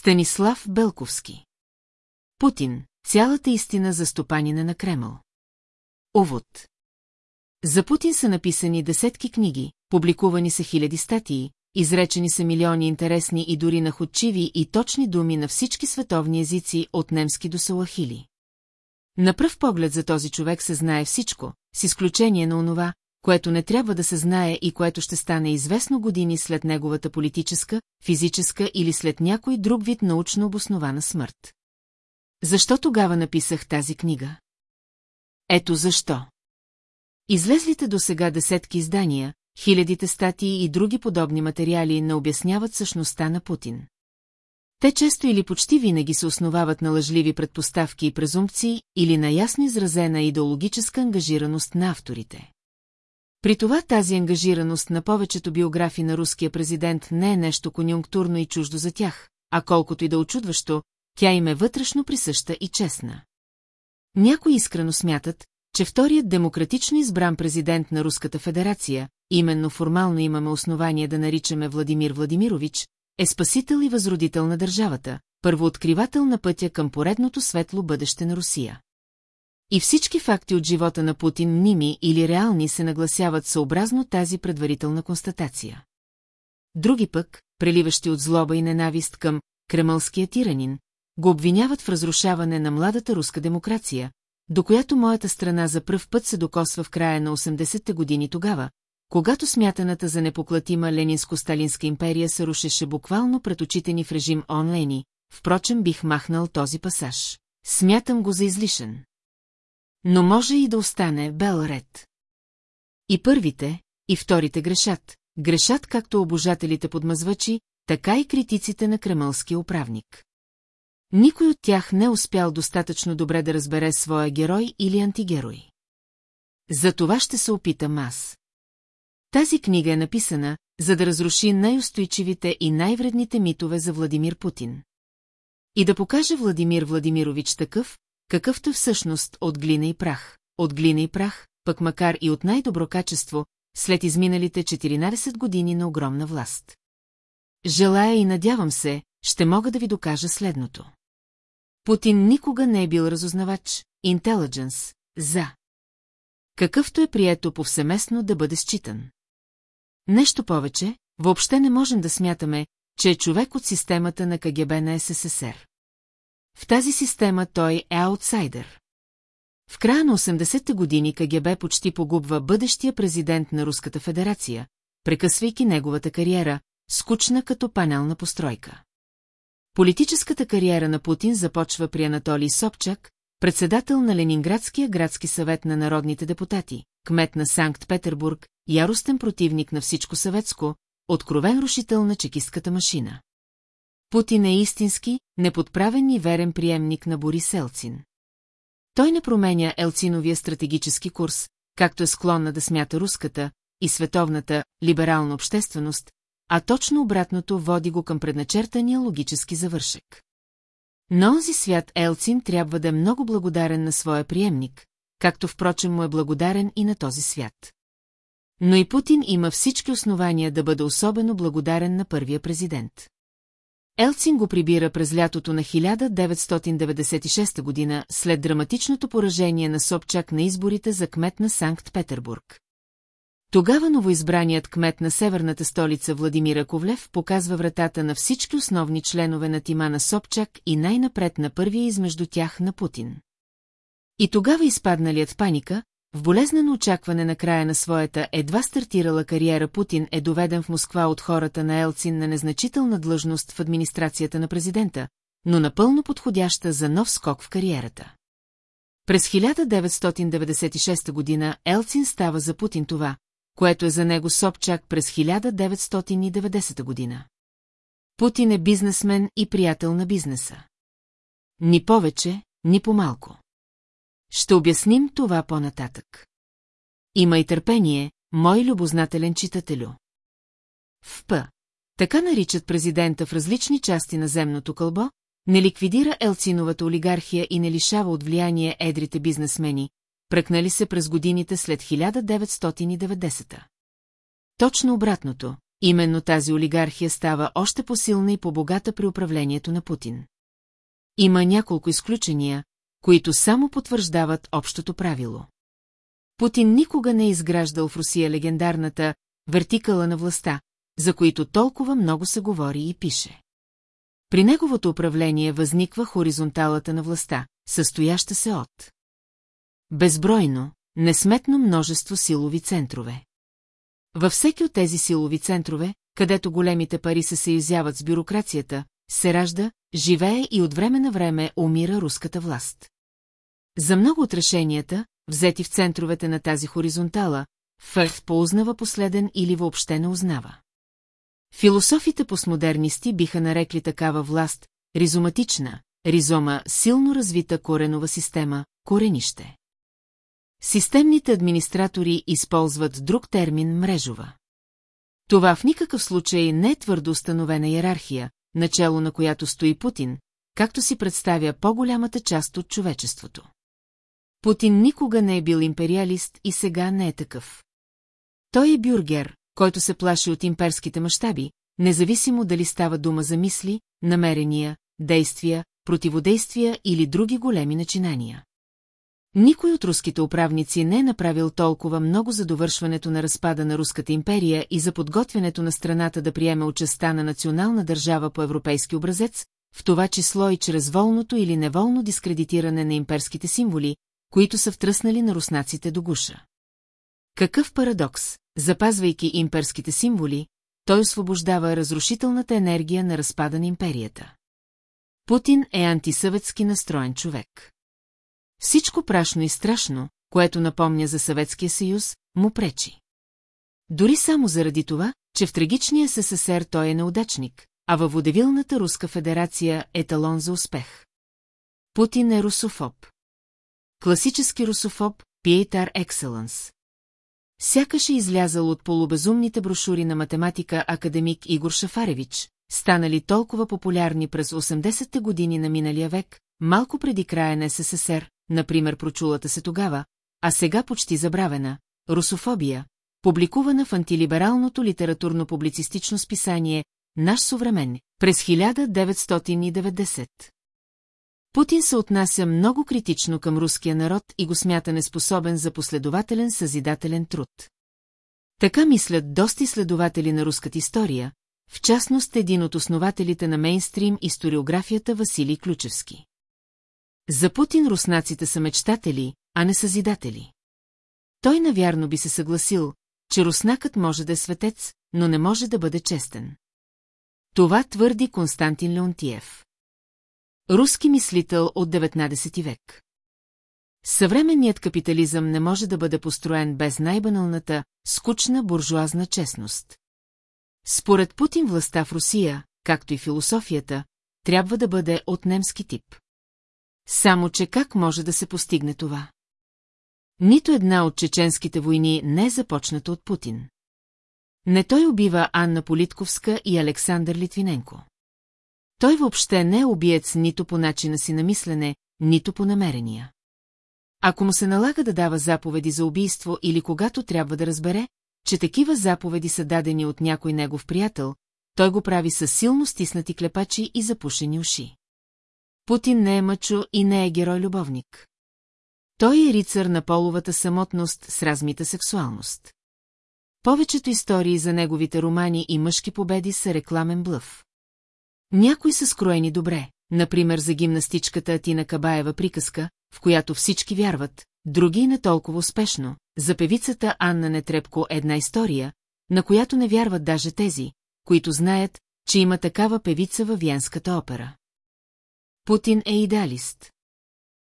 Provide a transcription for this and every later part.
Станислав Белковски Путин, цялата истина за стопанина на Кремъл. Овод За Путин са написани десетки книги, публикувани са хиляди статии, изречени са милиони интересни и дори находчиви и точни думи на всички световни езици от немски до салахили. На пръв поглед за този човек се знае всичко, с изключение на онова, което не трябва да се знае и което ще стане известно години след неговата политическа, физическа или след някой друг вид научно обоснована смърт. Защо тогава написах тази книга? Ето защо. Излезлите до сега десетки издания, хилядите статии и други подобни материали не обясняват същността на Путин. Те често или почти винаги се основават на лъжливи предпоставки и презумпции или на ясно изразена идеологическа ангажираност на авторите. При това тази ангажираност на повечето биографии на руския президент не е нещо конюнктурно и чуждо за тях, а колкото и да очудващо, тя им е вътрешно присъща и честна. Някои искрено смятат, че вторият демократично избран президент на Руската федерация, именно формално имаме основание да наричаме Владимир Владимирович, е спасител и възродител на държавата, първооткривател на пътя към поредното светло бъдеще на Русия. И всички факти от живота на Путин, ними или реални, се нагласяват съобразно тази предварителна констатация. Други пък, преливащи от злоба и ненавист към кремълския тиранин, го обвиняват в разрушаване на младата руска демокрация, до която моята страна за пръв път се докосва в края на 80-те години тогава, когато смятаната за непоклатима Ленинско-Сталинска империя се рушеше буквално пред очите ни в режим онлейни, впрочем бих махнал този пасаж. Смятам го за излишен. Но може и да остане бел ред. И първите, и вторите грешат. Грешат както обожателите подмазвачи, така и критиците на кремълския управник. Никой от тях не успял достатъчно добре да разбере своя герой или антигерой. За това ще се опитам аз. Тази книга е написана, за да разруши най-устойчивите и най-вредните митове за Владимир Путин. И да покаже Владимир Владимирович такъв, какъвто всъщност от глина и прах, от глина и прах, пък макар и от най-добро качество, след изминалите 14 години на огромна власт. Желая и надявам се, ще мога да ви докажа следното. Путин никога не е бил разузнавач, интелидженс, за. Какъвто е прието повсеместно да бъде считан. Нещо повече, въобще не можем да смятаме, че е човек от системата на КГБ на СССР. В тази система той е аутсайдер. В края на 80-те години КГБ почти погубва бъдещия президент на Руската федерация, прекъсвайки неговата кариера, скучна като панелна постройка. Политическата кариера на Путин започва при Анатолий Собчак, председател на Ленинградския градски съвет на народните депутати, кмет на Санкт-Петербург, яростен противник на всичко съветско, откровен рушител на чекистката машина. Путин е истински, неподправен и верен приемник на Борис Елцин. Той не променя Елциновия стратегически курс, както е склонна да смята руската и световната либерална общественост, а точно обратното води го към предначертания логически завършек. На онзи свят Елцин трябва да е много благодарен на своя приемник, както впрочем му е благодарен и на този свят. Но и Путин има всички основания да бъде особено благодарен на първия президент. Елцин го прибира през лятото на 1996 година след драматичното поражение на Собчак на изборите за кмет на Санкт-Петербург. Тогава новоизбраният кмет на северната столица Владимира Ковлев показва вратата на всички основни членове на тима на Собчак и най-напред на първия измежду тях на Путин. И тогава изпадналият паника, в болезнено очакване на края на своята едва стартирала кариера Путин е доведен в Москва от хората на Елцин на незначителна длъжност в администрацията на президента, но напълно подходяща за нов скок в кариерата. През 1996 година Елцин става за Путин това, което е за него Собчак през 1990 година. Путин е бизнесмен и приятел на бизнеса. Ни повече, ни по-малко. Ще обясним това по-нататък. Има и търпение, мой любознателен читателю. В П. Така наричат президента в различни части на земното кълбо, не ликвидира Елциновата олигархия и не лишава от влияние едрите бизнесмени, пръкнали се през годините след 1990-та. Точно обратното, именно тази олигархия става още по-силна и по-богата при управлението на Путин. Има няколко изключения, които само потвърждават общото правило. Путин никога не е изграждал в Русия легендарната вертикала на властта, за които толкова много се говори и пише. При неговото управление възниква хоризонталата на властта, състояща се от безбройно, несметно множество силови центрове. Във всеки от тези силови центрове, където големите пари се съюзяват с бюрокрацията, се ражда, живее и от време на време умира руската власт. За много от решенията, взети в центровете на тази хоризонтала, Фърт поузнава последен или въобще не узнава. Философите постмодернисти биха нарекли такава власт ризоматична, ризома, силно развита коренова система, коренище. Системните администратори използват друг термин мрежова. Това в никакъв случай не е твърдо установена иерархия, начало на която стои Путин, както си представя по-голямата част от човечеството. Путин никога не е бил империалист и сега не е такъв. Той е бюргер, който се плаши от имперските мащаби, независимо дали става дума за мисли, намерения, действия, противодействия или други големи начинания. Никой от руските управници не е направил толкова много за довършването на разпада на Руската империя и за подготвянето на страната да приеме участа на национална държава по европейски образец, в това число и чрез волното или неволно дискредитиране на имперските символи, които са втръснали на руснаците до гуша. Какъв парадокс, запазвайки имперските символи, той освобождава разрушителната енергия на разпада на империята. Путин е антисъветски настроен човек. Всичко прашно и страшно, което напомня за Съветския съюз, му пречи. Дори само заради това, че в трагичния СССР той е неудачник, а във водевилната Руска федерация е талон за успех. Путин е русофоб. Класически русофоб, пиетар екселенс. Сякаш е излязал от полубезумните брошури на математика академик Игор Шафаревич, станали толкова популярни през 80-те години на миналия век, малко преди края на СССР, например прочулата се тогава, а сега почти забравена, русофобия, публикувана в антилибералното литературно-публицистично списание «Наш съвремен» през 1990. Путин се отнася много критично към руския народ и го смята неспособен за последователен съзидателен труд. Така мислят доста изследователи на руската история, в частност един от основателите на мейнстрим историографията Василий Ключевски. За Путин руснаците са мечтатели, а не съзидатели. Той навярно би се съгласил, че руснакът може да е светец, но не може да бъде честен. Това твърди Константин Леонтиев. Руски мислител от 19 век. Съвременният капитализъм не може да бъде построен без най-баналната, скучна буржуазна честност. Според Путин властта в Русия, както и философията, трябва да бъде от немски тип. Само, че как може да се постигне това? Нито една от чеченските войни не е започната от Путин. Не той убива Анна Политковска и Александър Литвиненко. Той въобще не е убиец нито по начина си на мислене, нито по намерения. Ако му се налага да дава заповеди за убийство или когато трябва да разбере, че такива заповеди са дадени от някой негов приятел, той го прави със силно стиснати клепачи и запушени уши. Путин не е мъчо и не е герой-любовник. Той е рицар на половата самотност с размита сексуалност. Повечето истории за неговите романи и мъжки победи са рекламен блъв. Някои са скроени добре, например за гимнастичката Атина Кабаева приказка, в която всички вярват, други не толкова успешно, за певицата Анна Нетрепко една история, на която не вярват даже тези, които знаят, че има такава певица във Вянската опера. Путин е идеалист.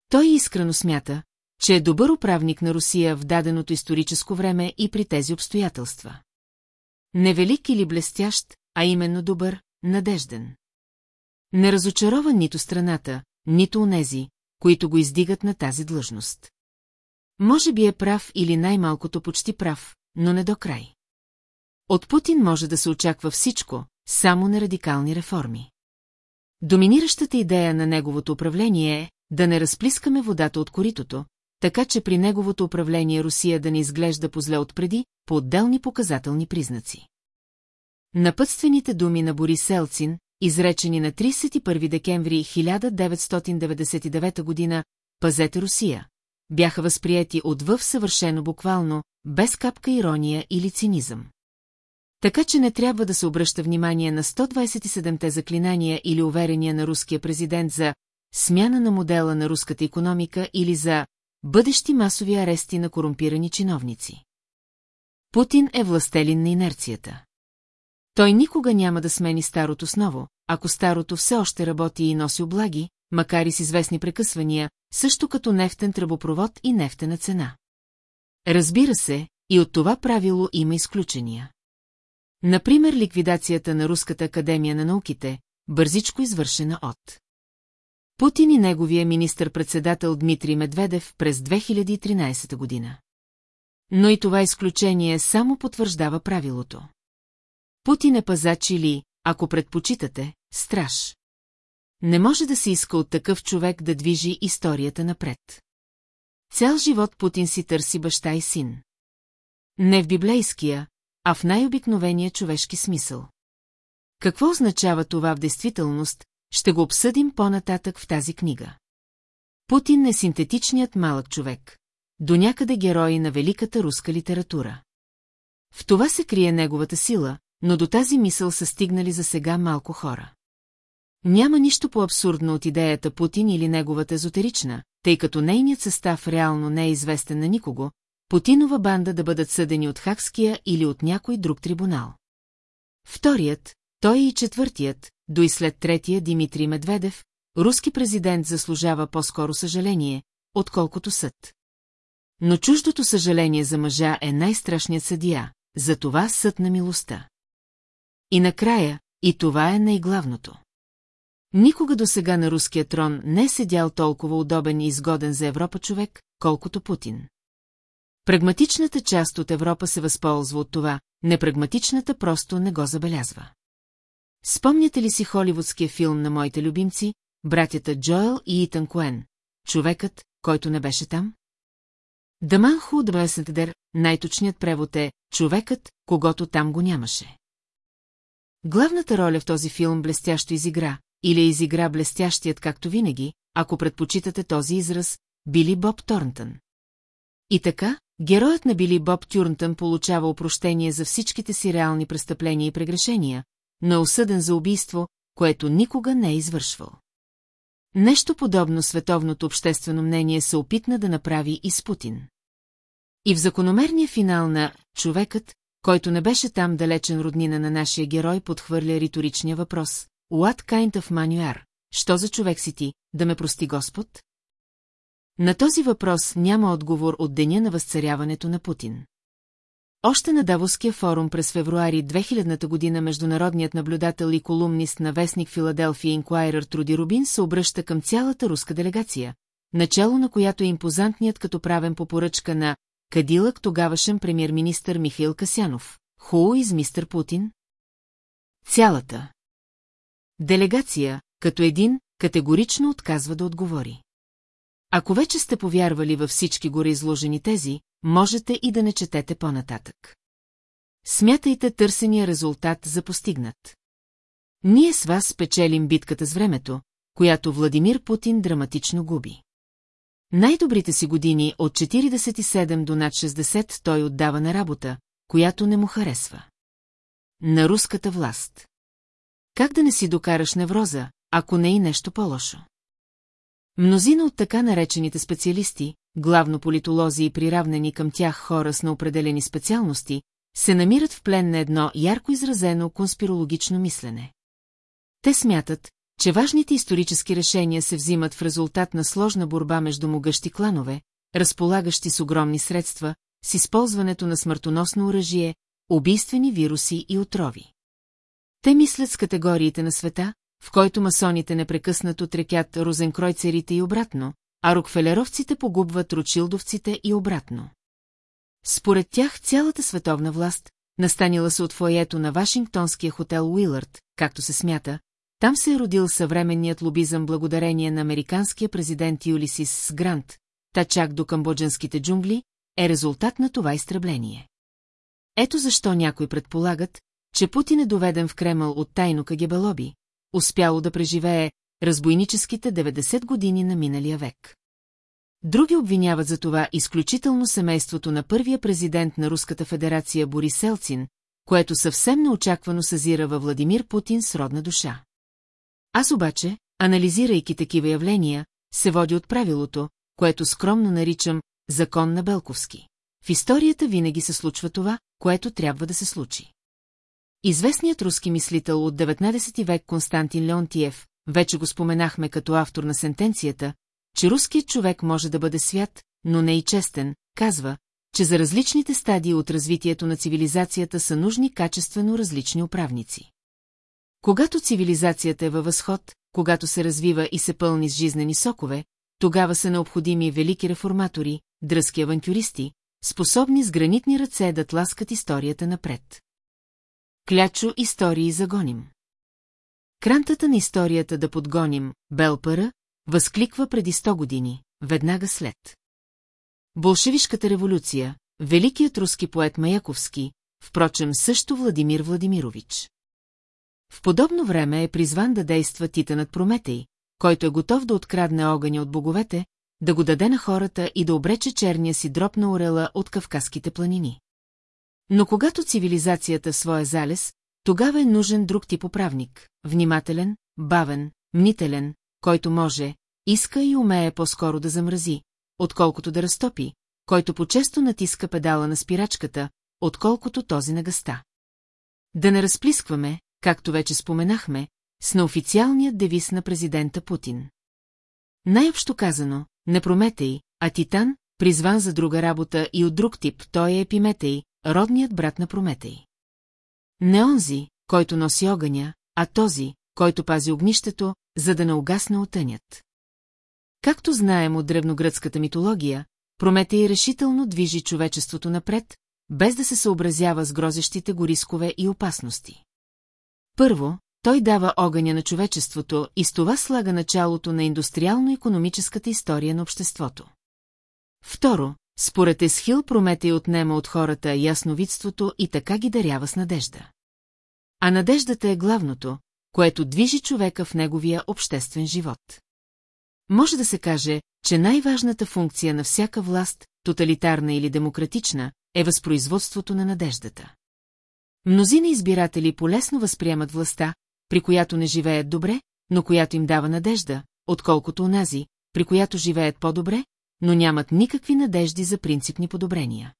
Той искрено смята, че е добър управник на Русия в даденото историческо време и при тези обстоятелства. Невелик или блестящ, а именно добър, надежден. Не разочарова нито страната, нито онези, които го издигат на тази длъжност. Може би е прав или най-малкото почти прав, но не до край. От Путин може да се очаква всичко, само на радикални реформи. Доминиращата идея на неговото управление е да не разплискаме водата от коритото, така че при неговото управление Русия да не изглежда по-зле отпреди, по отделни показателни признаци. Напътствените думи на Борис Елцин, изречени на 31 декември 1999 година, пазете Русия, бяха възприяти отвъв съвършено буквално, без капка ирония или цинизъм. Така че не трябва да се обръща внимание на 127-те заклинания или уверения на руския президент за смяна на модела на руската економика или за бъдещи масови арести на корумпирани чиновници. Путин е властелин на инерцията. Той никога няма да смени старото сново, ако старото все още работи и носи облаги, макар и с известни прекъсвания, също като нефтен тръбопровод и нефтена цена. Разбира се, и от това правило има изключения. Например, ликвидацията на Руската академия на науките, бързичко извършена от Путин и неговия министър-председател Дмитрий Медведев през 2013 година. Но и това изключение само потвърждава правилото. Путин е пазач или, ако предпочитате, страж. Не може да се иска от такъв човек да движи историята напред. Цял живот Путин си търси баща и син. Не в библейския, а в най-обикновения човешки смисъл. Какво означава това в действителност, ще го обсъдим по-нататък в тази книга. Путин е синтетичният малък човек, до някъде герой на великата руска литература. В това се крие неговата сила, но до тази мисъл са стигнали за сега малко хора. Няма нищо по-абсурдно от идеята Путин или неговата езотерична, тъй като нейният състав реално не е известен на никого, Путинова банда да бъдат съдени от Хакския или от някой друг трибунал. Вторият, той и четвъртият, до и след третия Димитрий Медведев, руски президент заслужава по-скоро съжаление, отколкото съд. Но чуждото съжаление за мъжа е най-страшният съдия, за това съд на милостта. И накрая, и това е най-главното. Никога до сега на руския трон не е седял толкова удобен и изгоден за Европа човек, колкото Путин. Прагматичната част от Европа се възползва от това, непрагматичната просто не го забелязва. Спомняте ли си холивудския филм на моите любимци, братята Джоел и Итан Коен, човекът, който не беше там? Даман Худ Бесентедер, най-точният превод е «Човекът, когато там го нямаше». Главната роля в този филм блестящо изигра, или изигра блестящият както винаги, ако предпочитате този израз, Били Боб Торнтън. И така, героят на Били Боб Тюрнтън получава опрощение за всичките си реални престъпления и прегрешения, но е осъден за убийство, което никога не е извършвал. Нещо подобно световното обществено мнение се опитна да направи и с Путин. И в закономерния финал на «Човекът», който не беше там далечен роднина на нашия герой, подхвърля риторичния въпрос «What kind of man you are? Що за човек си ти, да ме прости Господ?» На този въпрос няма отговор от деня на възцаряването на Путин. Още на Давоския форум през февруари 2000 година международният наблюдател и колумнист на вестник Филаделфия Инкуайрър Труди Рубин се обръща към цялата руска делегация, начало на която е импозантният като правен по поръчка на Кадилък тогавашен премьер-министър Михаил Касянов. Ху из мистер Путин? Цялата. Делегация, като един, категорично отказва да отговори. Ако вече сте повярвали във всички горе изложени тези, можете и да не четете по-нататък. Смятайте търсения резултат за постигнат. Ние с вас спечелим битката с времето, която Владимир Путин драматично губи. Най-добрите си години от 47 до над 60 той отдава на работа, която не му харесва. На руската власт. Как да не си докараш невроза, ако не и нещо по-лошо? Мнозина от така наречените специалисти, главно политолози и приравнени към тях хора с неопределени специалности, се намират в плен на едно ярко изразено конспирологично мислене. Те смятат, че важните исторически решения се взимат в резултат на сложна борба между могъщи кланове, разполагащи с огромни средства, с използването на смъртоносно оръжие, убийствени вируси и отрови. Те мислят с категориите на света, в който масоните непрекъснато трекят розенкройцерите и обратно, а рокфелеровците погубват рочилдовците и обратно. Според тях цялата световна власт, настанила се от фоето на Вашингтонския хотел Уилърд, както се смята, там се е родил съвременният лобизъм благодарение на американския президент Юлисис Грант, та чак до камбоджанските джунгли, е резултат на това изтребление. Ето защо някои предполагат, че Путин е доведен в Кремъл от тайно кагебалоби, успяло да преживее разбойническите 90 години на миналия век. Други обвиняват за това изключително семейството на първия президент на Руската федерация Борис Селцин, което съвсем неочаквано съзира във Владимир Путин с родна душа. Аз обаче, анализирайки такива явления, се води от правилото, което скромно наричам закон на Белковски. В историята винаги се случва това, което трябва да се случи. Известният руски мислител от 19 век Константин Леонтиев, вече го споменахме като автор на сентенцията, че руският човек може да бъде свят, но не и честен, казва, че за различните стадии от развитието на цивилизацията са нужни качествено различни управници. Когато цивилизацията е във възход, когато се развива и се пълни с жизнени сокове, тогава са необходими велики реформатори, дръзки авантюристи, способни с гранитни ръце да тласкат историята напред. Клячо истории загоним. Крантата на историята да подгоним, Белпара, възкликва преди 100 години, веднага след. Болшевишката революция, великият руски поет Маяковски, впрочем също Владимир Владимирович. В подобно време е призван да действа титанът Прометей, който е готов да открадне огъня от боговете, да го даде на хората и да обрече черния си дроп на орела от Кавказските планини. Но когато цивилизацията своя залез, тогава е нужен друг тип управник, внимателен, бавен, мнителен, който може, иска и умее по-скоро да замрази, отколкото да разтопи, който по-често натиска педала на спирачката, отколкото този на гъста. Да не разплискваме, както вече споменахме, с неофициалният девиз на президента Путин. Най-общо казано, не Прометей, а Титан, призван за друга работа и от друг тип, той е Епиметей, родният брат на Прометей. Не онзи, който носи огъня, а този, който пази огнището, за да не угасне отънят. Както знаем от древногръцката митология, Прометей решително движи човечеството напред, без да се съобразява с грозещите го рискове и опасности. Първо, той дава огъня на човечеството и с това слага началото на индустриално-економическата история на обществото. Второ, според Есхил Прометей отнема от хората ясновидството и така ги дарява с надежда. А надеждата е главното, което движи човека в неговия обществен живот. Може да се каже, че най-важната функция на всяка власт, тоталитарна или демократична, е възпроизводството на надеждата. Мнозина избиратели полесно възприемат властта, при която не живеят добре, но която им дава надежда, отколкото онази, при която живеят по-добре, но нямат никакви надежди за принципни подобрения.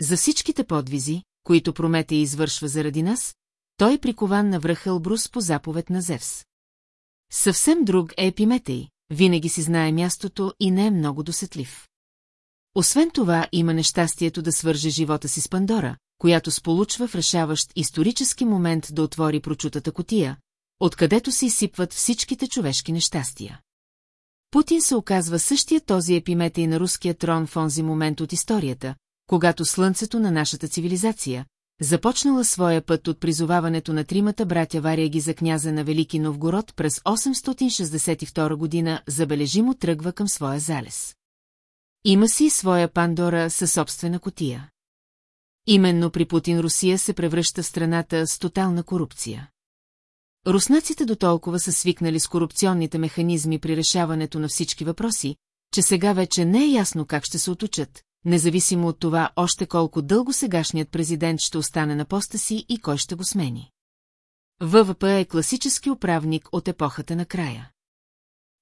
За всичките подвизи, които Прометей извършва заради нас, той е прикован на връх Елбрус по заповед на Зевс. Съвсем друг е Епиметей, винаги си знае мястото и не е много досетлив. Освен това има нещастието да свърже живота си с Пандора, която сполучва в решаващ исторически момент да отвори прочутата котия, откъдето се изсипват всичките човешки нещастия. Путин се оказва същия този епиметей на руския трон в онзи момент от историята, когато слънцето на нашата цивилизация, започнала своя път от призоваването на тримата братя Варяги за княза на Велики Новгород през 862 година, забележимо тръгва към своя залез. Има си своя Пандора със собствена котия. Именно при Путин Русия се превръща в страната с тотална корупция. Руснаците до толкова са свикнали с корупционните механизми при решаването на всички въпроси, че сега вече не е ясно как ще се отучат, независимо от това още колко дълго сегашният президент ще остане на поста си и кой ще го смени. ВВП е класически управник от епохата на края.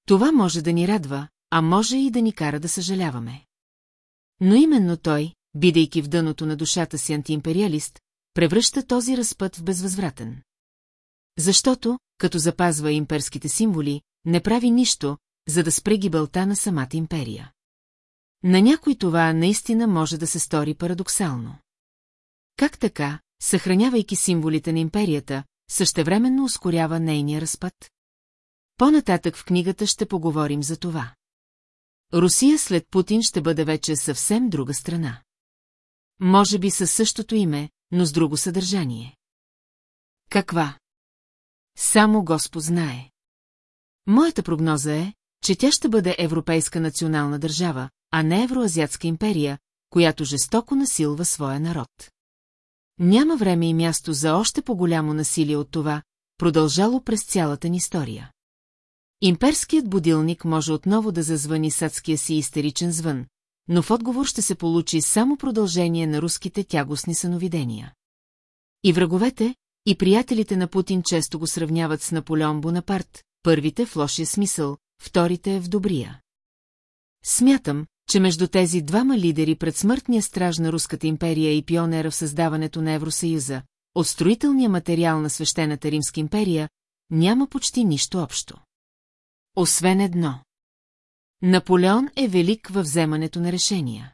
Това може да ни радва, а може и да ни кара да съжаляваме. Но именно той, бидейки в дъното на душата си антиимпериалист, превръща този разпът в безвъзвратен. Защото, като запазва имперските символи, не прави нищо, за да спре гибелта на самата империя. На някой това наистина може да се стори парадоксално. Как така, съхранявайки символите на империята, същевременно ускорява нейния разпад? По-нататък в книгата ще поговорим за това. Русия след Путин ще бъде вече съвсем друга страна. Може би със същото име, но с друго съдържание. Каква? Само Господ знае. Моята прогноза е, че тя ще бъде европейска национална държава, а не евроазиатска империя, която жестоко насилва своя народ. Няма време и място за още по-голямо насилие от това, продължало през цялата ни история. Имперският будилник може отново да зазвъни садския си истеричен звън, но в отговор ще се получи само продължение на руските тягостни съновидения. И враговете, и приятелите на Путин често го сравняват с Наполеон Бонапарт, първите в лошия смисъл, вторите в добрия. Смятам, че между тези двама лидери пред смъртния страж на Руската империя и пионера в създаването на Евросъюза, от строителния материал на свещената Римска империя, няма почти нищо общо. Освен едно. Наполеон е велик във вземането на решения.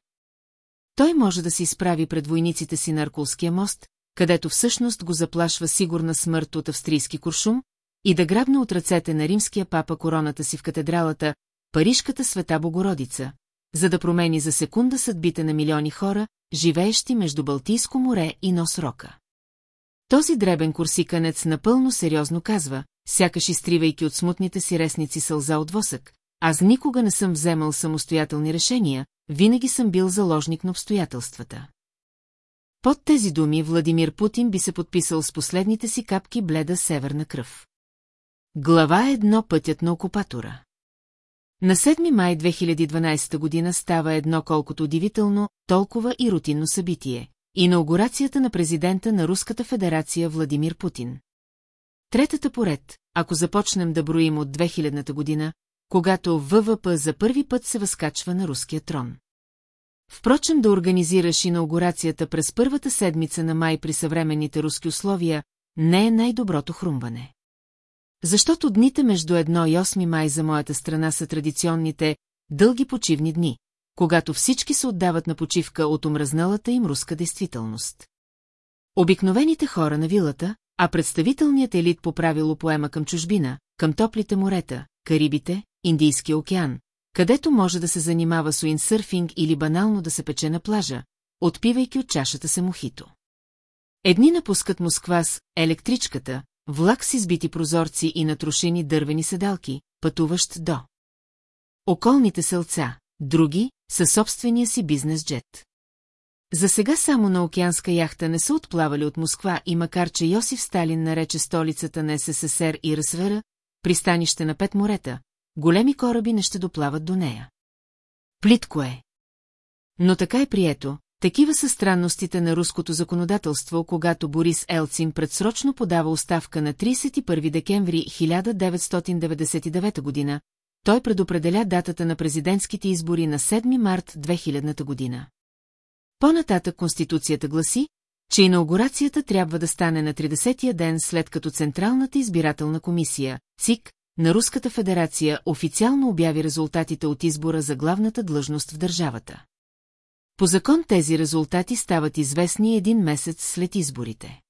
Той може да се изправи пред войниците си на Аркулския мост, където всъщност го заплашва сигурна смърт от австрийски куршум, и да грабне от ръцете на римския папа короната си в катедралата, Парижката света Богородица, за да промени за секунда съдбите на милиони хора, живеещи между Балтийско море и Нос Рока. Този дребен курсиканец напълно сериозно казва, сякаш изтривайки от смутните си ресници сълза от восък, аз никога не съм вземал самостоятелни решения, винаги съм бил заложник на обстоятелствата. Под тези думи Владимир Путин би се подписал с последните си капки бледа северна кръв. Глава едно пътят на окупатора. На 7 май 2012 година става едно колкото удивително, толкова и рутинно събитие – инаугурацията на президента на Руската федерация Владимир Путин. Третата поред, ако започнем да броим от 2000-та година, когато ВВП за първи път се възкачва на руския трон. Впрочем да организираш инаугурацията през първата седмица на май при съвременните руски условия не е най-доброто хрумване. Защото дните между 1 и 8 май за моята страна са традиционните дълги почивни дни, когато всички се отдават на почивка от омръзналата им руска действителност. Обикновените хора на вилата, а представителният елит по правило поема към чужбина, към топлите морета, Карибите, Индийския океан, където може да се занимава с уинсърфинг или банално да се пече на плажа, отпивайки от чашата се мохито. Едни напускат Москва с електричката, влак с избити прозорци и натрушени дървени седалки, пътуващ до. Околните селца, други, със собствения си бизнес-джет. За сега само на океанска яхта не са отплавали от Москва и макар че Йосиф Сталин нарече столицата на СССР и Расвера, пристанище на пет морета, големи кораби не ще доплават до нея. Плитко е. Но така е прието, такива са странностите на руското законодателство, когато Борис Елцин предсрочно подава оставка на 31 декември 1999 година, той предопределя датата на президентските избори на 7 март 2000 година. По-нататък Конституцията гласи, че инаугурацията трябва да стане на 30-я ден след като Централната избирателна комисия, ЦИК, на Руската федерация официално обяви резултатите от избора за главната длъжност в държавата. По закон тези резултати стават известни един месец след изборите.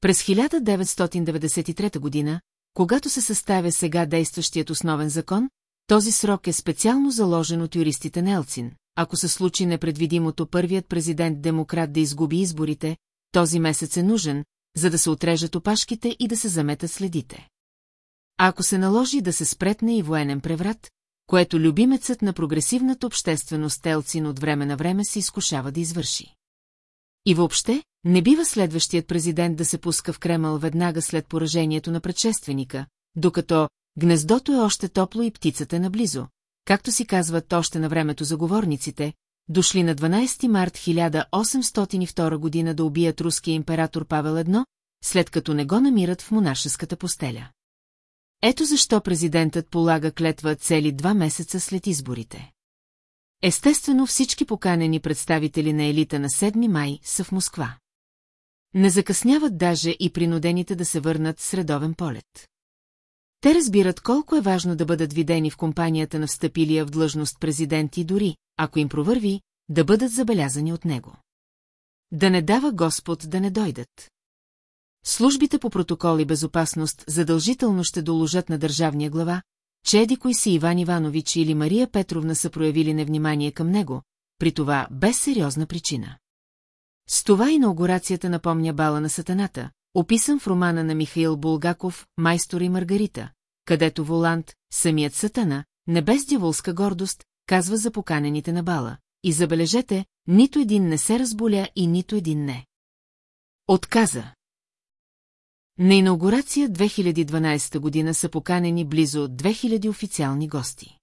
През 1993 година, когато се съставя сега действащият основен закон, този срок е специално заложен от юристите на Елцин. Ако се случи непредвидимото първият президент-демократ да изгуби изборите, този месец е нужен, за да се отрежат опашките и да се заметат следите. Ако се наложи да се спретне и военен преврат, което любимецът на прогресивната общественост Елцин от време на време се изкушава да извърши. И въобще, не бива следващият президент да се пуска в Кремъл веднага след поражението на предшественика, докато гнездото е още топло и птицата е наблизо, както си казват още на времето заговорниците, дошли на 12 март 1802 година да убият руския император Павел I, след като не го намират в монашеската постеля. Ето защо президентът полага клетва цели два месеца след изборите. Естествено всички поканени представители на елита на 7 май са в Москва. Не закъсняват даже и принудените да се върнат средовен полет. Те разбират колко е важно да бъдат видени в компанията на встъпилия в длъжност президент и дори, ако им провърви, да бъдат забелязани от него. Да не дава Господ да не дойдат. Службите по протокол и безопасност задължително ще доложат на държавния глава, че еди кой си Иван Иванович или Мария Петровна са проявили невнимание към него, при това без сериозна причина. С това инаугурацията напомня бала на сатаната, описан в романа на Михаил Булгаков «Майстор и Маргарита», където Волант, самият сатана, не без дяволска гордост, казва за поканените на бала. И забележете, нито един не се разболя и нито един не. Отказа. На инаугурация 2012 година са поканени близо 2000 официални гости.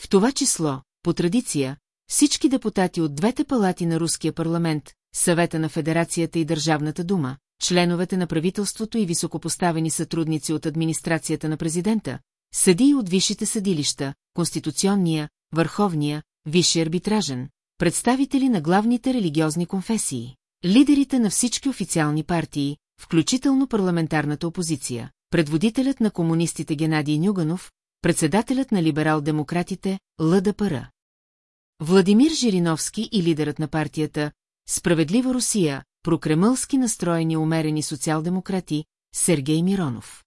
В това число, по традиция, всички депутати от двете палати на Руския парламент, Съвета на Федерацията и Държавната дума, членовете на правителството и високопоставени сътрудници от администрацията на президента, съдии от висшите съдилища, Конституционния, Върховния, Висши арбитражен, представители на главните религиозни конфесии, лидерите на всички официални партии, включително парламентарната опозиция, предводителят на комунистите Геннадий Нюганов, председателят на либерал-демократите ЛДПР. Владимир Жириновски и лидерът на партията Справедлива Русия, прокремълски настроени умерени социал-демократи Сергей Миронов.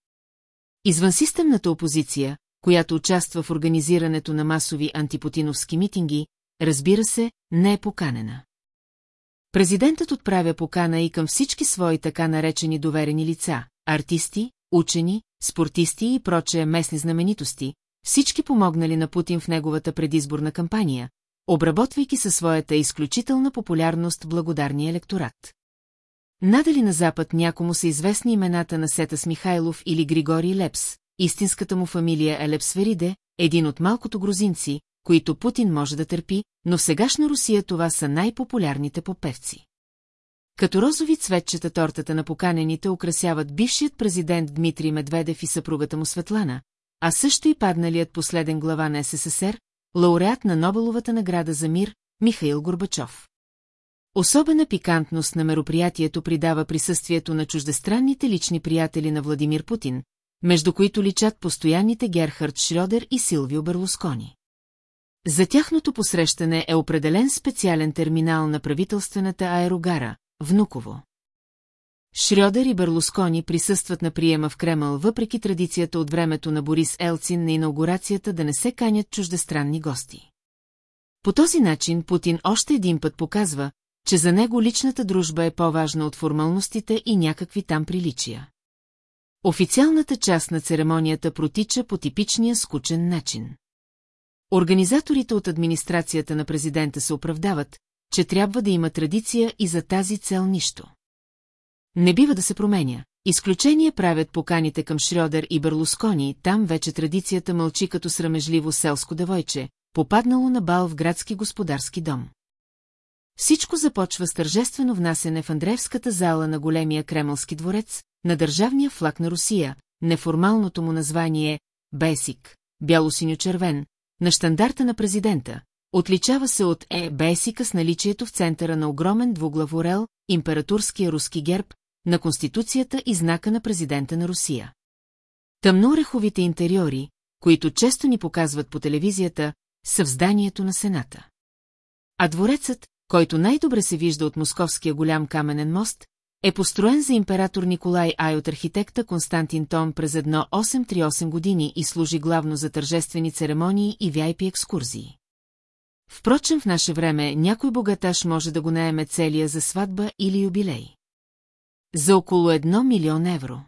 Извънсистемната опозиция, която участва в организирането на масови антипутиновски митинги, разбира се, не е поканена. Президентът отправя покана и към всички свои така наречени доверени лица, артисти, учени, спортисти и прочее местни знаменитости, всички помогнали на Путин в неговата предизборна кампания, обработвайки със своята изключителна популярност благодарния електорат. Надали на Запад някому са известни имената на Сетас Михайлов или Григорий Лепс, истинската му фамилия е Лепсвериде, един от малкото грузинци, които Путин може да търпи, но в сегашна Русия това са най-популярните попевци. Като розови цветчета тортата на поканените украсяват бившият президент Дмитрий Медведев и съпругата му Светлана, а също и падналият последен глава на СССР, лауреат на Нобеловата награда за мир, Михаил Горбачов. Особена пикантност на мероприятието придава присъствието на чуждестранните лични приятели на Владимир Путин, между които личат постоянните Герхард Шрёдер и Силвио Берлускони. За тяхното посрещане е определен специален терминал на правителствената аерогара, Внуково. Шрёдер и Берлускони присъстват на приема в Кремъл въпреки традицията от времето на Борис Елцин на инаугурацията да не се канят чуждестранни гости. По този начин Путин още един път показва, че за него личната дружба е по-важна от формалностите и някакви там приличия. Официалната част на церемонията протича по типичния скучен начин. Организаторите от администрацията на президента се оправдават, че трябва да има традиция и за тази цел нищо. Не бива да се променя. Изключение правят поканите към Шрёдер и Берлускони, там вече традицията мълчи като срамежливо селско девойче, попаднало на бал в градски господарски дом. Всичко започва с тържествено внасене в Андреевската зала на големия Кремълски дворец, на държавния флаг на Русия, неформалното му название Бесик, бяло-синьо-червен, на штандарта на президента, отличава се от Е Бесика с наличието в центъра на огромен двуглав орел, императорския руски герб, на Конституцията и знака на президента на Русия. Тъмноореховите интериори, които често ни показват по телевизията, са в зданието на Сената. А дворецът, който най-добре се вижда от московския голям каменен мост, е построен за император Николай Ай от архитекта Константин Том през 1838 години и служи главно за тържествени церемонии и VIP екскурзии. Впрочем в наше време някой богаташ може да го наеме целия за сватба или юбилей. За около едно милион евро.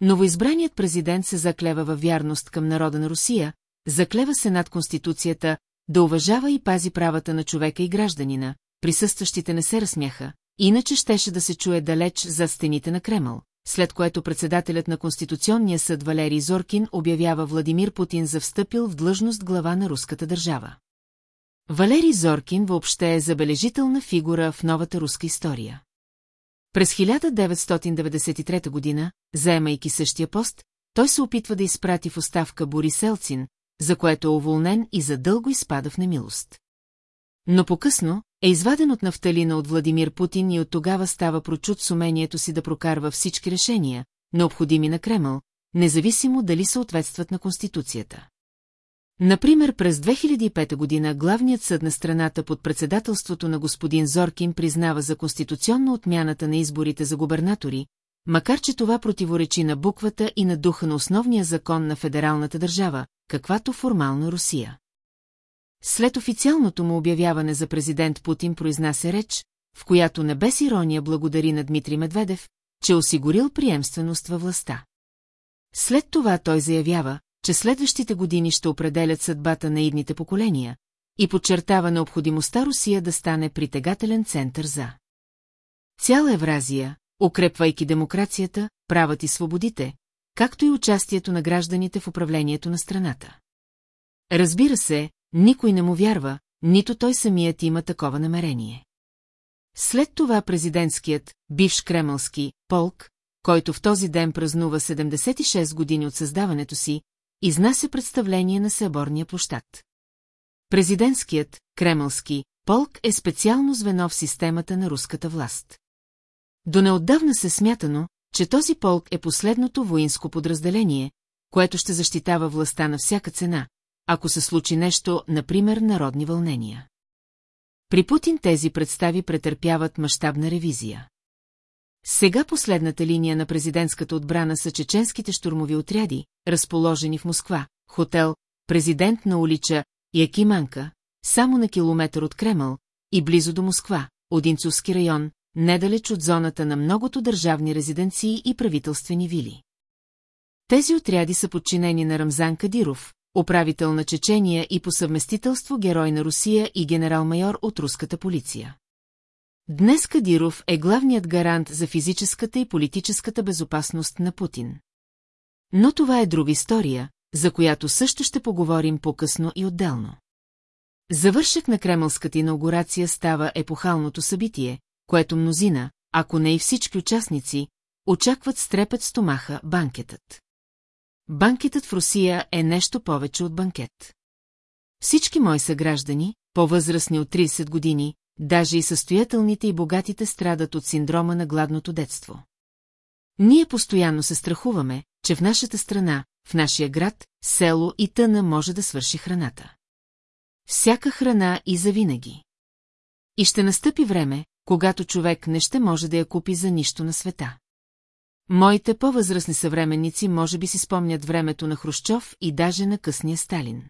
Новоизбраният президент се заклева във вярност към народа на Русия, заклева се над Конституцията, да уважава и пази правата на човека и гражданина, присъстващите не се разсмяха, иначе щеше да се чуе далеч за стените на Кремъл, след което председателят на Конституционния съд Валерий Зоркин обявява Владимир Путин за встъпил в длъжност глава на руската държава. Валерий Зоркин въобще е забележителна фигура в новата руска история. През 1993 година, заемайки същия пост, той се опитва да изпрати в оставка Борис Елцин, за което е уволнен и задълго изпада в немилост. Но по-късно е изваден от нафталина от Владимир Путин и от тогава става прочут с умението си да прокарва всички решения, необходими на Кремъл, независимо дали съответстват на Конституцията. Например, през 2005 година главният съд на страната под председателството на господин Зоркин признава за конституционно отмяната на изборите за губернатори, макар че това противоречи на буквата и на духа на основния закон на федералната държава, каквато формално Русия. След официалното му обявяване за президент Путин произнася реч, в която не без ирония благодари на Дмитрий Медведев, че осигурил приемственост във властта. След това той заявява, че следващите години ще определят съдбата на идните поколения и подчертава необходимостта Русия да стане притегателен център за цяла Евразия, укрепвайки демокрацията, правът и свободите, както и участието на гражданите в управлението на страната. Разбира се, никой не му вярва, нито той самият има такова намерение. След това президентският, бивш кремълски, полк, който в този ден празнува 76 години от създаването си, изнася представление на съборния площад. Президентският, кремълски, полк е специално звено в системата на руската власт. До неотдавна се смятано, че този полк е последното воинско подразделение, което ще защитава властта на всяка цена, ако се случи нещо, например, народни вълнения. При Путин тези представи претърпяват мащабна ревизия. Сега последната линия на президентската отбрана са чеченските штурмови отряди, разположени в Москва, хотел, президент на улича Якиманка, само на километър от Кремъл и близо до Москва, Одинцовски район, недалеч от зоната на многото държавни резиденции и правителствени вили. Тези отряди са подчинени на Рамзан Кадиров, управител на Чечения и по съвместителство герой на Русия и генерал-майор от руската полиция. Днес Кадиров е главният гарант за физическата и политическата безопасност на Путин. Но това е друга история, за която също ще поговорим по-късно и отделно. Завършък на кремълската инаугурация става епохалното събитие, което мнозина, ако не и всички участници, очакват с трепет стомаха банкетът. Банкетът в Русия е нещо повече от банкет. Всички мои съграждани, по-възрастни от 30 години, даже и състоятелните и богатите страдат от синдрома на гладното детство. Ние постоянно се страхуваме, че в нашата страна, в нашия град, село и тъна може да свърши храната. Всяка храна и завинаги. И ще настъпи време, когато човек не ще може да я купи за нищо на света. Моите по-възрастни съвременници може би си спомнят времето на Хрущов и даже на късния Сталин.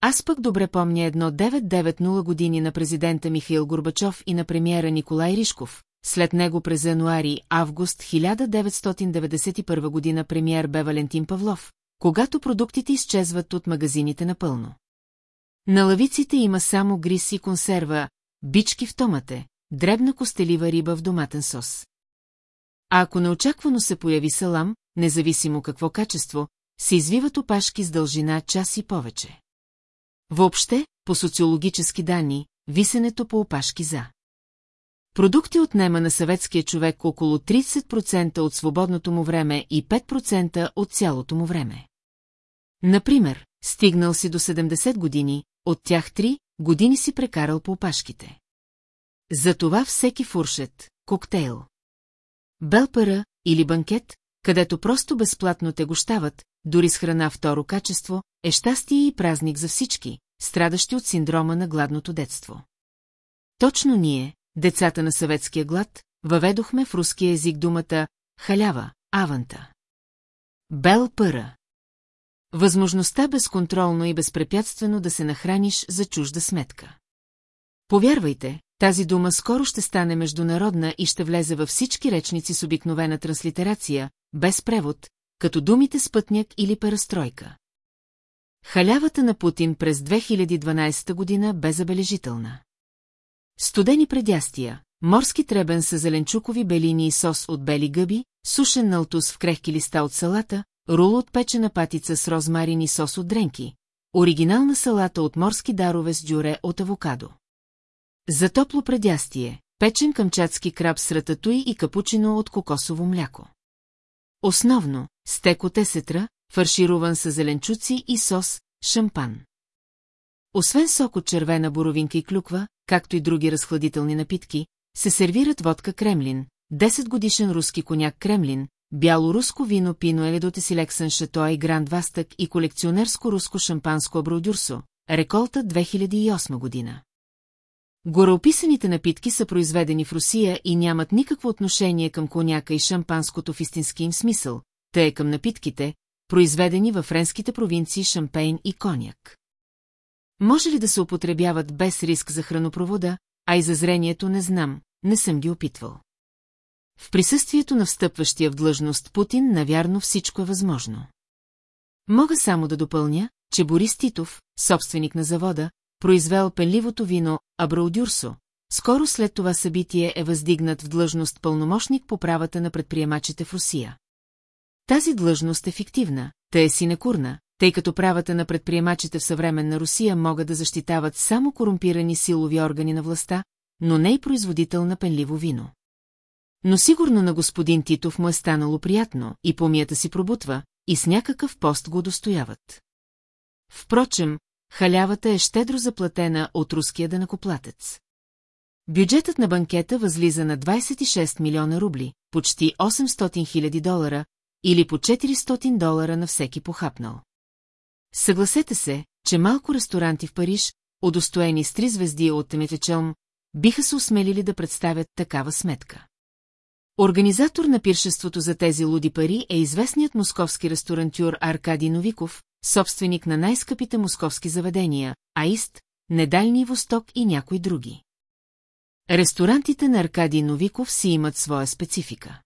Аз пък добре помня едно 990 години на президента Михаил Горбачов и на премиера Николай Ришков, след него през януари-август 1991 година премиер бе Валентин Павлов, когато продуктите изчезват от магазините напълно. На лавиците има само грис и консерва, бички в томате, дребна костелива риба в доматен сос. А ако неочаквано се появи салам, независимо какво качество, се извиват опашки с дължина час и повече. Въобще, по социологически данни, висенето по опашки за. Продукти отнема на съветския човек около 30% от свободното му време и 5% от цялото му време. Например, стигнал си до 70 години, от тях 3 години си прекарал по опашките. Затова всеки фуршет, коктейл. Белпара или банкет, където просто безплатно те гощават, дори с храна второ качество, е щастие и празник за всички, страдащи от синдрома на гладното детство. Точно ние, децата на съветския глад, въведохме в руския език думата халява, аванта. Бел пъра. Възможността безконтролно и безпрепятствено да се нахраниш за чужда сметка. Повярвайте, тази дума скоро ще стане международна и ще влезе във всички речници с обикновена транслитерация, без превод, като думите спътняк или перестройка. Халявата на Путин през 2012 година бе забележителна. Студени предястия, морски требен с зеленчукови белини и сос от бели гъби, сушен налтус в крехки листа от салата, рул от печена патица с розмарин и сос от дренки, оригинална салата от морски дарове с дюре от авокадо. За топло предястие, печен камчатски краб с рататуй и капучино от кокосово мляко. Основно, стек от есетра, фаршируван с зеленчуци и сос, шампан. Освен сок от червена боровинка и клюква, както и други разхладителни напитки, се сервират водка Кремлин, 10 годишен руски коняк Кремлин, бяло руско вино Пино Еледотесилексън Шато и Гранд Вастък и колекционерско руско шампанско Абраудюрсо, реколта 2008 година. Гореописаните напитки са произведени в Русия и нямат никакво отношение към коняка и шампанското в истински им смисъл, те е към напитките, произведени във френските провинции Шампейн и Коняк. Може ли да се употребяват без риск за хранопровода, а и за зрението не знам, не съм ги опитвал. В присъствието на встъпващия в длъжност Путин, навярно всичко е възможно. Мога само да допълня, че Борис Титов, собственик на завода, произвел пенливото вино Абраудюрсо, скоро след това събитие е въздигнат в длъжност пълномощник по правата на предприемачите в Русия. Тази длъжност е фиктивна, те е синекурна, тъй като правата на предприемачите в съвременна Русия могат да защитават само корумпирани силови органи на властта, но не и производител на пенливо вино. Но сигурно на господин Титов му е станало приятно и помията си пробутва, и с някакъв пост го достояват. Впрочем, халявата е щедро заплатена от руския данакоплатец. Бюджетът на банкета възлиза на 26 милиона рубли, почти 800 хиляди долара, или по 400 долара на всеки похапнал. Съгласете се, че малко ресторанти в Париж, удостоени с три звезди от Теметечелм, биха се осмелили да представят такава сметка. Организатор на пиршеството за тези луди пари е известният московски ресторантюр Аркадий Новиков, собственик на най-скъпите московски заведения, Аист, Недални Восток и някои други. Ресторантите на Аркадий Новиков си имат своя специфика.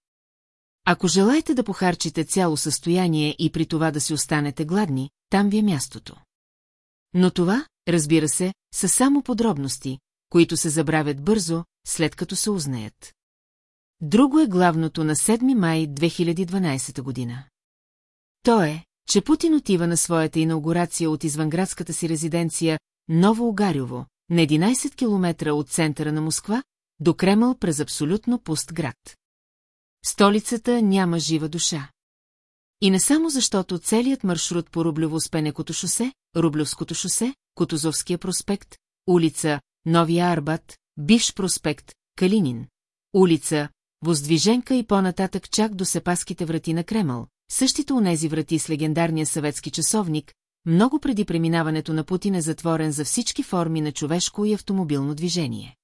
Ако желаете да похарчите цяло състояние и при това да си останете гладни, там ви е мястото. Но това, разбира се, са само подробности, които се забравят бързо, след като се узнаят. Друго е главното на 7 май 2012 година. То е, че Путин отива на своята инаугурация от извънградската си резиденция Ново Огарюво, на 11 км от центъра на Москва, до Кремъл през абсолютно пуст град. Столицата няма жива душа. И не само защото целият маршрут по Рублево-Спенекото шосе, Рублевското шосе, Котозовския проспект, улица Новия Арбат, бивш проспект, Калинин, улица, Воздвиженка и по-нататък чак до Сепаските врати на Кремъл, същите унези врати с легендарния съветски часовник, много преди преминаването на Путин е затворен за всички форми на човешко и автомобилно движение.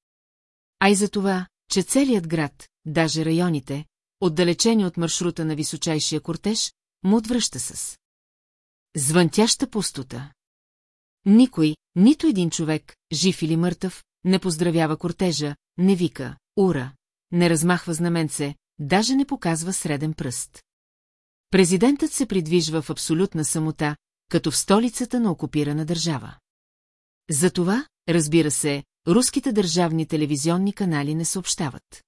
А и за това, че целият град, даже районите, отдалечени от маршрута на височайшия кортеж, му отвръща с. Звънтяща пустота. Никой, нито един човек, жив или мъртъв, не поздравява кортежа, не вика, ура, не размахва знаменце, даже не показва среден пръст. Президентът се придвижва в абсолютна самота, като в столицата на окупирана държава. Затова, разбира се, руските държавни телевизионни канали не съобщават.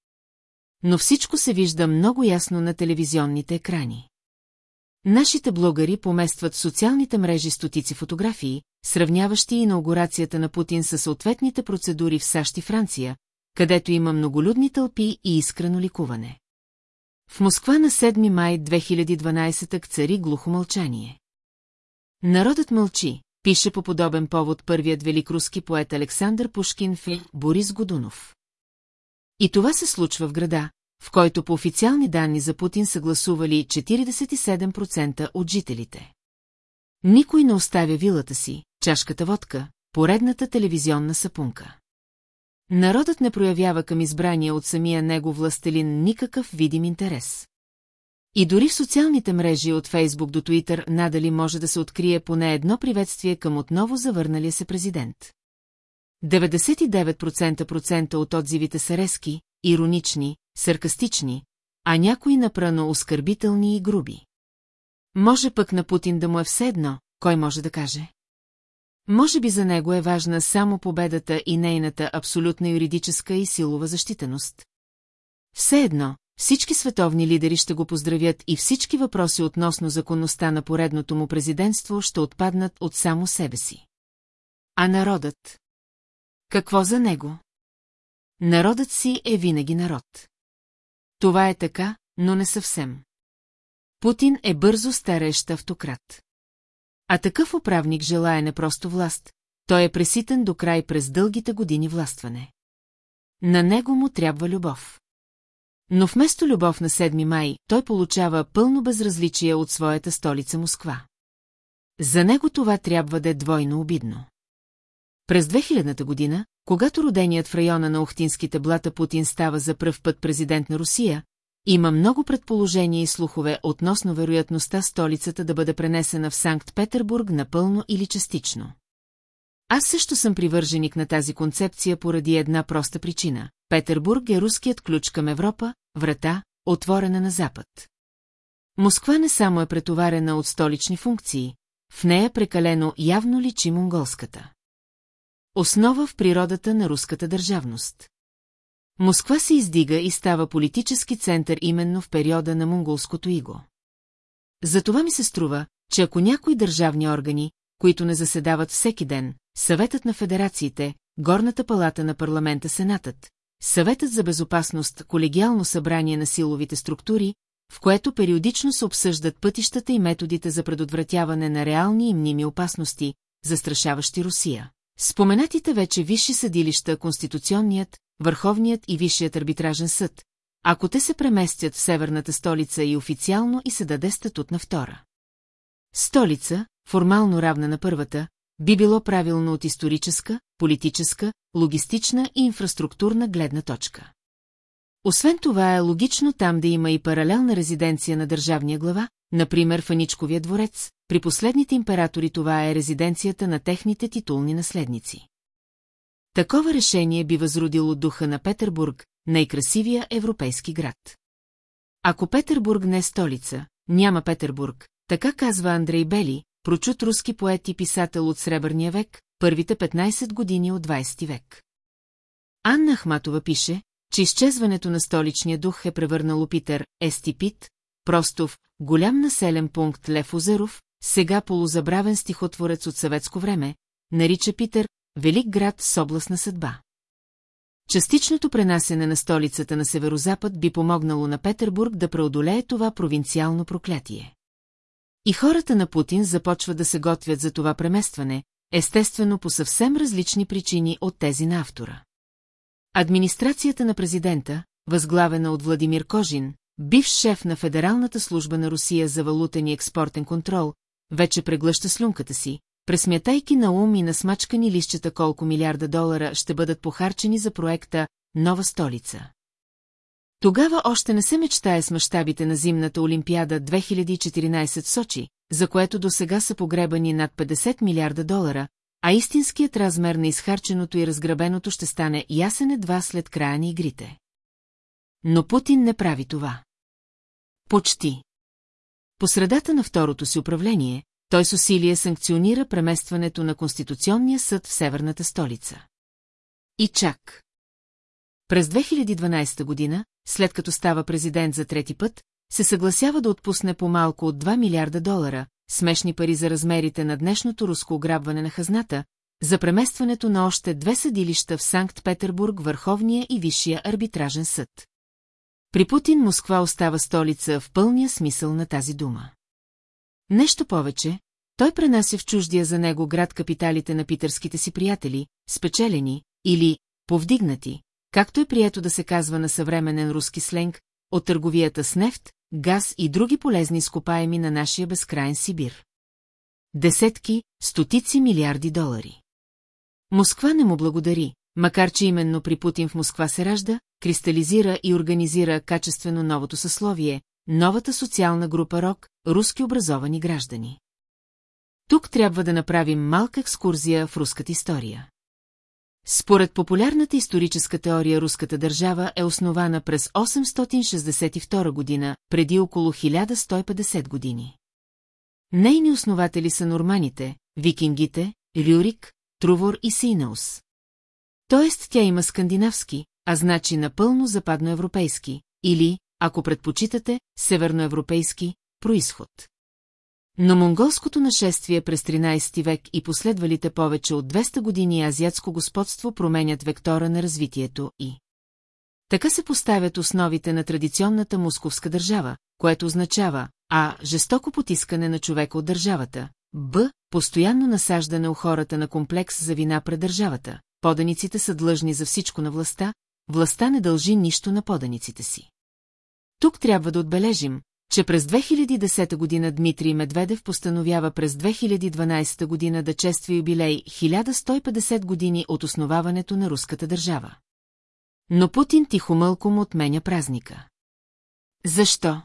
Но всичко се вижда много ясно на телевизионните екрани. Нашите блогъри поместват в социалните мрежи стотици фотографии, сравняващи инаугурацията на Путин със съответните процедури в САЩ и Франция, където има многолюдни тълпи и искрено ликуване. В Москва на 7 май 2012 цари глухо мълчание. Народът мълчи, пише по подобен повод първият велик руски поет Александър Пушкин в Борис Годунов. И това се случва в града, в който по официални данни за Путин са гласували 47% от жителите. Никой не оставя вилата си, чашката водка, поредната телевизионна сапунка. Народът не проявява към избрания от самия него властелин никакъв видим интерес. И дори в социалните мрежи от Фейсбук до Туитър надали може да се открие поне едно приветствие към отново завърналия се президент. 99% процента от отзивите са резки, иронични, саркастични, а някои напрано оскърбителни и груби. Може пък на Путин да му е все едно, кой може да каже? Може би за него е важна само победата и нейната абсолютна юридическа и силова защитеност. Все едно, всички световни лидери ще го поздравят и всички въпроси относно законността на поредното му президентство ще отпаднат от само себе си. А народът? Какво за него? Народът си е винаги народ. Това е така, но не съвсем. Путин е бързо старещ автократ. А такъв управник желая не просто власт, той е преситен до край през дългите години властване. На него му трябва любов. Но вместо любов на 7 май, той получава пълно безразличие от своята столица Москва. За него това трябва да е двойно обидно. През 2000 година, когато роденият в района на Охтинските блата Путин става за пръв път президент на Русия, има много предположения и слухове относно вероятността столицата да бъде пренесена в Санкт-Петербург напълно или частично. Аз също съм привърженик на тази концепция поради една проста причина. Петербург е руският ключ към Европа, врата, отворена на запад. Москва не само е претоварена от столични функции, в нея прекалено явно личи монголската. Основа в природата на руската държавност. Москва се издига и става политически център именно в периода на монголското иго. Затова ми се струва, че ако някои държавни органи, които не заседават всеки ден, Съветът на федерациите, Горната палата на парламента Сенатът, Съветът за безопасност, колегиално събрание на силовите структури, в което периодично се обсъждат пътищата и методите за предотвратяване на реални и мними опасности, застрашаващи Русия. Споменатите вече висши съдилища Конституционният, Върховният и Висшият арбитражен съд, ако те се преместят в северната столица и официално и се даде статут на втора. Столица, формално равна на първата, би било правилно от историческа, политическа, логистична и инфраструктурна гледна точка. Освен това е логично там да има и паралелна резиденция на държавния глава, например Фаничковия дворец, при последните императори това е резиденцията на техните титулни наследници. Такова решение би възродило духа на Петербург, най-красивия европейски град. Ако Петербург не е столица, няма Петербург, така казва Андрей Бели, прочут руски поет и писател от Сребърния век, първите 15 години от 20 век. Анна Ахматова пише, че изчезването на столичния дух е превърнало Питер Естипит, просто в голям населен пункт Лев Озеров, сега полузабравен стихотворец от съветско време, нарича Питер Велик град с областна съдба. Частичното пренасене на столицата на северозапад би помогнало на Петербург да преодолее това провинциално проклятие. И хората на Путин започват да се готвят за това преместване, естествено по съвсем различни причини от тези на автора. Администрацията на президента, възглавена от Владимир Кожин, бивш шеф на Федералната служба на Русия за валутен и експортен контрол, вече преглъща слюнката си, пресмятайки на ум и на смачкани лищета колко милиарда долара ще бъдат похарчени за проекта «Нова столица». Тогава още не се мечтае с мащабите на зимната Олимпиада 2014 в Сочи, за което до сега са погребани над 50 милиарда долара, а истинският размер на изхарченото и разграбеното ще стане ясен едва след края на игрите. Но Путин не прави това. Почти. По средата на второто си управление, той с усилие санкционира преместването на Конституционния съд в северната столица. И чак. През 2012 година, след като става президент за трети път, се съгласява да отпусне по-малко от 2 милиарда долара, смешни пари за размерите на днешното руско ограбване на хазната, за преместването на още две съдилища в Санкт-Петербург, Върховния и Висшия арбитражен съд. При Путин Москва остава столица в пълния смисъл на тази дума. Нещо повече, той пренася в чуждия за него град капиталите на питърските си приятели, спечелени или повдигнати, както е прието да се казва на съвременен руски сленг, от търговията с нефт, газ и други полезни изкопаеми на нашия безкрайен Сибир. Десетки, стотици милиарди долари. Москва не му благодари, макар че именно при Путин в Москва се ражда, кристализира и организира качествено новото съсловие, новата социална група РОК, руски образовани граждани. Тук трябва да направим малка екскурзия в руската история. Според популярната историческа теория руската държава е основана през 862 година, преди около 1150 години. Нейни основатели са норманите, викингите, Рюрик, Трувор и Сейнаус. Тоест тя има скандинавски, а значи напълно западноевропейски, или, ако предпочитате, северноевропейски, происход. Но монголското нашествие през 13 век и последвалите повече от 200 години азиатско господство променят вектора на развитието и... Така се поставят основите на традиционната московска държава, което означава А. Жестоко потискане на човека от държавата, Б. Постоянно насаждане у хората на комплекс за вина пред държавата. Поданиците са длъжни за всичко на властта, властта не дължи нищо на поданиците си. Тук трябва да отбележим, че през 2010 година Дмитрий Медведев постановява през 2012 година да чества юбилей 1150 години от основаването на руската държава. Но Путин тихомълком отменя празника. Защо?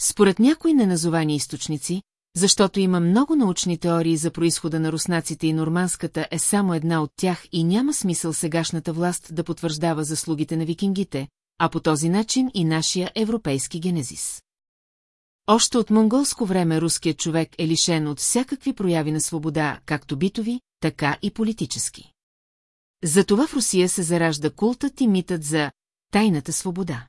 Според някои неназовани източници, защото има много научни теории за происхода на руснаците и норманската е само една от тях и няма смисъл сегашната власт да потвърждава заслугите на викингите, а по този начин и нашия европейски генезис. Още от монголско време руският човек е лишен от всякакви прояви на свобода, както битови, така и политически. Затова в Русия се заражда култът и митът за тайната свобода.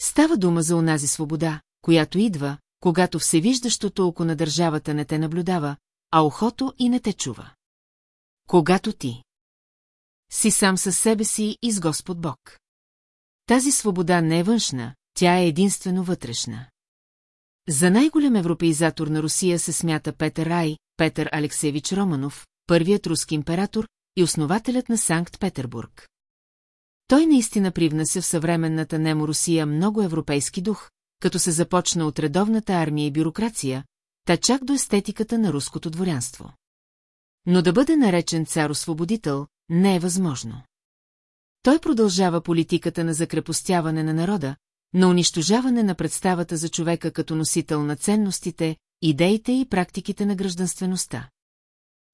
Става дума за онази свобода, която идва, когато всевиждащото око на държавата не те наблюдава, а ухото и не те чува. Когато ти си сам със себе си и с Господ Бог. Тази свобода не е външна, тя е единствено вътрешна. За най-голям европеизатор на Русия се смята Петър Рай, Петър Алексеевич Романов, първият руски император и основателят на Санкт-Петербург. Той наистина привнася в съвременната немо Русия много европейски дух, като се започна от редовната армия и бюрокрация, та чак до естетиката на руското дворянство. Но да бъде наречен цар-освободител не е възможно. Той продължава политиката на закрепостяване на народа, на унищожаване на представата за човека като носител на ценностите, идеите и практиките на гражданствеността.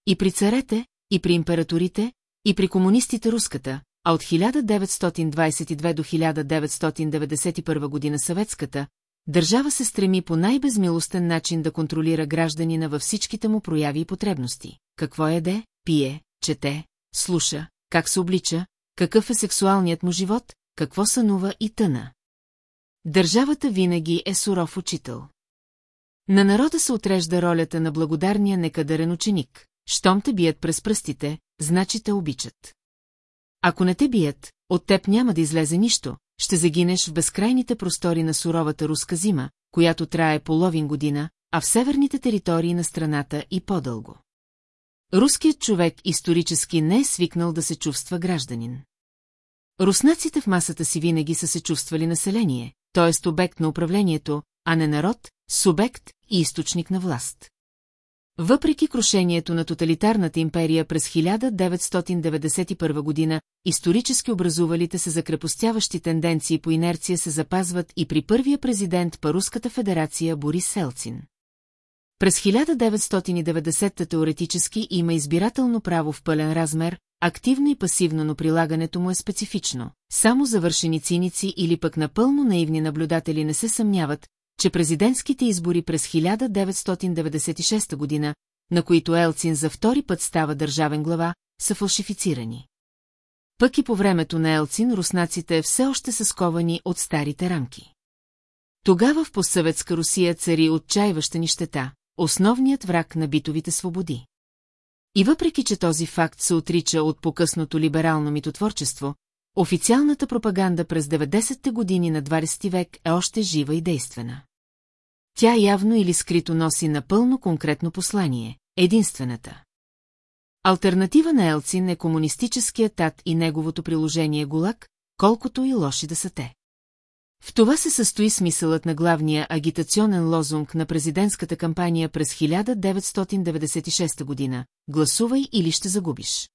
И при царете, и при императорите, и при комунистите руската, а от 1922 до 1991 година съветската, държава се стреми по най-безмилостен начин да контролира гражданина във всичките му прояви и потребности. Какво еде, пие, чете, слуша, как се облича, какъв е сексуалният му живот, какво сънува и тъна. Държавата винаги е суров учител. На народа се отрежда ролята на благодарния некадърен ученик. Щом те бият през пръстите, значи те обичат. Ако не те бият, от теб няма да излезе нищо, ще загинеш в безкрайните простори на суровата руска зима, която трае половин година, а в северните територии на страната и по-дълго. Руският човек исторически не е свикнал да се чувства гражданин. Руснаците в масата си винаги са се чувствали население, т.е. обект на управлението, а не народ, субект и източник на власт. Въпреки крушението на тоталитарната империя през 1991 година, исторически образувалите се закрепостяващи тенденции по инерция се запазват и при първия президент по Руската федерация Борис Селцин. През 1990-та теоретически има избирателно право в пълен размер, активно и пасивно, но прилагането му е специфично. Само завършени циници или пък напълно наивни наблюдатели не се съмняват, че президентските избори през 1996 година, на които Елцин за втори път става държавен глава, са фалшифицирани. Пък и по времето на Елцин руснаците все още са сковани от старите рамки. Тогава в постсъветска Русия цари отчаиваща нищета, основният враг на битовите свободи. И въпреки, че този факт се отрича от покъсното либерално митотворчество, официалната пропаганда през 90-те години на 20 век е още жива и действена. Тя явно или скрито носи напълно конкретно послание – единствената. Альтернатива на Елцин е комунистическият тат и неговото приложение ГУЛАГ, колкото и лоши да са те. В това се състои смисълът на главния агитационен лозунг на президентската кампания през 1996 година – «Гласувай или ще загубиш».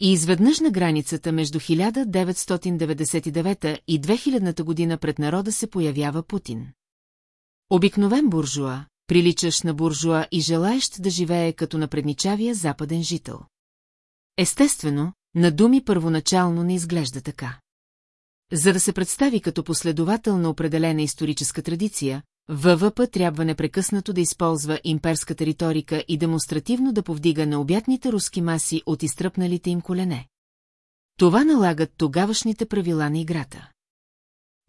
И изведнъж на границата между 1999 и 2000 година пред народа се появява Путин. Обикновен буржуа, приличаш на буржуа и желаещ да живее като напредничавия западен жител. Естествено, на думи първоначално не изглежда така. За да се представи като последовател на определена историческа традиция, ВВП трябва непрекъснато да използва имперската риторика и демонстративно да повдига необятните руски маси от изтръпналите им колене. Това налагат тогавашните правила на играта.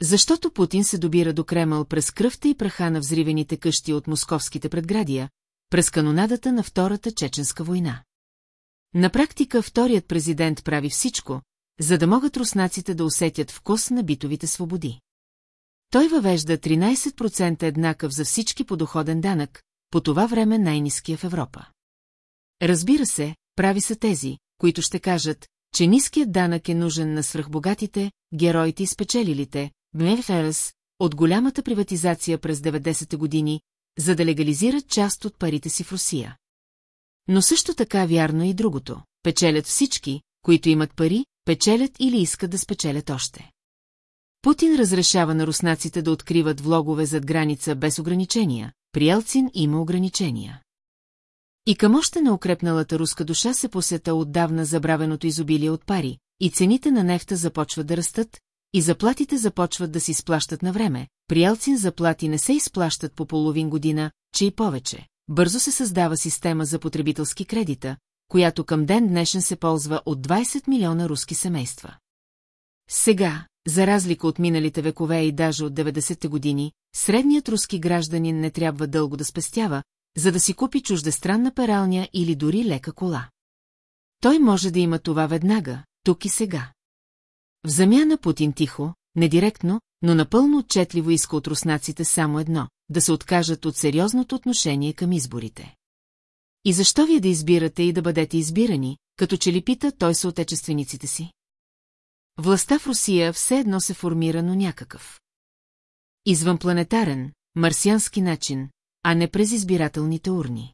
Защото Путин се добира до Кремъл през кръвта и праха на взривените къщи от московските предградия, през канонадата на Втората чеченска война. На практика вторият президент прави всичко, за да могат руснаците да усетят вкус на битовите свободи. Той въвежда 13% еднакъв за всички подоходен данък, по това време най-низкия в Европа. Разбира се, прави са тези, които ще кажат, че ниският данък е нужен на свръхбогатите, героите и спечелилите, Бнеферес, от голямата приватизация през 90-те години, за да легализират част от парите си в Русия. Но също така вярно и другото. Печелят всички, които имат пари, печелят или искат да спечелят още. Путин разрешава на руснаците да откриват влогове зад граница без ограничения, при Елцин има ограничения. И към още на укрепналата руска душа се посета отдавна забравеното изобилие от пари, и цените на нефта започват да растат, и заплатите започват да си изплащат на време. При Елцин заплати не се изплащат по половин година, че и повече. Бързо се създава система за потребителски кредита, която към ден днешен се ползва от 20 милиона руски семейства. Сега, за разлика от миналите векове и даже от 90-те години, средният руски гражданин не трябва дълго да спестява, за да си купи чуждестранна пералня или дори лека кола. Той може да има това веднага, тук и сега. В замяна Путин тихо, недиректно, но напълно отчетливо иска от руснаците само едно – да се откажат от сериозното отношение към изборите. И защо вие да избирате и да бъдете избирани, като че ли пита той са отечествениците си? Властта в Русия все едно се формира, но някакъв. Извънпланетарен, марсиански начин, а не през избирателните урни.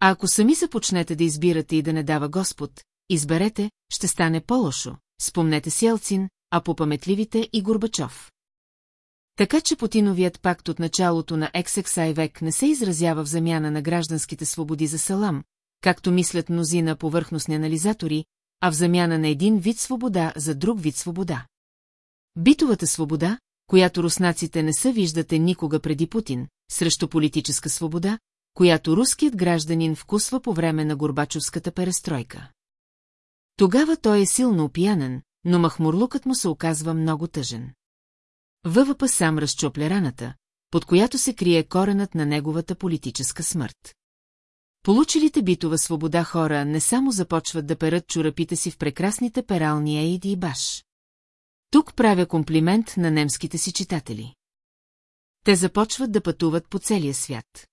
А ако сами започнете да избирате и да не дава Господ, изберете, ще стане по-лошо, спомнете си Елцин, а по-паметливите и Горбачов. Така че Путиновият пакт от началото на XXI век не се изразява в замяна на гражданските свободи за салам, както мислят мнозина повърхностни анализатори, а в замяна на един вид свобода за друг вид свобода. Битовата свобода, която руснаците не са виждате никога преди Путин, срещу политическа свобода, която руският гражданин вкусва по време на Горбачовската перестройка. Тогава той е силно опиянен, но махмурлукът му се оказва много тъжен. ВВП сам разчопля раната, под която се крие коренът на неговата политическа смърт. Получилите битова свобода хора не само започват да перат чурапите си в прекрасните перални Ейди и Баш. Тук правя комплимент на немските си читатели. Те започват да пътуват по целия свят.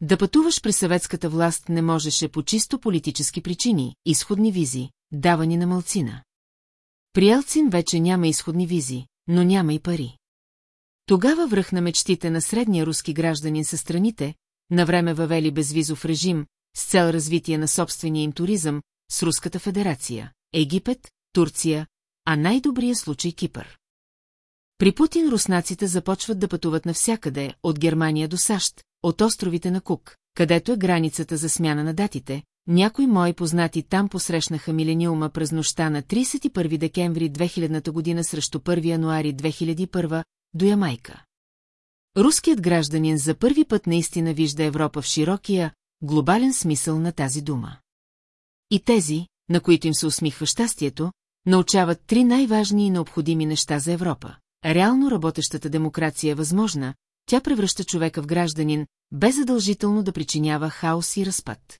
Да пътуваш при съветската власт не можеше по чисто политически причини, изходни визи, давани на мълцина. При Елцин вече няма изходни визи, но няма и пари. Тогава връх на мечтите на средния руски гражданин са страните, на време въвели безвизов режим, с цел развитие на собствения им туризъм, с Руската федерация, Египет, Турция, а най-добрия случай Кипър. При Путин руснаците започват да пътуват навсякъде, от Германия до САЩ, от островите на Кук, където е границата за смяна на датите, някои мои познати там посрещнаха милениума през нощта на 31 декември 2000 година срещу 1 януари 2001 до Ямайка. Руският гражданин за първи път наистина вижда Европа в широкия, глобален смисъл на тази дума. И тези, на които им се усмихва щастието, научават три най-важни и необходими неща за Европа. Реално работещата демокрация е възможна, тя превръща човека в гражданин, без задължително да причинява хаос и разпад.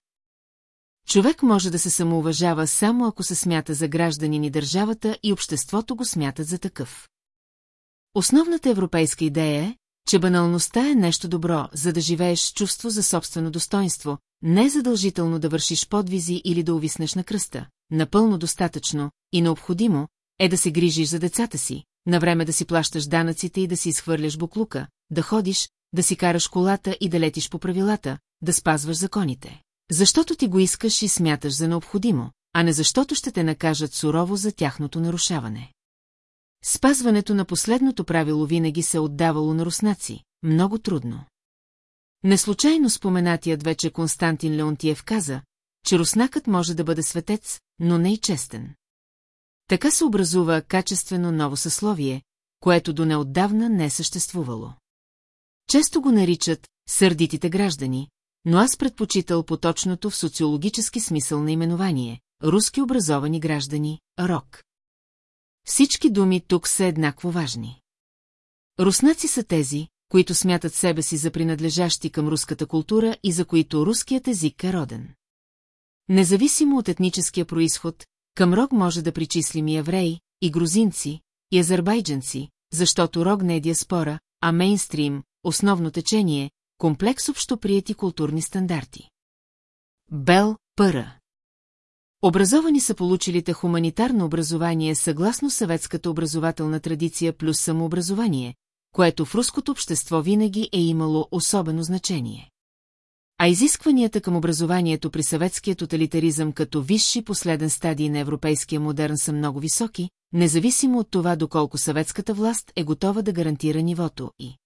Човек може да се самоуважава само ако се смята за гражданин и държавата и обществото го смятат за такъв. Основната европейска идея е, че баналността е нещо добро, за да живееш с чувство за собствено достоинство, не задължително да вършиш подвизи или да увиснеш на кръста. Напълно достатъчно и необходимо е да се грижиш за децата си, на време да си плащаш данъците и да си изхвърляш буклука, да ходиш, да си караш колата и да летиш по правилата, да спазваш законите. Защото ти го искаш и смяташ за необходимо, а не защото ще те накажат сурово за тяхното нарушаване. Спазването на последното правило винаги се отдавало на руснаци, много трудно. Неслучайно споменатият вече Константин Леонтиев каза, че руснакът може да бъде светец, но не и честен. Така се образува качествено ново съсловие, което до неотдавна не е съществувало. Често го наричат сърдитите граждани, но аз предпочитал поточното в социологически смисъл на именование – руски образовани граждани, РОК. Всички думи тук са еднакво важни. Руснаци са тези, които смятат себе си за принадлежащи към руската култура и за които руският език е роден. Независимо от етническия происход, към Рог може да причислим и евреи, и грузинци, и азербайджанци, защото Рог не е диаспора, а мейнстрим, основно течение, комплекс общоприяти културни стандарти. Бел Пъра Образовани са получилите хуманитарно образование съгласно съветската образователна традиция плюс самообразование, което в руското общество винаги е имало особено значение. А изискванията към образованието при съветския тоталитаризъм като висши последен стадий на европейския модерн са много високи, независимо от това доколко съветската власт е готова да гарантира нивото и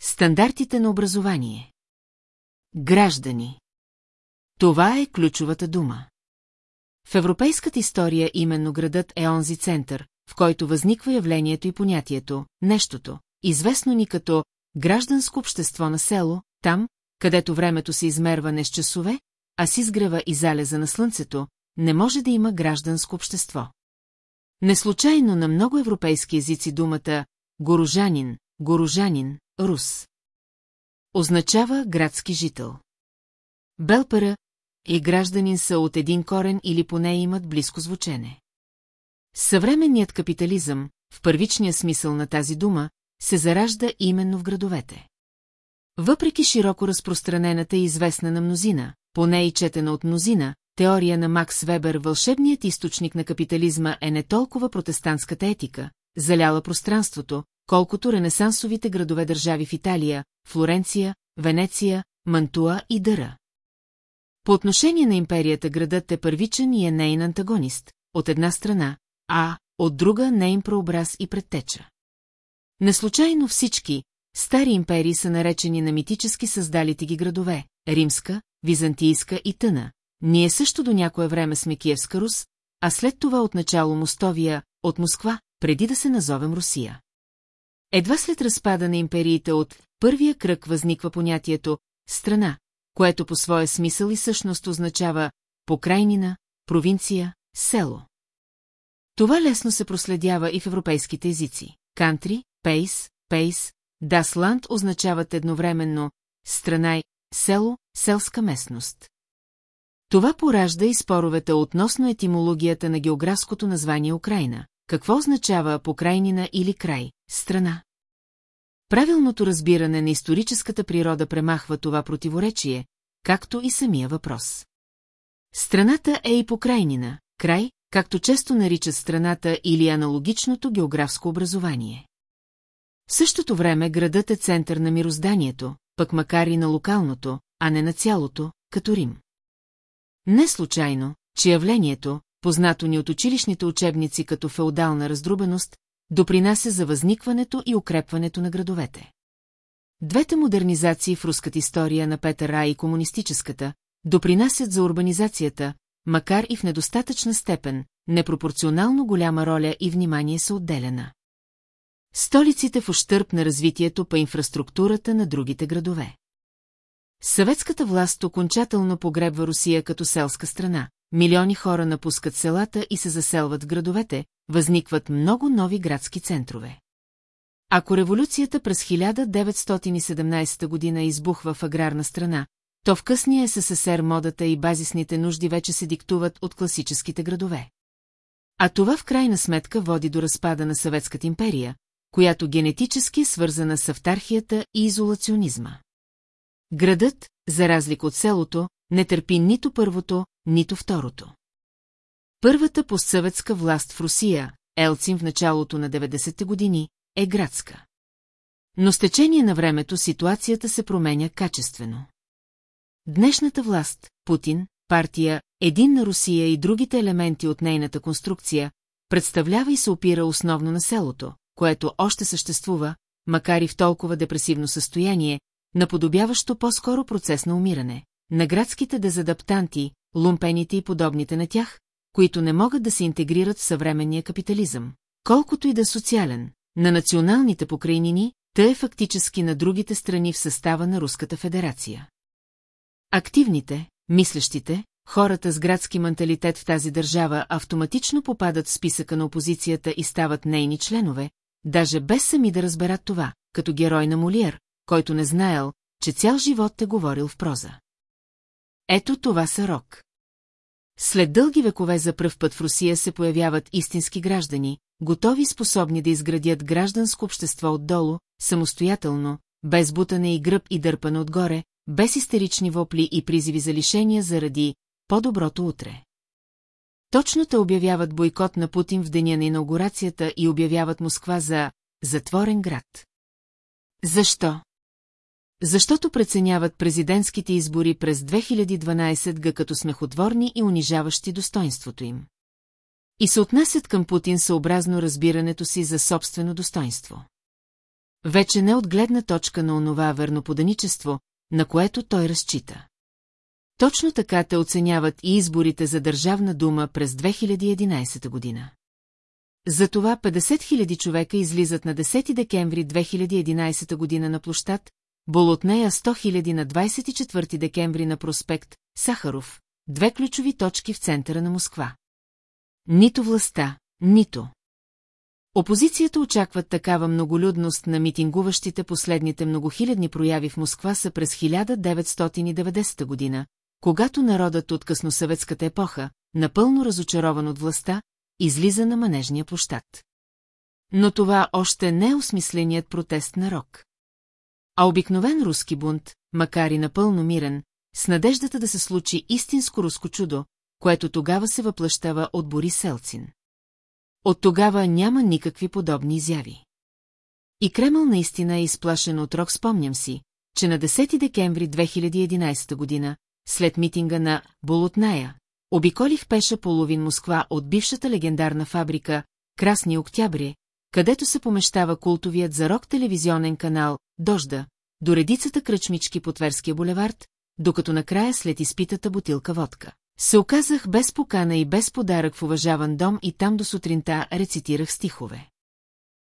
Стандартите на образование Граждани Това е ключовата дума. В европейската история именно градът е онзи център, в който възниква явлението и понятието, нещото, известно ни като гражданско общество на село, там, където времето се измерва не с часове, а с изгрева и залеза на слънцето, не може да има гражданско общество. Неслучайно на много европейски езици думата горожанин, горожанин, рус. Означава градски жител. Белпера и гражданин са от един корен или поне имат близко звучене. Съвременният капитализъм, в първичния смисъл на тази дума, се заражда именно в градовете. Въпреки широко разпространената и известна на мнозина, поне и четена от мнозина, теория на Макс Вебер вълшебният източник на капитализма е не толкова протестантската етика, заляла пространството, колкото ренесансовите градове-държави в Италия, Флоренция, Венеция, Мантуа и Дъра. По отношение на империята градът е първичен и е нейн антагонист, от една страна, а от друга нейн прообраз и предтеча. Неслучайно всички, стари империи са наречени на митически създалите ги градове – Римска, Византийска и Тъна. Ние също до някое време сме Киевска Рус, а след това отначало Мостовия, от Москва, преди да се назовем Русия. Едва след разпада на империите от първия кръг възниква понятието «страна», което по своя смисъл и същност означава покрайнина, провинция, село. Това лесно се проследява и в европейските езици. Кантри, пейс, пейс, дасланд означават едновременно страна и село, селска местност. Това поражда и споровете относно етимологията на географското название Украина. Какво означава покрайнина или край, страна? Правилното разбиране на историческата природа премахва това противоречие, както и самия въпрос. Страната е и покрайнина, край, както често наричат страната или аналогичното географско образование. В същото време градът е център на мирозданието, пък макар и на локалното, а не на цялото, като Рим. Не случайно, че явлението, познато ни от училищните учебници като феодална раздрубеност, допринася за възникването и укрепването на градовете. Двете модернизации в руската история на Петър А и комунистическата допринасят за урбанизацията, макар и в недостатъчна степен, непропорционално голяма роля и внимание са отделена. Столиците в ощърп на развитието по инфраструктурата на другите градове. Съветската власт окончателно погребва Русия като селска страна. Милиони хора напускат селата и се заселват в градовете, възникват много нови градски центрове. Ако революцията през 1917 година избухва в аграрна страна, то в късния СССР модата и базисните нужди вече се диктуват от класическите градове. А това в крайна сметка води до разпада на Съветската империя, която генетически е свързана с автархията и изолационизма. Градът, за разлика от селото, не търпи нито първото, нито второто. Първата постсъветска власт в Русия, Елцин в началото на 90-те години, е градска. Но с течение на времето ситуацията се променя качествено. Днешната власт, Путин, партия, един на Русия и другите елементи от нейната конструкция, представлява и се опира основно на селото, което още съществува, макар и в толкова депресивно състояние, наподобяващо по-скоро процес на умиране, на градските дезадаптанти, лумпените и подобните на тях, които не могат да се интегрират в съвременния капитализъм. Колкото и да социален, на националните покрайнини, те е фактически на другите страни в състава на Руската федерация. Активните, мислещите, хората с градски менталитет в тази държава автоматично попадат в списъка на опозицията и стават нейни членове, даже без сами да разберат това, като герой на Молиер, който не знаел, че цял живот е говорил в проза. Ето това са рок. След дълги векове за пръв път в Русия се появяват истински граждани, готови и способни да изградят гражданско общество отдолу, самостоятелно, без бутане и гръб и дърпане отгоре, без истерични вопли и призиви за лишения заради по-доброто утре. Точно те обявяват бойкот на Путин в деня на инаугурацията и обявяват Москва за затворен град. Защо? Защото преценяват президентските избори през 2012 г като смехотворни и унижаващи достоинството им. И се отнасят към Путин съобразно разбирането си за собствено достоинство. Вече не от гледна точка на онова верноподаничество, на което той разчита. Точно така те оценяват и изборите за Държавна дума през 2011 година. Затова 50 000 човека излизат на 10 декември 2011 година на площад, бол от нея 100 000 на 24 декември на проспект Сахаров, две ключови точки в центъра на Москва. Нито властта, нито. Опозицията очакват такава многолюдност на митингуващите последните многохилядни прояви в Москва са през 1990 година, когато народът от късносъветската епоха, напълно разочарован от властта, излиза на манежния площад. Но това още не е осмисленият протест на Рок. А обикновен руски бунт, макар и напълно мирен, с надеждата да се случи истинско руско чудо, което тогава се въплъщава от Борис Селцин. От тогава няма никакви подобни изяви. И Кремъл наистина е изплашен от Рок, спомням си, че на 10 декември 2011 година, след митинга на Болотная, обиколих пеша половин Москва от бившата легендарна фабрика Красни Октябри, където се помещава култовият за рок телевизионен канал Дожда, до редицата кръчмички по Тверския булевард, докато накрая след изпитата бутилка водка. Се оказах без покана и без подарък в уважаван дом и там до сутринта рецитирах стихове.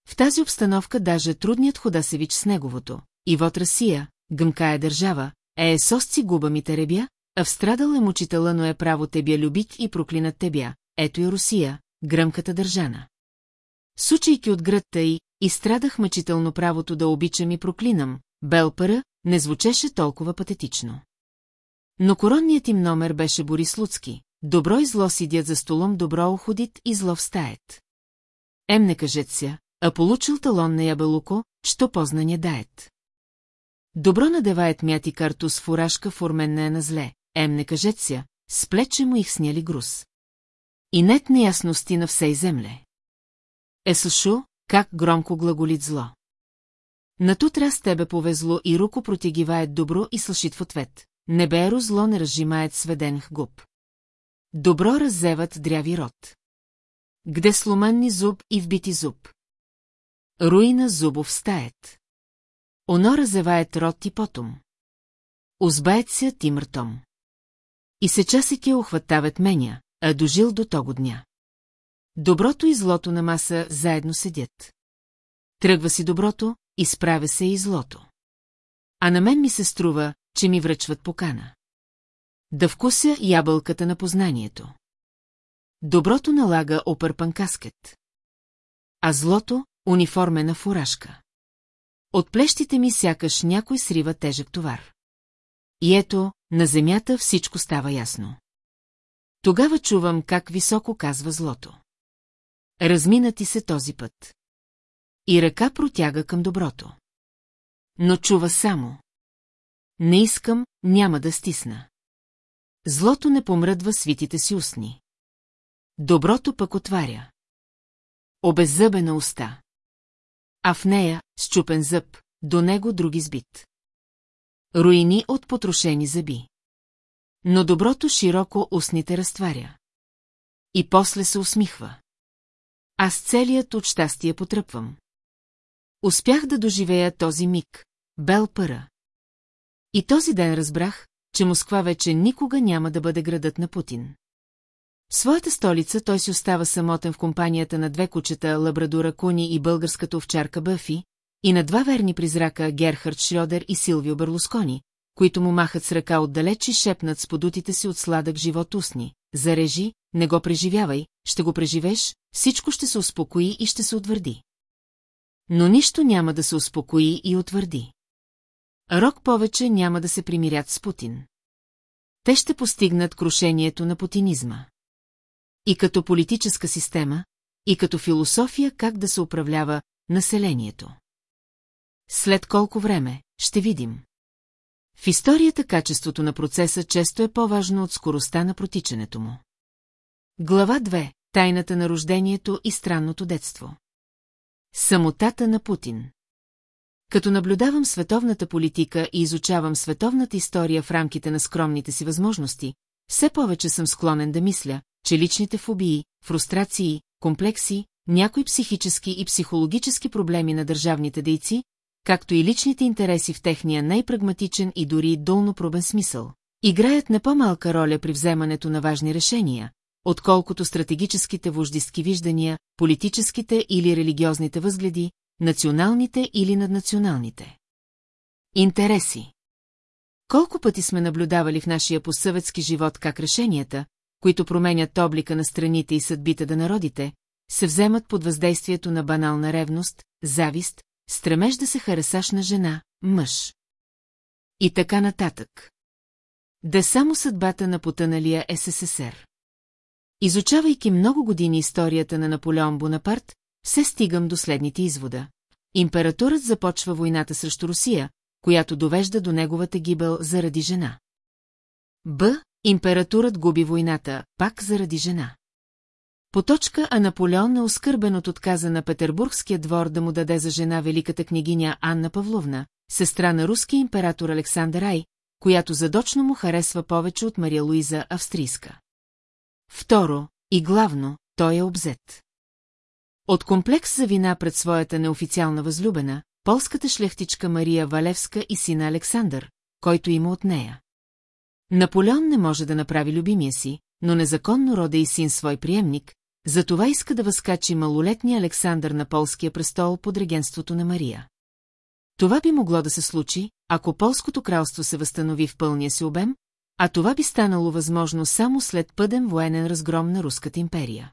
В тази обстановка даже трудният ходасевич с неговото. вот Расия, гъмкая държава, е сосци губа ми теребя, а встрадал е мучителя, но е право тебя любить и проклинат тебя. Ето и Русия, гръмката държана. Сучайки от гръдта й, изстрадах мъчително правото да обичам и проклинам, Белпара не звучеше толкова патетично. Но коронният им номер беше Борис Луцки. Добро и зло сидят за столом, добро уходит и зло встаят. Ем не кажет ся, а получил талон на ябелуко, що познање даят. Добро надевает мяти картус фуражка форменна е на зле, ем не кажет ся, с плече му их сняли груз. И нет неясности на всей земле. Е слушу, как громко глаголит зло. На тут раз тебе повезло и руко протягивает добро и слышит в ответ. Неберо зло не разжимает сведенх губ. Добро раззеват дряви рот. Где сломанни зуб и вбити зуб. Руина зубов стаят. Оно разевает рот и потом. Узбаят се тимъртом. И се часики охватават меня, а дожил до того дня. Доброто и злото на маса заедно седят. Тръгва си доброто, изправя се и злото. А на мен ми се струва, че ми връчват покана. Да вкуся ябълката на познанието. Доброто налага опърпан каскет. А злото – униформена фуражка. От плещите ми сякаш някой срива тежък товар. И ето, на земята всичко става ясно. Тогава чувам как високо казва злото. Размина ти се този път. И ръка протяга към доброто. Но чува само. Не искам, няма да стисна. Злото не помръдва свитите си устни. Доброто пък отваря. Обеззъбена уста. А в нея, щупен зъб, до него други сбит. Руини от потрошени зъби. Но доброто широко устните разтваря. И после се усмихва. Аз целият от щастие потръпвам. Успях да доживея този миг, бел пъра. И този ден разбрах, че Москва вече никога няма да бъде градът на Путин. В своята столица той си остава самотен в компанията на две кучета Лабрадура Куни и българската овчарка Бъфи, и на два верни призрака Герхард Шрёдер и Силвио Берлускони, които му махат с ръка отдалеч и шепнат с подутите си от сладък живот устни. Зарежи, не го преживявай, ще го преживеш, всичко ще се успокои и ще се утвърди. Но нищо няма да се успокои и утвърди. Рок повече няма да се примирят с Путин. Те ще постигнат крушението на путинизма. И като политическа система, и като философия как да се управлява населението. След колко време, ще видим. В историята качеството на процеса често е по-важно от скоростта на протичането му. Глава 2. Тайната на рождението и странното детство. Самотата на Путин. Като наблюдавам световната политика и изучавам световната история в рамките на скромните си възможности, все повече съм склонен да мисля, че личните фобии, фрустрации, комплекси, някои психически и психологически проблеми на държавните дейци, както и личните интереси в техния най-прагматичен и дори долнопробен смисъл, играят не по-малка роля при вземането на важни решения, отколкото стратегическите вождистки виждания, политическите или религиозните възгледи, националните или наднационалните. Интереси Колко пъти сме наблюдавали в нашия посъветски живот как решенията, които променят облика на страните и съдбите да народите, се вземат под въздействието на банална ревност, завист, стремеж да се харесаш на жена, мъж. И така нататък. Да само съдбата на потъналия СССР. Изучавайки много години историята на Наполеон Бонапарт, се стигам до следните извода. Императорът започва войната срещу Русия, която довежда до неговата гибел заради жена. Б. Императорът губи войната, пак заради жена. По точка А Наполеон е оскърбен от отказа на Петербургския двор да му даде за жена великата княгиня Анна Павловна, сестра на руския император Александър Ай, която задочно му харесва повече от Мария Луиза Австрийска. Второ, и главно, той е обзет. От комплекс за вина пред своята неофициална възлюбена, полската шляхтичка Мария Валевска и сина Александър, който има от нея. Наполеон не може да направи любимия си, но незаконно роде и син свой приемник, затова иска да възкачи малолетния Александър на полския престол под регенството на Мария. Това би могло да се случи, ако полското кралство се възстанови в пълния си обем, а това би станало възможно само след пъден военен разгром на Руската империя.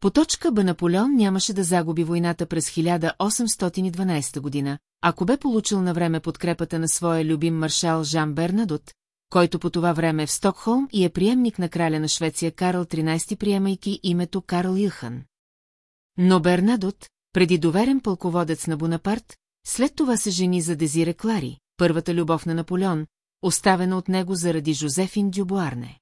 По точка Б Наполеон нямаше да загуби войната през 1812 година, ако бе получил на време подкрепата на своя любим маршал Жан Бернадот, който по това време е в Стокхолм и е приемник на краля на Швеция Карл XIII, приемайки името Карл Илхан. Но Бернадот, преди доверен пълководец на Бонапарт, след това се жени за Дезире Клари, първата любов на Наполеон, оставена от него заради Жозефин Дюбуарне.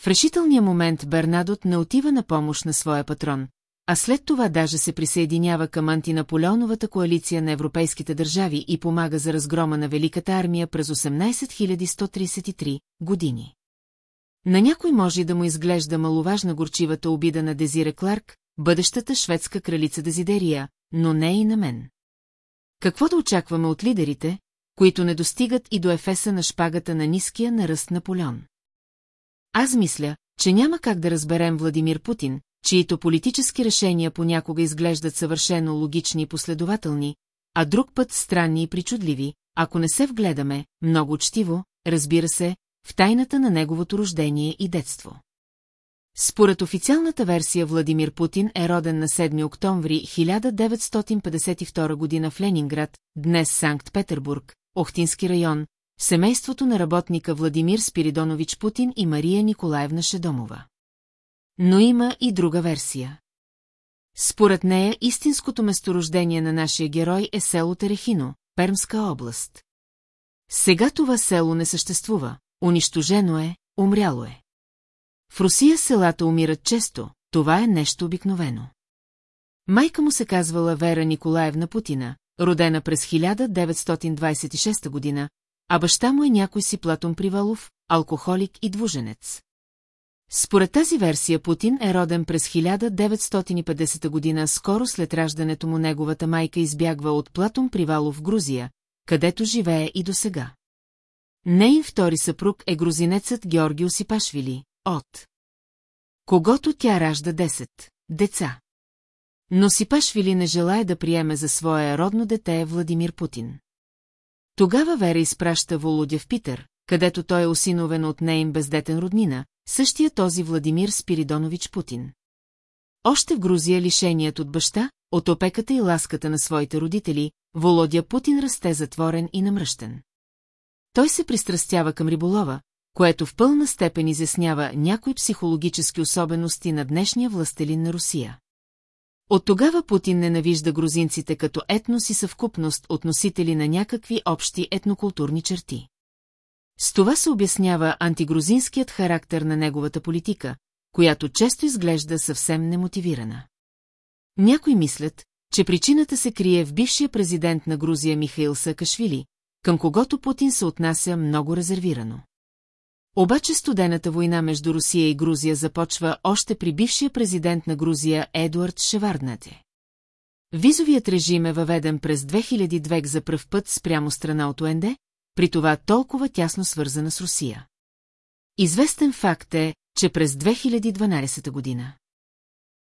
В решителния момент Бернадот не отива на помощ на своя патрон, а след това даже се присъединява към антинаполеоновата коалиция на европейските държави и помага за разгрома на Великата армия през 18133 години. На някой може да му изглежда маловажна горчивата обида на Дезире Кларк, бъдещата шведска кралица Дезидерия, но не и на мен. Какво да очакваме от лидерите, които не достигат и до ефеса на шпагата на ниския наръст Наполеон? Аз мисля, че няма как да разберем Владимир Путин, чието политически решения понякога изглеждат съвършено логични и последователни, а друг път странни и причудливи, ако не се вгледаме, много учтиво, разбира се, в тайната на неговото рождение и детство. Според официалната версия Владимир Путин е роден на 7 октомври 1952 година в Ленинград, днес Санкт-Петербург, Охтински район, семейството на работника Владимир Спиридонович Путин и Мария Николаевна Шедомова. Но има и друга версия. Според нея истинското месторождение на нашия герой е село Терехино, Пермска област. Сега това село не съществува, унищожено е, умряло е. В Русия селата умират често, това е нещо обикновено. Майка му се казвала Вера Николаевна Путина, родена през 1926 година, а баща му е някой си Платон Привалов, алкохолик и двуженец. Според тази версия Путин е роден през 1950 година, скоро след раждането му неговата майка избягва от Платон Привалов в Грузия, където живее и досега. Нейн втори съпруг е грузинецът Георги Осипашвили, от когото тя ражда 10 деца. Но Сипашвили не желая да приеме за свое родно дете Владимир Путин. Тогава Вера изпраща Володя в Питър, където той е осиновен от нейн бездетен роднина, същия този Владимир Спиридонович Путин. Още в Грузия лишеният от баща, от опеката и ласката на своите родители, Володя Путин расте затворен и намръщен. Той се пристрастява към риболова, което в пълна степен изяснява някои психологически особености на днешния властелин на Русия. От тогава Путин ненавижда грузинците като етнос и съвкупност от носители на някакви общи етнокултурни черти. С това се обяснява антигрузинският характер на неговата политика, която често изглежда съвсем немотивирана. Някои мислят, че причината се крие в бившия президент на Грузия Михаил Саакашвили, към когото Путин се отнася много резервирано. Обаче студената война между Русия и Грузия започва още при бившия президент на Грузия Едуард Шеварднате. Визовият режим е въведен през 2002 за пръв път спрямо страна от ОНД, при това толкова тясно свързана с Русия. Известен факт е, че през 2012 година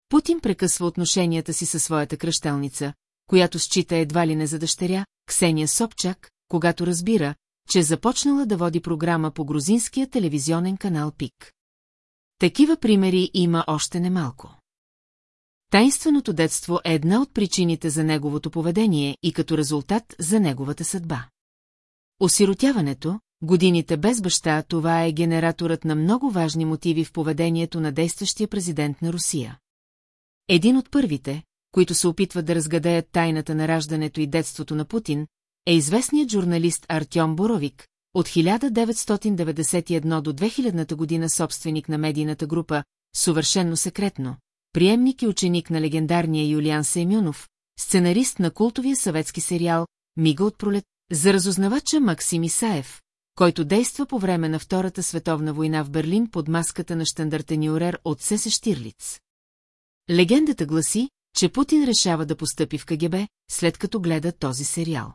Путин прекъсва отношенията си със своята кръщалница, която счита едва ли не за дъщеря, Ксения Собчак, когато разбира, че започнала да води програма по грузинския телевизионен канал ПИК. Такива примери има още немалко. Тайнственото детство е една от причините за неговото поведение и като резултат за неговата съдба. Осиротяването, годините без баща, това е генераторът на много важни мотиви в поведението на действащия президент на Русия. Един от първите, които се опитват да разгадаят тайната на раждането и детството на Путин, е известният журналист Артем Боровик, от 1991 до 2000 година собственик на медийната група «Съвършенно секретно», приемник и ученик на легендарния Юлиан Семюнов, сценарист на култовия съветски сериал «Мига от пролет», за разузнавача Максим Исаев, който действа по време на Втората световна война в Берлин под маската на штандартениорер от Сесе Штирлиц. Легендата гласи, че Путин решава да постъпи в КГБ, след като гледа този сериал.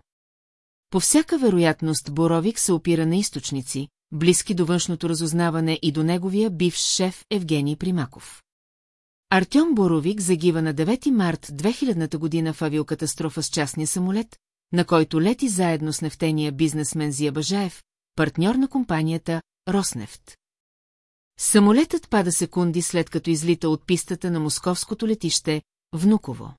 По всяка вероятност Боровик се опира на източници, близки до външното разузнаване и до неговия бивш шеф Евгений Примаков. Артем Боровик загива на 9 март 2000 година в авиокатастрофа с частния самолет, на който лети заедно с нефтения бизнесмен Зия Бажаев, партньор на компанията Роснефт. Самолетът пада секунди след като излита от пистата на московското летище Внуково.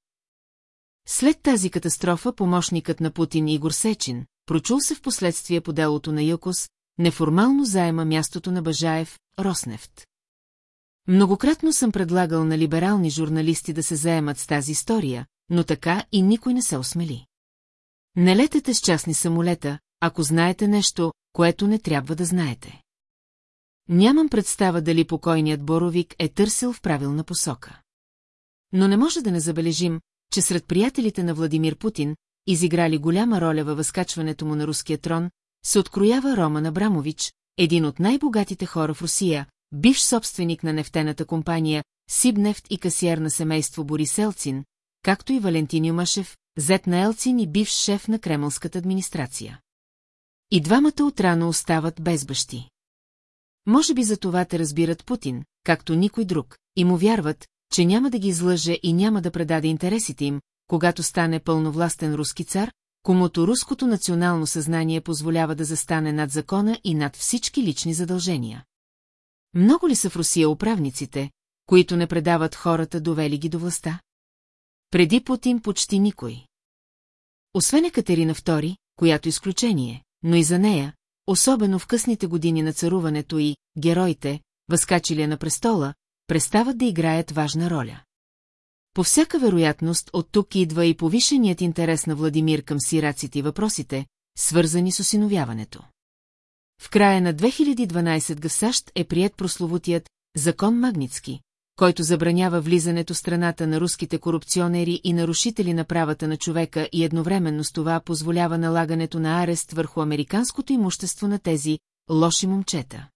След тази катастрофа помощникът на Путин Игор Сечин, прочул се в последствие по делото на Юкос, неформално заема мястото на Бажаев, Роснефт. Многократно съм предлагал на либерални журналисти да се заемат с тази история, но така и никой не се осмели. Не летете с частни самолета, ако знаете нещо, което не трябва да знаете. Нямам представа дали покойният Боровик е търсил в правилна посока. Но не може да не забележим, че сред приятелите на Владимир Путин, изиграли голяма роля във възкачването му на руския трон, се откроява Роман Абрамович, един от най-богатите хора в Русия, бивш собственик на нефтената компания, Сибнефт и касиер на семейство Борис Елцин, както и Валентин Юмашев, зет на Елцин и бивш шеф на кремълската администрация. И двамата отрано остават без бащи. Може би за това те разбират Путин, както никой друг, и му вярват, че няма да ги излъже и няма да предаде интересите им, когато стане пълновластен руски цар, комуто руското национално съзнание позволява да застане над закона и над всички лични задължения. Много ли са в Русия управниците, които не предават хората довели ги до властта? Преди Путин почти никой. Освен Екатерина II, която изключение, но и за нея, особено в късните години на царуването и героите, възкачили на престола, престават да играят важна роля. По всяка вероятност от тук идва и повишеният интерес на Владимир към сираците и въпросите, свързани с осиновяването. В края на 2012 в САЩ е прият прословутият «Закон Магницки», който забранява влизането в страната на руските корупционери и нарушители на правата на човека и едновременно с това позволява налагането на арест върху американското имущество на тези лоши момчета.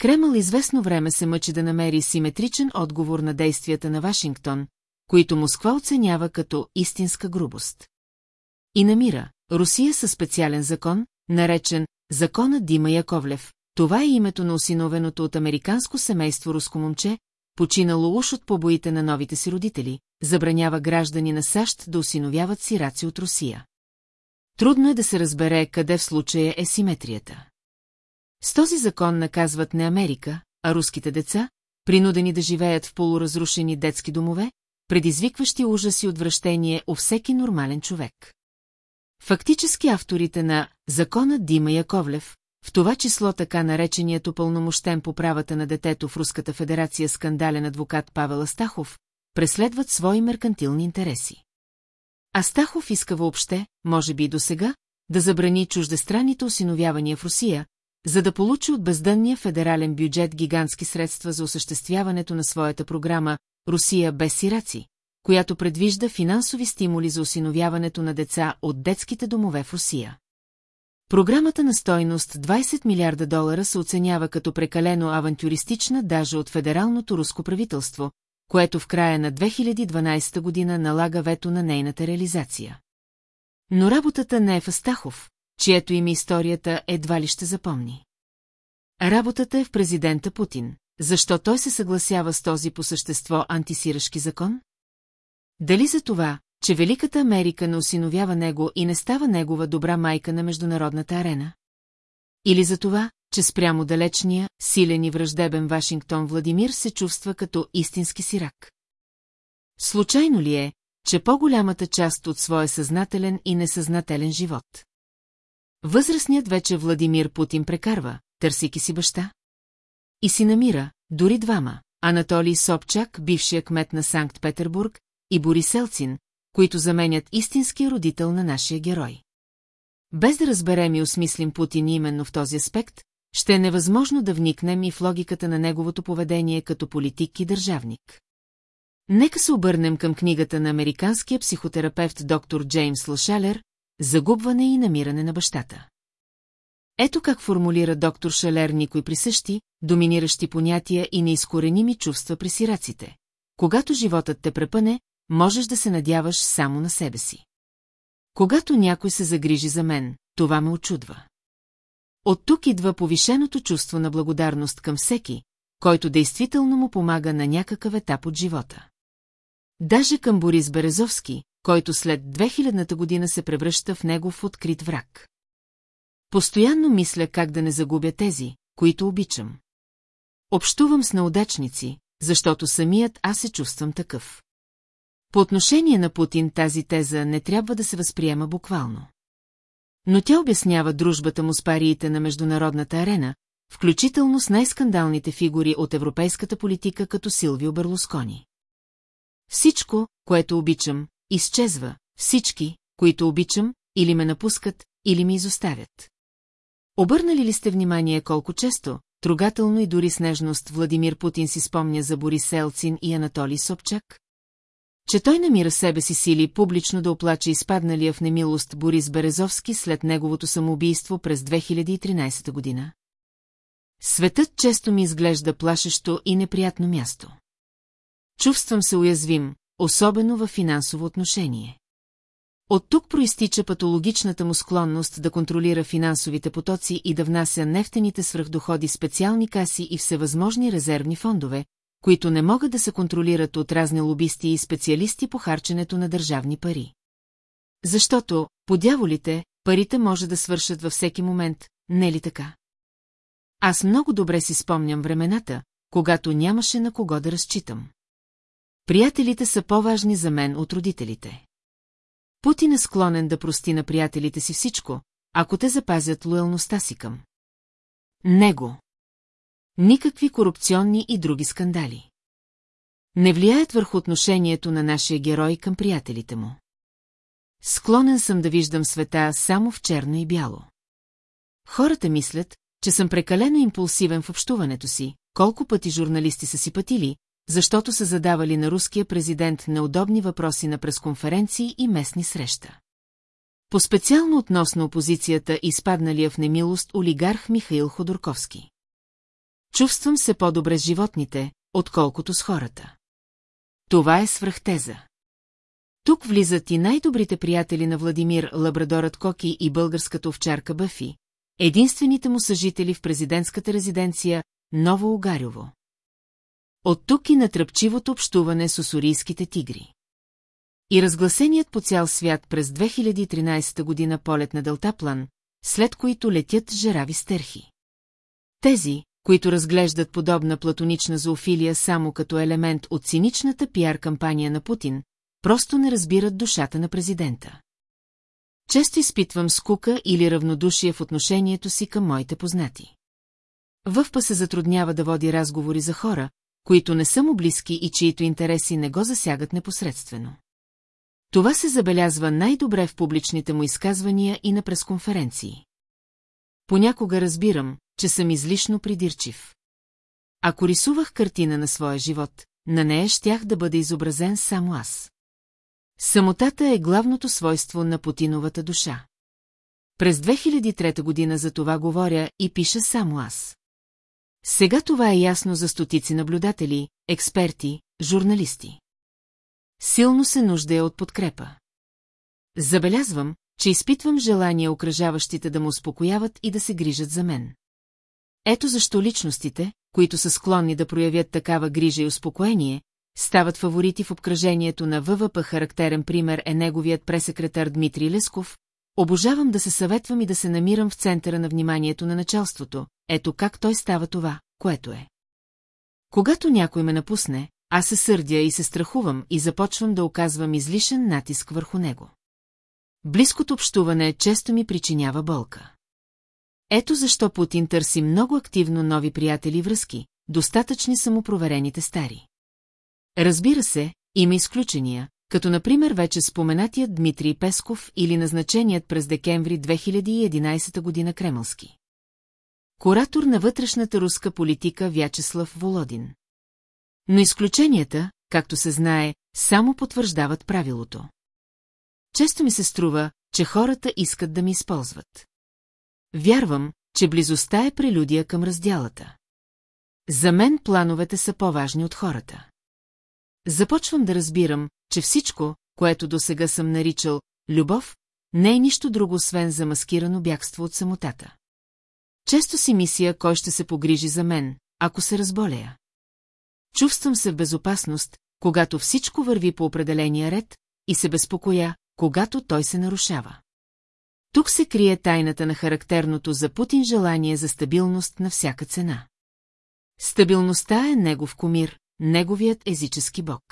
Кремъл известно време се мъчи да намери симетричен отговор на действията на Вашингтон, които Москва оценява като истинска грубост. И намира Русия със специален закон, наречен Закона Дима Яковлев. Това е името на осиновеното от американско семейство руско момче, починало уж от побоите на новите си родители, забранява граждани на САЩ да осиновяват сираци от Русия. Трудно е да се разбере къде в случая е симетрията. С този закон наказват не Америка, а руските деца, принудени да живеят в полуразрушени детски домове, предизвикващи ужас и отвращение у всеки нормален човек. Фактически авторите на «Закона Дима Яковлев», в това число така нареченият упълномощен по правата на детето в Руската федерация скандален адвокат Павел Астахов, преследват свои меркантилни интереси. Астахов иска въобще, може би и до сега, да забрани чуждестранните осиновявания в Русия, за да получи от бездънния федерален бюджет гигантски средства за осъществяването на своята програма «Русия без сираци», която предвижда финансови стимули за осиновяването на деца от детските домове в Русия. Програмата на стойност 20 милиарда долара се оценява като прекалено авантюристична даже от федералното руско правителство, което в края на 2012 година налага вето на нейната реализация. Но работата не е в Астахов, чието име историята едва ли ще запомни. Работата е в президента Путин. Защо той се съгласява с този по същество антисирашки закон? Дали за това, че Великата Америка не осиновява него и не става негова добра майка на международната арена? или за това, че спрямо далечния, силен и враждебен Вашингтон Владимир се чувства като истински сирак. Случайно ли е, че по-голямата част от своя съзнателен и несъзнателен живот? Възрастният вече Владимир Путин прекарва, търсики си баща. И си намира, дори двама, Анатолий Собчак, бившия кмет на Санкт-Петербург, и Борис Елцин, които заменят истинския родител на нашия герой. Без да разберем и осмислим Путин именно в този аспект, ще е невъзможно да вникнем и в логиката на неговото поведение като политик и държавник. Нека се обърнем към книгата на американския психотерапевт доктор Джеймс Лошалер «Загубване и намиране на бащата». Ето как формулира доктор Шалер никой присъщи, доминиращи понятия и неизкореними чувства при сираците. Когато животът те препъне, можеш да се надяваш само на себе си. Когато някой се загрижи за мен, това ме очудва. От тук идва повишеното чувство на благодарност към всеки, който действително му помага на някакъв етап от живота. Даже към Борис Березовски, който след 2000-та година се превръща в негов открит враг. Постоянно мисля как да не загубя тези, които обичам. Общувам с неудачници, защото самият аз се чувствам такъв. По отношение на Путин тази теза не трябва да се възприема буквално. Но тя обяснява дружбата му с париите на международната арена, включително с най-скандалните фигури от европейската политика като Силвио Берлускони. Всичко, което обичам, изчезва, всички, които обичам, или ме напускат, или ми изоставят. Обърнали ли сте внимание колко често, трогателно и дори с нежност Владимир Путин си спомня за Борис Елцин и Анатолий Собчак? Че той намира себе си сили публично да оплаче изпадналия в немилост Борис Березовски след неговото самоубийство през 2013 година. Светът често ми изглежда плашещо и неприятно място. Чувствам се уязвим, особено в финансово отношение. От тук проистича патологичната му склонност да контролира финансовите потоци и да внася нефтените свръхдоходи специални каси и всевъзможни резервни фондове, които не могат да се контролират от разни лобисти и специалисти по харченето на държавни пари. Защото, по дяволите, парите може да свършат във всеки момент, не ли така? Аз много добре си спомням времената, когато нямаше на кого да разчитам. Приятелите са по-важни за мен от родителите. Путин е склонен да прости на приятелите си всичко, ако те запазят лоялността си към. Него. Никакви корупционни и други скандали. Не влияят върху отношението на нашия герой към приятелите му. Склонен съм да виждам света само в черно и бяло. Хората мислят, че съм прекалено импулсивен в общуването си, колко пъти журналисти са си пътили, защото са задавали на руския президент неудобни въпроси на пресконференции и местни среща. По-специално относно опозицията изпадналия в немилост олигарх Михаил Ходорковски. Чувствам се по-добре с животните, отколкото с хората. Това е свръхтеза. Тук влизат и най-добрите приятели на Владимир Лабрадорът Коки и българската овчарка Бъфи, единствените му съжители в президентската резиденция Ново Огарyoво. От тук и натръпчивото общуване с усорийските тигри. И разгласеният по цял свят през 2013 година полет на Делтаплан, след които летят жерави стерхи. Тези, които разглеждат подобна платонична зоофилия само като елемент от циничната пиар-кампания на Путин, просто не разбират душата на президента. Често изпитвам скука или равнодушие в отношението си към моите познати. Въвпа се затруднява да води разговори за хора, които не са му близки и чието интереси не го засягат непосредствено. Това се забелязва най-добре в публичните му изказвания и на пресконференции. Понякога разбирам, че съм излишно придирчив. Ако рисувах картина на своя живот, на нея щях да бъде изобразен само аз. Самотата е главното свойство на Путиновата душа. През 2003 година за това говоря и пиша само аз. Сега това е ясно за стотици наблюдатели, експерти, журналисти. Силно се нуждае от подкрепа. Забелязвам, че изпитвам желание окръжаващите да му успокояват и да се грижат за мен. Ето защо личностите, които са склонни да проявят такава грижа и успокоение, стават фаворити в обкръжението на ВВП. Характерен пример е неговият пресекретар Дмитрий Лесков, Обожавам да се съветвам и да се намирам в центъра на вниманието на началството, ето как той става това, което е. Когато някой ме напусне, аз се сърдя и се страхувам и започвам да оказвам излишен натиск върху него. Близкото общуване често ми причинява болка. Ето защо Путин търси много активно нови приятели и връзки, достатъчни самопроверените стари. Разбира се, има изключения, като например вече споменатият Дмитрий Песков или назначеният през декември 2011 година Кремълски. Куратор на вътрешната руска политика Вячеслав Володин. Но изключенията, както се знае, само потвърждават правилото. Често ми се струва, че хората искат да ми използват. Вярвам, че близостта е прелюдия към разделата. За мен плановете са по-важни от хората. Започвам да разбирам, че всичко, което досега съм наричал любов, не е нищо друго, освен замаскирано бягство от самотата. Често си мисля, кой ще се погрижи за мен, ако се разболея. Чувствам се в безопасност, когато всичко върви по определения ред, и се безпокоя, когато той се нарушава. Тук се крие тайната на характерното за Путин желание за стабилност на всяка цена. Стабилността е негов комир, неговият езически бог.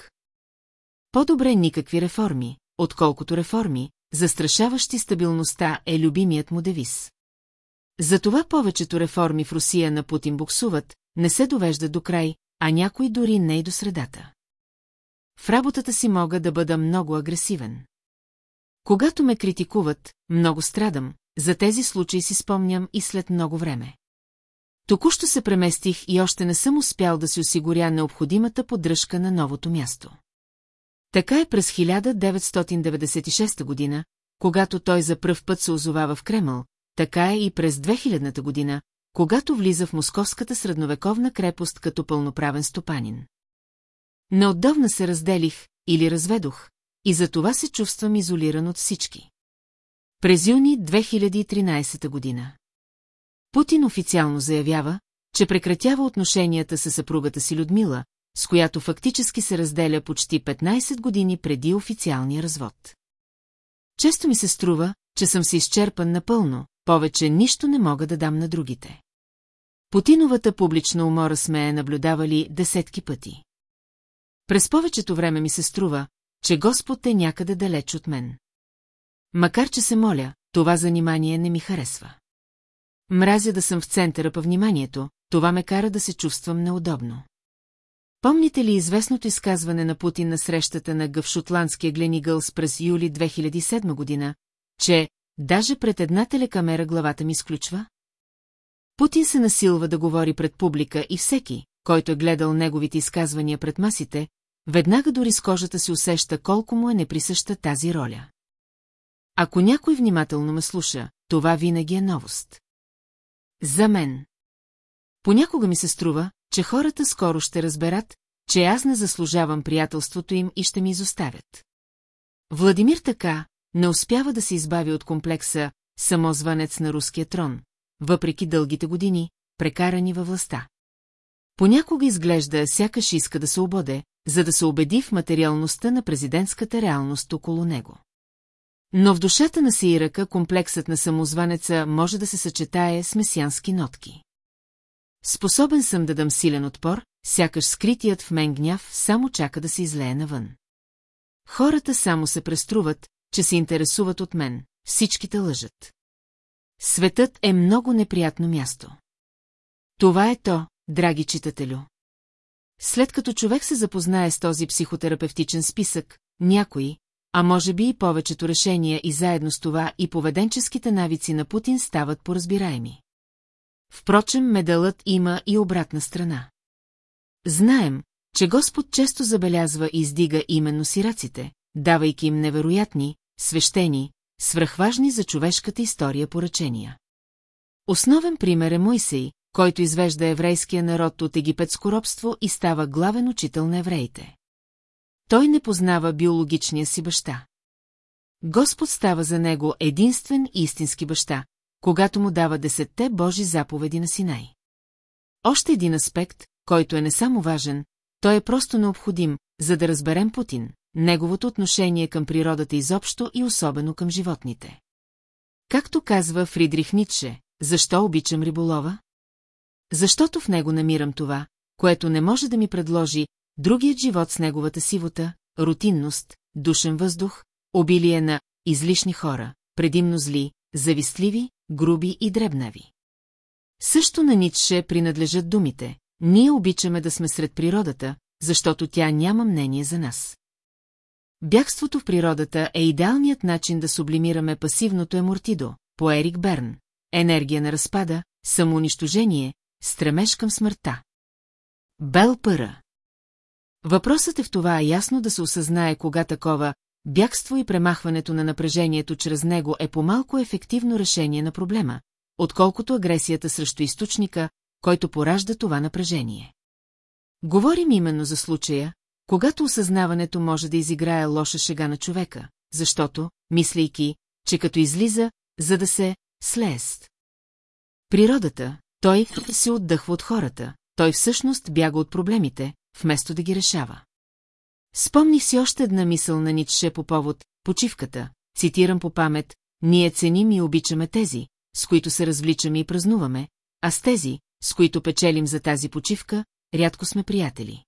По-добре никакви реформи, отколкото реформи, застрашаващи стабилността е любимият му девиз. Затова повечето реформи в Русия на Путин буксуват, не се довеждат до край, а някой дори не и до средата. В работата си мога да бъда много агресивен. Когато ме критикуват, много страдам, за тези случаи си спомням и след много време. Току-що се преместих и още не съм успял да си осигуря необходимата поддръжка на новото място. Така е през 1996 година, когато той за пръв път се озовава в Кремъл, така е и през 2000 година, когато влиза в московската средновековна крепост като пълноправен стопанин. Неотдавна се разделих или разведох, и за това се чувствам изолиран от всички. През юни 2013 година. Путин официално заявява, че прекратява отношенията с съпругата си Людмила, с която фактически се разделя почти 15 години преди официалния развод. Често ми се струва, че съм се изчерпан напълно, повече нищо не мога да дам на другите. Путиновата публична умора сме е наблюдавали десетки пъти. През повечето време ми се струва, че Господ е някъде далеч от мен. Макар, че се моля, това занимание не ми харесва. Мразя да съм в центъра по вниманието, това ме кара да се чувствам неудобно. Помните ли известното изказване на Путин на срещата на гъвшотландския Гленигълс през юли 2007 година, че даже пред една телекамера главата ми изключва? Путин се насилва да говори пред публика и всеки, който е гледал неговите изказвания пред масите, веднага дори с кожата си усеща колко му е неприсъща тази роля. Ако някой внимателно ме слуша, това винаги е новост. За мен. Понякога ми се струва, че хората скоро ще разберат, че аз не заслужавам приятелството им и ще ми изоставят. Владимир така не успява да се избави от комплекса самозванец на руския трон, въпреки дългите години, прекарани във властта. Понякога изглежда сякаш иска да се ободе, за да се убеди в материалността на президентската реалност около него. Но в душата на Сиръка комплексът на самозванеца може да се съчетае с месиански нотки. Способен съм да дам силен отпор, сякаш скритият в мен гняв само чака да се излее навън. Хората само се преструват, че се интересуват от мен, всичките лъжат. Светът е много неприятно място. Това е то, драги читателю. След като човек се запознае с този психотерапевтичен списък, някои, а може би и повечето решения и заедно с това и поведенческите навици на Путин стават поразбираеми. Впрочем, медалът има и обратна страна. Знаем, че Господ често забелязва и издига именно сираците, давайки им невероятни, свещени, свръхважни за човешката история поръчения. Основен пример е Мойсей, който извежда еврейския народ от египетско робство и става главен учител на евреите. Той не познава биологичния си баща. Господ става за него единствен истински баща, когато му дава десетте Божи заповеди на Синай. Още един аспект, който е не само важен, той е просто необходим, за да разберем Путин, неговото отношение към природата изобщо и особено към животните. Както казва Фридрих Ницше, защо обичам риболова? Защото в него намирам това, което не може да ми предложи другият живот с неговата сивота, рутинност, душен въздух, обилие на излишни хора, предимно зли, завистливи, груби и дребнави. Също на Ницше принадлежат думите. Ние обичаме да сме сред природата, защото тя няма мнение за нас. Бягството в природата е идеалният начин да сублимираме пасивното емортидо, по Ерик Берн. Енергия на разпада, самоунищожение, стремеж към смъртта. Бел Пъра Въпросът е в това ясно да се осъзнае кога такова бягство и премахването на напрежението чрез него е по-малко ефективно решение на проблема, отколкото агресията срещу източника, който поражда това напрежение. Говорим именно за случая, когато осъзнаването може да изиграе лоша шега на човека, защото, мислейки, че като излиза, за да се слест. Природата, той се отдъхва от хората, той всъщност бяга от проблемите, вместо да ги решава. Спомних си още една мисъл на Ницше по повод почивката, цитирам по памет, ние ценим и обичаме тези, с които се развличаме и празнуваме, а с тези, с които печелим за тази почивка, рядко сме приятели.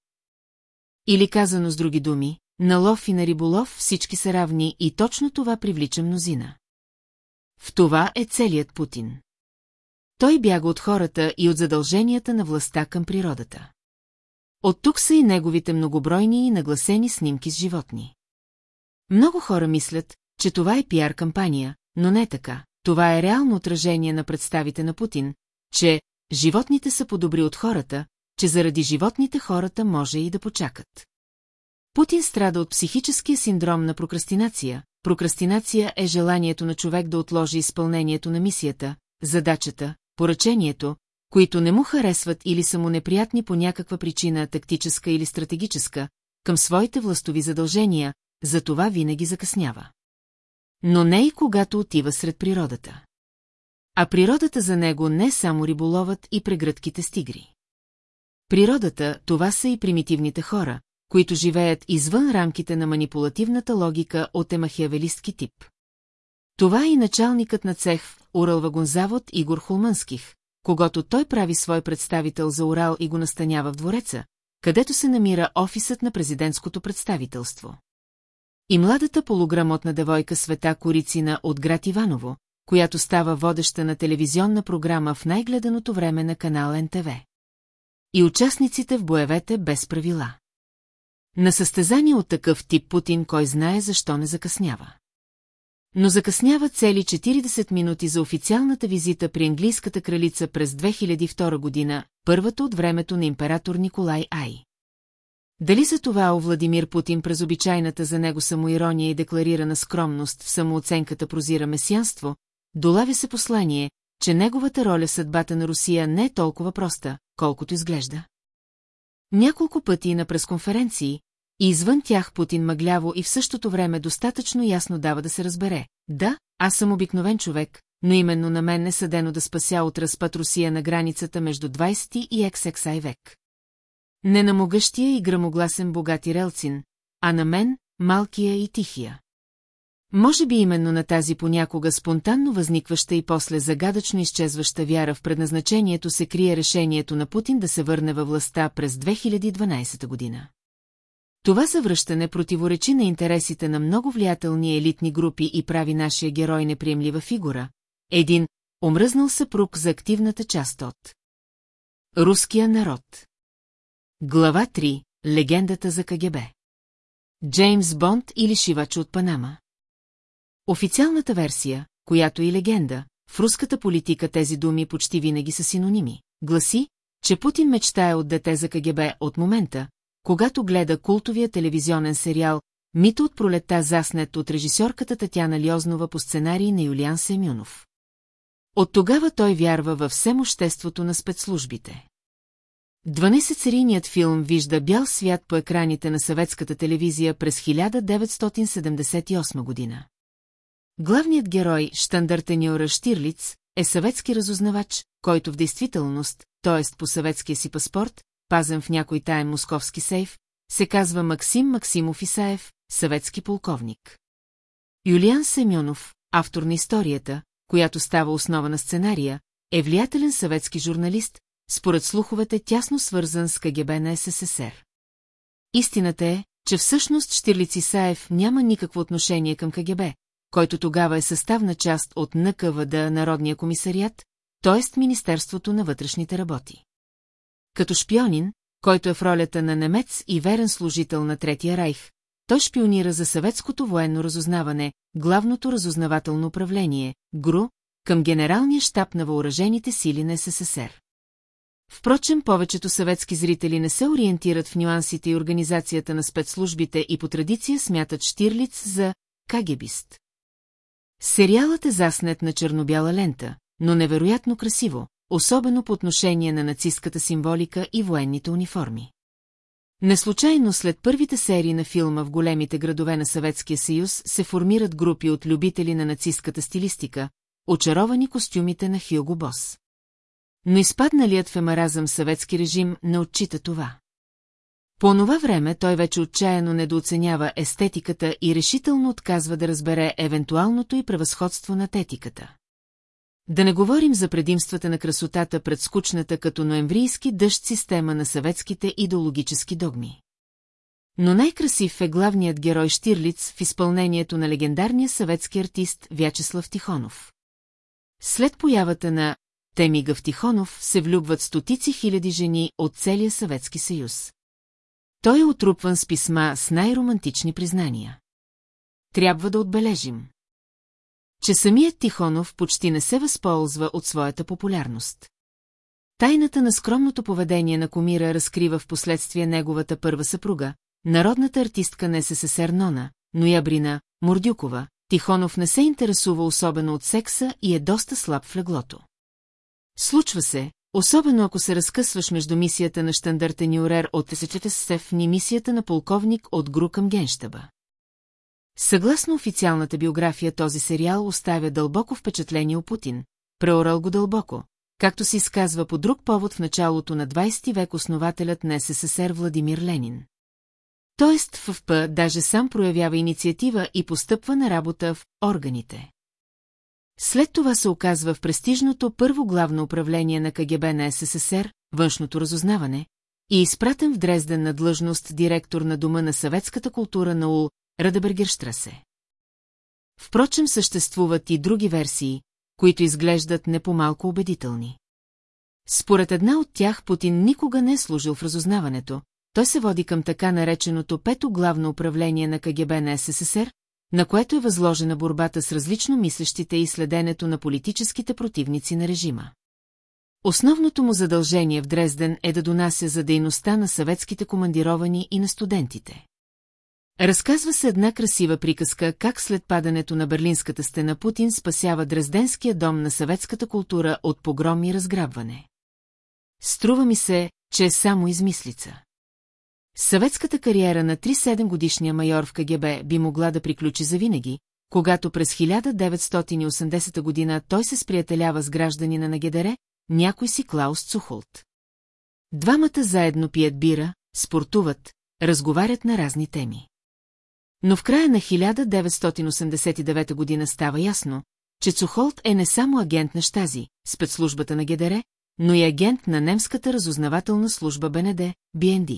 Или казано с други думи, на лов и на риболов всички са равни и точно това привлича мнозина. В това е целият Путин. Той бяга от хората и от задълженията на властта към природата. От тук са и неговите многобройни и нагласени снимки с животни. Много хора мислят, че това е пиар-кампания, но не така. Това е реално отражение на представите на Путин, че животните са по-добри от хората, че заради животните хората може и да почакат. Путин страда от психическия синдром на прокрастинация. Прокрастинация е желанието на човек да отложи изпълнението на мисията, задачата, поръчението, които не му харесват или са му неприятни по някаква причина, тактическа или стратегическа, към своите властови задължения, за това винаги закъснява. Но не и когато отива сред природата. А природата за него не само риболовът и прегръдките с тигри. Природата, това са и примитивните хора, които живеят извън рамките на манипулативната логика от емахиавелистки тип. Това е и началникът на цех Уралвагонзавод Игор Холманских, когато той прави свой представител за Урал и го настанява в двореца, където се намира офисът на президентското представителство. И младата полуграмотна девойка Света Корицина от град Иваново, която става водеща на телевизионна програма в най-гледаното време на канал НТВ. И участниците в боевете без правила. На състезание от такъв тип Путин кой знае защо не закъснява. Но закъснява цели 40 минути за официалната визита при английската кралица през 2002 година, първата от времето на император Николай Ай. Дали за това о Владимир Путин през обичайната за него самоирония и декларирана скромност в самооценката прозира месианство, долавя се послание, че неговата роля в съдбата на Русия не е толкова проста, колкото изглежда. Няколко пъти на пресконференции, и извън тях Путин мъгляво и в същото време достатъчно ясно дава да се разбере. Да, аз съм обикновен човек, но именно на мен не съдено да спася от разпът Русия на границата между 20 и XXI век. Не на могъщия и грамогласен богати Релцин, а на мен, малкия и тихия. Може би именно на тази понякога спонтанно възникваща и после загадъчно изчезваща вяра в предназначението се крие решението на Путин да се върне във властта през 2012 година. Това завръщане противоречи на интересите на много влиятелни елитни групи и прави нашия герой неприемлива фигура, един омръзнал съпруг за активната част от Руския народ. Глава 3. Легендата за КГБ. Джеймс Бонд или Шивач от Панама. Официалната версия, която и легенда, в руската политика тези думи почти винаги са синоними, гласи, че Путин мечтае от дете за КГБ от момента, когато гледа култовия телевизионен сериал «Мито от пролетта заснет» от режисьорката Татяна Льознова по сценарий на Юлиан Семюнов. От тогава той вярва във всемоществото на спецслужбите. 12-серийният филм вижда бял свят по екраните на съветската телевизия през 1978 година. Главният герой, штандартениора Штирлиц, е съветски разузнавач, който в действителност, т.е. по съветския си паспорт, пазен в някой таен московски сейф, се казва Максим Максимов Исаев, съветски полковник. Юлиан Семенов, автор на историята, която става основа на сценария, е влиятелен съветски журналист, според слуховете тясно свързан с КГБ на СССР. Истината е, че всъщност Штирлиц Исаев няма никакво отношение към КГБ, който тогава е съставна част от НКВД Народния комисариат, т.е. Министерството на вътрешните работи. Като шпионин, който е в ролята на немец и верен служител на Третия райх, той шпионира за съветското военно разузнаване, главното разузнавателно управление, ГРУ, към Генералния щаб на въоръжените сили на СССР. Впрочем, повечето съветски зрители не се ориентират в нюансите и организацията на спецслужбите и по традиция смятат Штирлиц за кагебист. Сериалът е заснет на чернобяла лента, но невероятно красиво, особено по отношение на нацистката символика и военните униформи. Неслучайно след първите серии на филма в големите градове на Съветския съюз се формират групи от любители на нацистката стилистика, очаровани костюмите на Хюго Бос. Но изпадналият в емаразъм съветски режим не отчита това. По това време той вече отчаяно недооценява естетиката и решително отказва да разбере евентуалното и превъзходство на етиката. Да не говорим за предимствата на красотата пред скучната като ноемврийски дъжд система на съветските идеологически догми. Но най-красив е главният герой Штирлиц в изпълнението на легендарния съветски артист Вячеслав Тихонов. След появата на Теми Гавтихонов се влюбват стотици хиляди жени от целия Съветски съюз. Той е отрупван с писма с най-романтични признания. Трябва да отбележим, че самият Тихонов почти не се възползва от своята популярност. Тайната на скромното поведение на Комира разкрива в последствие неговата първа съпруга, народната артистка на СССР Нона, Ноябрина, Мордюкова, Тихонов не се интересува особено от секса и е доста слаб в леглото. Случва се, особено ако се разкъсваш между мисията на штандартен Юрер от СЧТСФ и мисията на полковник от Гру към Генштаба. Съгласно официалната биография този сериал оставя дълбоко впечатление о Путин, преорал го дълбоко, както се изказва по друг повод в началото на 20 век основателят на СССР Владимир Ленин. Тоест в ФП даже сам проявява инициатива и постъпва на работа в органите. След това се оказва в престижното първо главно управление на КГБ на СССР, външното разузнаване, и изпратен в Дрезден на длъжност директор на Дома на съветската култура на УЛ Радебергерштрасе. Впрочем съществуват и други версии, които изглеждат не по-малко убедителни. Според една от тях Путин никога не е служил в разузнаването, той се води към така нареченото пето главно управление на КГБ на СССР, на което е възложена борбата с различно мислещите и следенето на политическите противници на режима. Основното му задължение в Дрезден е да донася за дейността на съветските командировани и на студентите. Разказва се една красива приказка как след падането на Берлинската стена Путин спасява Дрезденския дом на съветската култура от погром и разграбване. Струва ми се, че е само измислица. Съветската кариера на 3-7 годишния майор в КГБ би могла да приключи завинаги, когато през 1980 година той се сприятелява с гражданина на ГДР, някой си Клаус Цухолт. Двамата заедно пият бира, спортуват, разговарят на разни теми. Но в края на 1989 година става ясно, че Цухолт е не само агент на Штази, спецслужбата на ГДР, но и агент на немската разузнавателна служба БНД, БНД.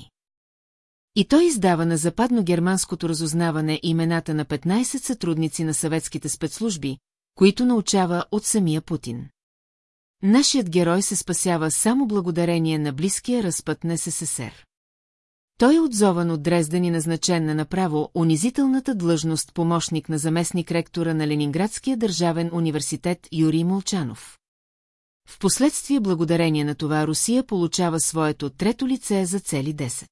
И той издава на западно-германското разузнаване имената на 15 сътрудници на съветските спецслужби, които научава от самия Путин. Нашият герой се спасява само благодарение на близкия разпът на СССР. Той е отзован от Дрезден и назначен на направо унизителната длъжност помощник на заместник-ректора на Ленинградския държавен университет Юрий Молчанов. Впоследствие благодарение на това Русия получава своето трето лице за цели 10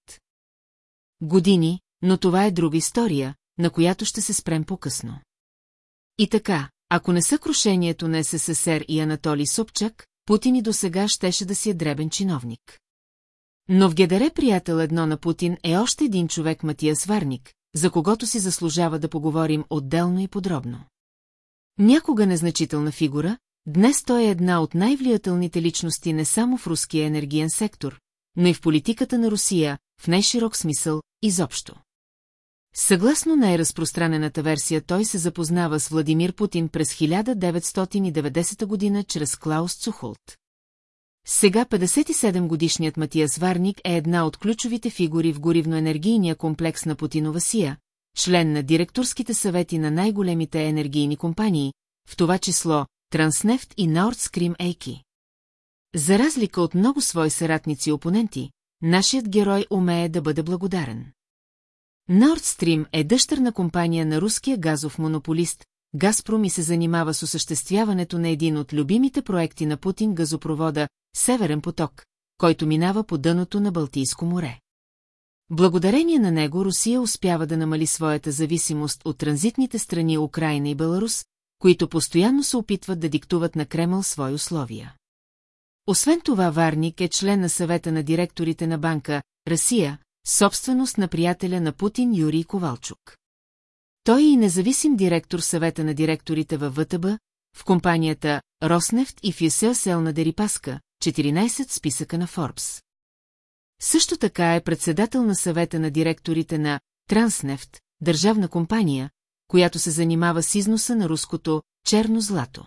години, но това е друга история, на която ще се спрем по-късно. И така, ако не са крушението на СССР и Анатолий Собчак, Путин и досега щеше да си е дребен чиновник. Но в Гедере приятел едно на Путин е още един човек Матия Сварник, за когото си заслужава да поговорим отделно и подробно. Някога незначителна фигура, днес той е една от най-влиятелните личности не само в руския енергиен сектор, но и в политиката на Русия, в най-широк смисъл, изобщо. Съгласно най-разпространената версия той се запознава с Владимир Путин през 1990 година чрез Клаус Цухолт. Сега 57-годишният Матиас Варник е една от ключовите фигури в горивно-енергийния комплекс на Путинова Сия, член на директорските съвети на най-големите енергийни компании, в това число Транснефт и Nord Stream Ейки. За разлика от много свои съратници и опоненти, нашият герой умее да бъде благодарен. Nord Stream е дъщерна компания на руския газов монополист, Газпром и се занимава с осъществяването на един от любимите проекти на Путин газопровода Северен поток, който минава по дъното на Балтийско море. Благодарение на него Русия успява да намали своята зависимост от транзитните страни Украина и Беларус, които постоянно се опитват да диктуват на Кремъл свои условия. Освен това Варник е член на съвета на директорите на банка Русия, собственост на приятеля на Путин Юрий Ковалчук. Той е и независим директор съвета на директорите във ВТБ, в компанията Роснефт и в ЮСЕОСЕЛ на Дерипаска, 14 списъка на Форбс. Също така е председател на съвета на директорите на Транснефт, държавна компания, която се занимава с износа на руското черно злато.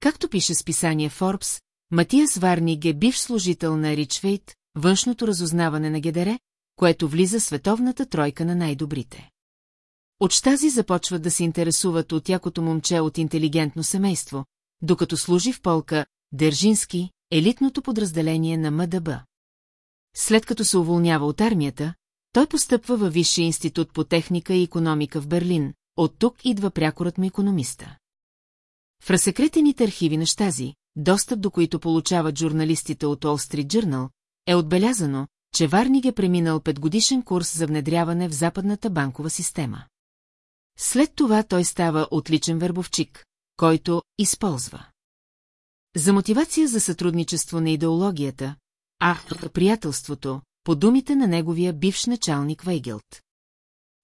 Както пише списание Форбс, Матиас Варник е бивш служител на Ричвейт, външното разузнаване на ГДР, което влиза световната тройка на най-добрите. От щази започват да се интересуват от якото момче от интелигентно семейство, докато служи в полка Държински, елитното подразделение на МДБ. След като се уволнява от армията, той постъпва във Висшия институт по техника и економика в Берлин, от тук идва прякорът му економиста. В разсекретените архиви на Штази, достъп до които получават журналистите от Wall Street Journal, е отбелязано, че Варник е преминал петгодишен курс за внедряване в западната банкова система. След това той става отличен вербовчик, който използва. За мотивация за сътрудничество на идеологията, а приятелството, по думите на неговия бивш началник Вейгелт.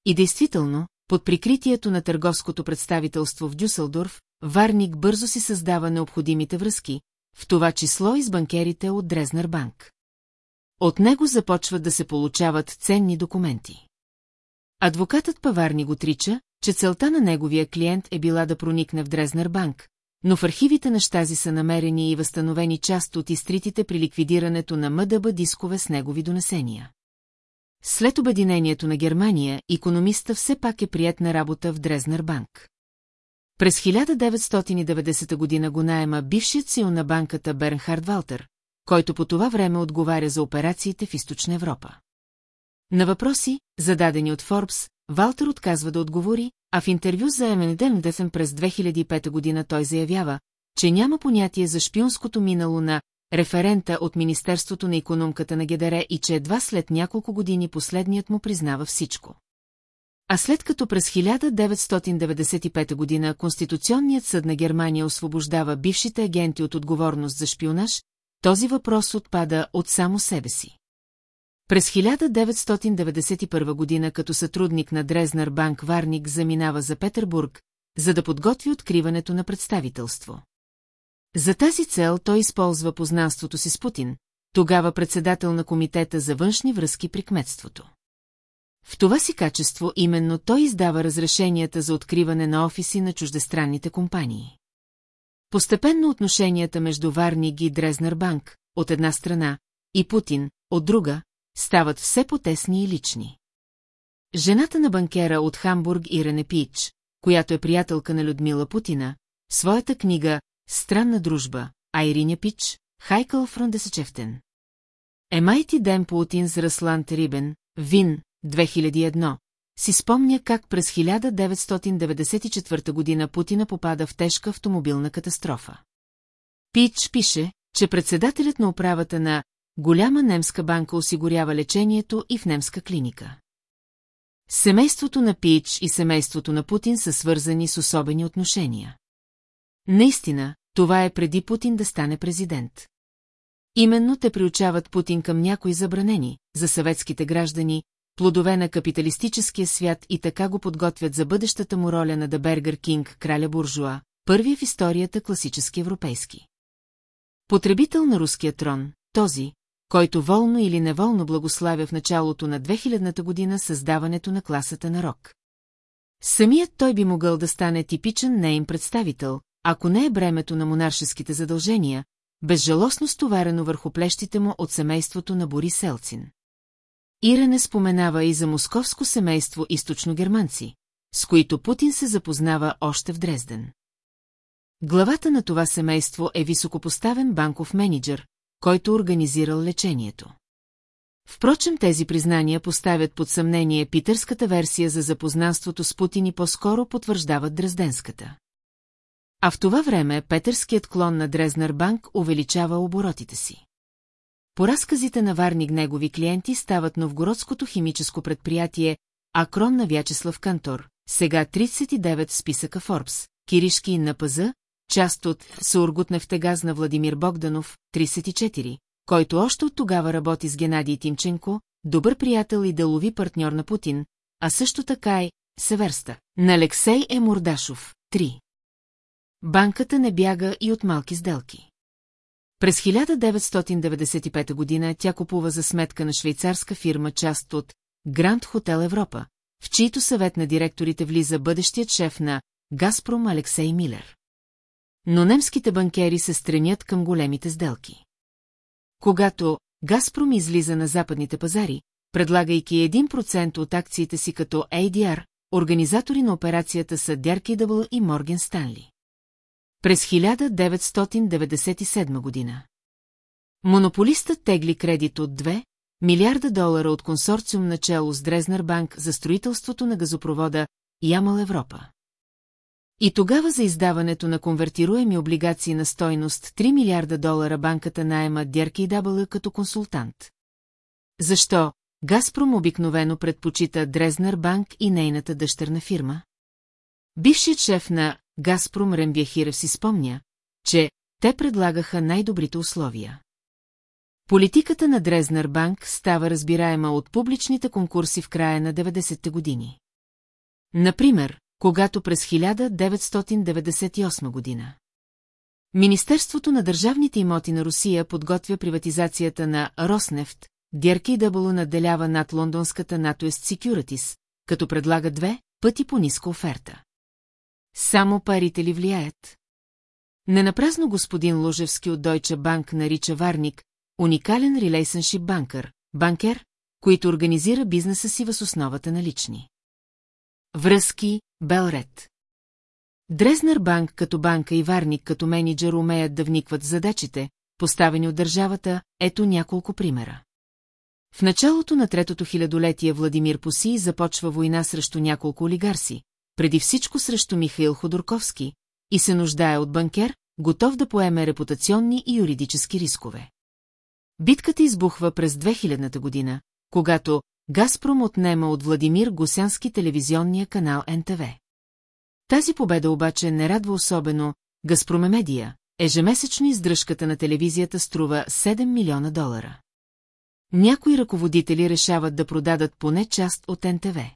И действително, под прикритието на търговското представителство в Дюселдорф, Варник бързо си създава необходимите връзки, в това число и с банкерите от Дрезнер банк. От него започват да се получават ценни документи. Адвокатът Паварни го трича, че целта на неговия клиент е била да проникне в Дрезнер банк, но в архивите на Штази са намерени и възстановени част от изтритите при ликвидирането на МДБ дискове с негови донесения. След обединението на Германия, економиста все пак е прият на работа в Дрезнер банк. През 1990 година го наема бившият сил на банката Бернхард Валтер, който по това време отговаря за операциите в Източна Европа. На въпроси, зададени от Форбс, Валтер отказва да отговори, а в интервю за Еменеден през 2005 година той заявява, че няма понятие за шпионското минало на референта от Министерството на економката на ГДР и че едва след няколко години последният му признава всичко. А след като през 1995 година Конституционният съд на Германия освобождава бившите агенти от отговорност за шпионаж, този въпрос отпада от само себе си. През 1991 година като сътрудник на Дрезнер банк Варник заминава за Петербург, за да подготви откриването на представителство. За тази цел той използва познанството си с Путин, тогава председател на Комитета за външни връзки при кметството. В това си качество именно той издава разрешенията за откриване на офиси на чуждестранните компании. Постепенно отношенията между Варник и Дрезнер банк, от една страна, и Путин, от друга, стават все по-тесни и лични. Жената на банкера от Хамбург Ирене Пич, която е приятелка на Людмила Путина, своята книга «Странна дружба», Айриня Пич, Хайкъл Фрондесечефтен. Емайти Ден Путин с Расланд Рибен, Вин, 2001, си спомня как през 1994 година Путина попада в тежка автомобилна катастрофа. Пич пише, че председателят на управата на Голяма немска банка осигурява лечението и в немска клиника. Семейството на Пич и семейството на Путин са свързани с особени отношения. Наистина, това е преди Путин да стане президент. Именно те приучават Путин към някои забранени, за съветските граждани, плодове на капиталистическия свят и така го подготвят за бъдещата му роля на Дебергер Кинг, краля буржуа, първия в историята класически европейски. Потребител на руския трон, този, който волно или неволно благославя в началото на 2000-та година създаването на класата на рок. Самият той би могъл да стане типичен нейн представител, ако не е бремето на монаршеските задължения, безжалостно стоварено върху плещите му от семейството на Борис Селцин. Ирене споменава и за московско семейство източно-германци, с които Путин се запознава още в Дрезден. Главата на това семейство е високопоставен банков менеджер, който организирал лечението. Впрочем, тези признания поставят под съмнение питърската версия за запознанството с Путин и по-скоро потвърждават дрезденската. А в това време петърският клон на Дрезнер банк увеличава оборотите си. По разказите на Варник негови клиенти стават новгородското химическо предприятие Акрон на Вячеслав Кантор, сега 39 в списъка Форбс, Киришки и НПЗ, част от Сургут на Владимир Богданов, 34, който още от тогава работи с Геннадий Тимченко, добър приятел и делови партньор на Путин, а също така и Северста, на Алексей Емордашов, 3. Банката не бяга и от малки сделки. През 1995 година тя купува за сметка на швейцарска фирма част от Гранд Хотел Европа, в чийто съвет на директорите влиза бъдещият шеф на Газпром Алексей Милер. Но немските банкери се стремят към големите сделки. Когато Газпром излиза на западните пазари, предлагайки 1% от акциите си като ADR, организатори на операцията са Дъркидъбъл и Морген Станли. През 1997 година. Монополистът тегли кредит от 2 милиарда долара от консорциум начало с Дрезнер банк за строителството на газопровода Ямал Европа. И тогава за издаването на конвертируеми облигации на стойност 3 милиарда долара банката найема Дерки Дабъл като консултант. Защо Газпром обикновено предпочита Дрезнер банк и нейната дъщерна фирма? Бившият шеф на Газпром Рембяхирев си спомня, че те предлагаха най-добрите условия. Политиката на Дрезнер банк става разбираема от публичните конкурси в края на 90-те години. Например, когато през 1998 година. Министерството на държавните имоти на Русия подготвя приватизацията на Роснефт, Герки Дъбъло наделява над лондонската Натоест Securities, като предлага две пъти по ниска оферта. Само парите ли влияят? Ненапразно господин Лужевски от Deutsche Bank нарича Варник уникален relationship банкър, банкер, който организира бизнеса си въз основата на лични. Връзки, Белред. Дрезнер банк като банка и Варник като менеджер умеят да вникват в задачите, поставени от държавата, ето няколко примера. В началото на третото хилядолетие Владимир Поси започва война срещу няколко олигарси, преди всичко срещу Михаил Ходорковски, и се нуждае от банкер, готов да поеме репутационни и юридически рискове. Битката избухва през 2000 година, когато Газпром отнема от Владимир Госянски телевизионния канал НТВ. Тази победа обаче не радва особено Газпромемедия, ежемесечно издръжката на телевизията струва 7 милиона долара. Някои ръководители решават да продадат поне част от НТВ.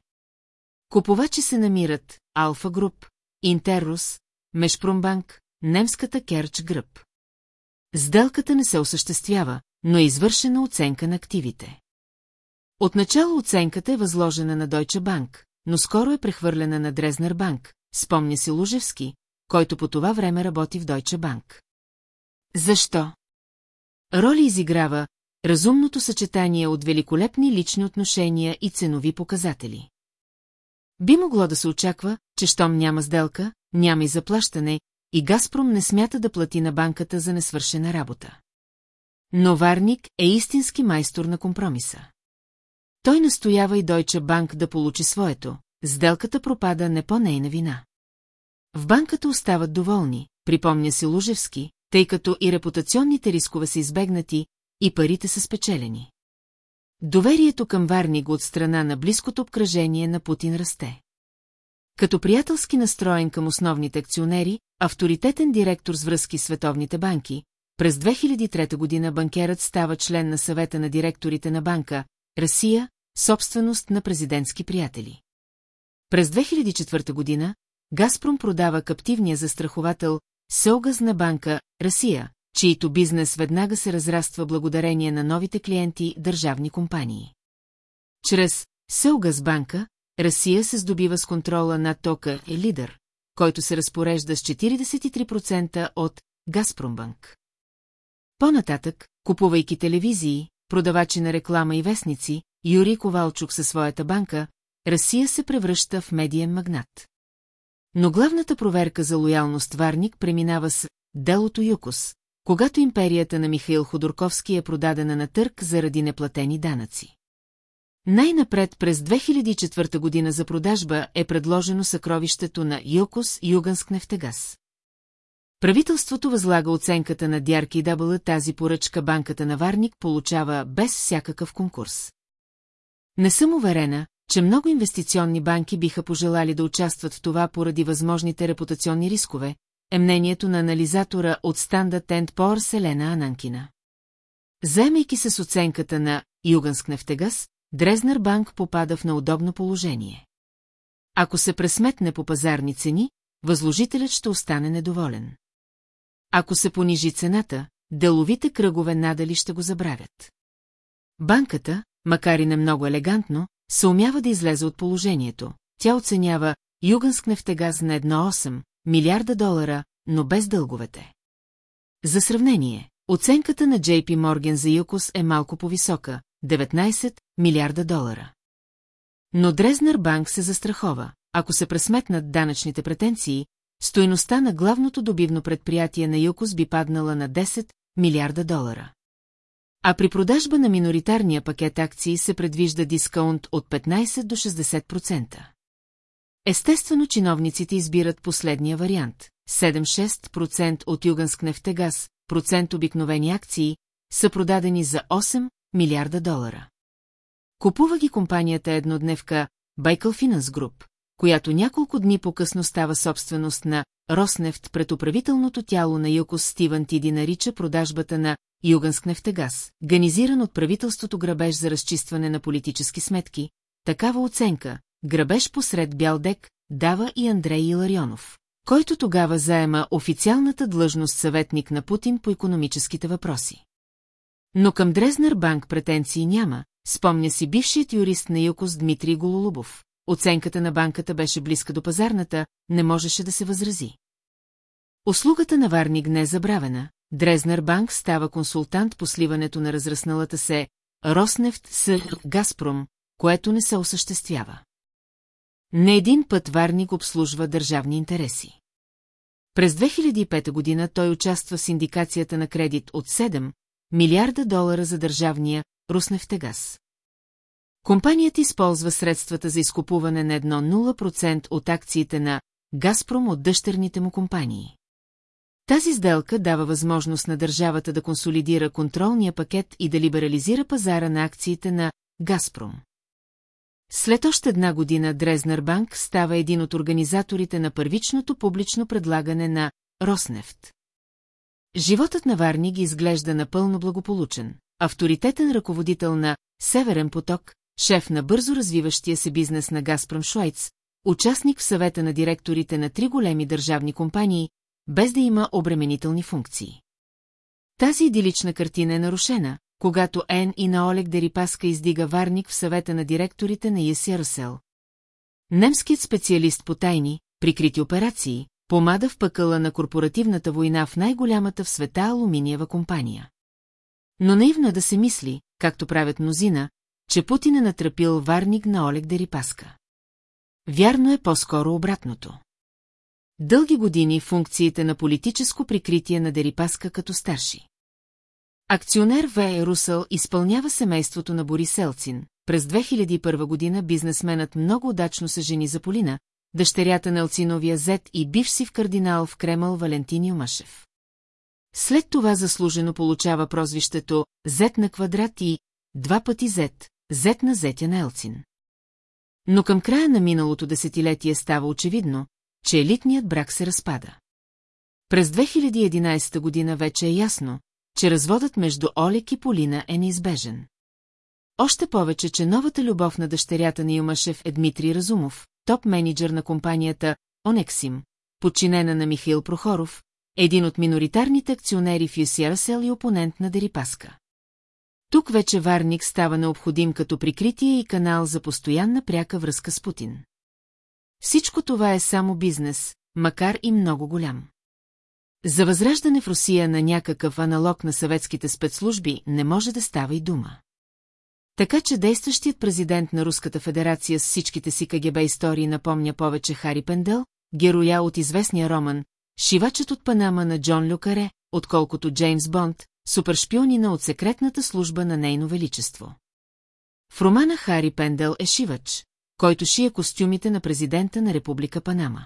Купувачи се намират Алфа Груп, Интеррус, Мешпромбанк, немската Керч Гръб. Сделката не се осъществява, но е извършена оценка на активите. Отначало оценката е възложена на Deutsche Bank, но скоро е прехвърлена на Дрезнер Банк, спомня си Лужевски, който по това време работи в Deutsche Bank. Защо? Роли изиграва разумното съчетание от великолепни лични отношения и ценови показатели. Би могло да се очаква, че щом няма сделка, няма и заплащане, и Газпром не смята да плати на банката за несвършена работа. Но Варник е истински майстор на компромиса. Той настоява и Deutsche Банк да получи своето, сделката пропада не по нейна вина. В банката остават доволни, припомня си Лужевски, тъй като и репутационните рискове са избегнати, и парите са спечелени. Доверието към Варник от страна на близкото обкръжение на Путин расте. Като приятелски настроен към основните акционери, авторитетен директор с връзки с световните банки, през 2003 година банкерът става член на съвета на директорите на банка, Русия, собственост на президентски приятели. През 2004 година Газпром продава каптивния застраховател Сългаз на банка Русия, чието бизнес веднага се разраства благодарение на новите клиенти държавни компании. Чрез Селгаз банка, Русия се здобива с контрола на тока е лидер, който се разпорежда с 43% от Газпромбанк. По-нататък, купувайки телевизии, продавачи на реклама и вестници, Юрий Ковалчук със своята банка, Русия се превръща в медиен магнат. Но главната проверка за лоялност Варник преминава с делото Юкос, когато империята на Михаил Ходорковски е продадена на търк заради неплатени данъци. Най-напред през 2004 година за продажба е предложено съкровището на Юкос Юганск нефтегаз. Правителството възлага оценката на Дярки Дабъла тази поръчка банката на Варник получава без всякакъв конкурс. Не съм уверена, че много инвестиционни банки биха пожелали да участват в това поради възможните репутационни рискове, е мнението на анализатора от Standard Poor's Селена Ананкина. Заемайки се с оценката на Юганск нефтегаз, Дрезнер банк попада в неудобно положение. Ако се пресметне по пазарни цени, възложителят ще остане недоволен. Ако се понижи цената, деловите кръгове надали ще го забравят. Банката, макар и не много елегантно, се умява да излезе от положението. Тя оценява Юганск нефтегаз на 1,8 милиарда долара, но без дълговете. За сравнение, оценката на JP Morgan за Юкос е малко по-висока – 19 милиарда долара. Но Дрезнер банк се застрахова. Ако се пресметнат данъчните претенции, Стоеността на главното добивно предприятие на Юкос би паднала на 10 милиарда долара. А при продажба на миноритарния пакет акции се предвижда дискаунт от 15 до 60%. Естествено, чиновниците избират последния вариант. 7-6% от Юганск нефтегаз, процент обикновени акции, са продадени за 8 милиарда долара. Купува ги компанията еднодневка Байкъл Финанс Груп, която няколко дни по-късно става собственост на Роснефт пред управителното тяло на Юкос Стивън Тиди нарича продажбата на Юганск нефтегаз, ганизиран от правителството грабеж за разчистване на политически сметки, такава оценка, грабеж посред бял дек, дава и Андрей Иларионов, който тогава заема официалната длъжност съветник на Путин по економическите въпроси. Но към Дрезнер банк претенции няма, спомня си бившият юрист на Юкос Дмитрий Гололубов, оценката на банката беше близка до пазарната, не можеше да се възрази. Услугата на Варник не е забравена, Дрезнер банк става консултант по сливането на разрасналата се Роснефт с Газпром, което не се осъществява. Не един път Варник обслужва държавни интереси. През 2005 година той участва в синдикацията на кредит от 7 милиарда долара за държавния Руснефтегаз. Компанията използва средствата за изкупуване на едно 0% от акциите на Газпром от дъщерните му компании. Тази сделка дава възможност на държавата да консолидира контролния пакет и да либерализира пазара на акциите на Газпром. След още една година Дрезнер банк става един от организаторите на първичното публично предлагане на Роснефт. Животът на Варни ги изглежда напълно благополучен. Авторитетен ръководител на Северен поток, шеф на бързо развиващия се бизнес на Газпром Шуайц, участник в съвета на директорите на три големи държавни компании, без да има обременителни функции. Тази идилична картина е нарушена, когато Ен и на Олег Дерипаска издига варник в съвета на директорите на Яси Русел. Немският специалист по тайни, прикрити операции, помада в пъкъла на корпоративната война в най-голямата в света алуминиева компания. Но наивно да се мисли, както правят мнозина, че Путин е натрапил варник на Олег Дерипаска. Вярно е по-скоро обратното. Дълги години функциите на политическо прикритие на Дерипаска като старши. Акционер В. Русъл изпълнява семейството на Борис Елцин. През 2001 година бизнесменът много удачно се жени за Полина, дъщерята на Елциновия зет и бивши в кардинал в Кремъл Валентин Юмашев. След това заслужено получава прозвището Зет на квадрат и два пъти Зет, Зет на Зетя на Елцин. Но към края на миналото десетилетие става очевидно, че елитният брак се разпада. През 2011 година вече е ясно, че разводът между Олег и Полина е неизбежен. Още повече, че новата любов на дъщерята на Юмашев е Дмитрий Разумов, топ-менеджер на компанията Онексим, подчинена на Михаил Прохоров, един от миноритарните акционери в UCRSL и опонент на Дерипаска. Тук вече Варник става необходим като прикритие и канал за постоянна пряка връзка с Путин. Всичко това е само бизнес, макар и много голям. За възраждане в Русия на някакъв аналог на съветските спецслужби не може да става и дума. Така че действащият президент на Руската федерация с всичките си КГБ истории напомня повече Хари Пендел, героя от известния роман, шивачът от Панама на Джон Люкаре, отколкото Джеймс Бонд, супершпионина от секретната служба на Нейно Величество. В романа Хари Пендел е шивач, който шие костюмите на президента на Република Панама.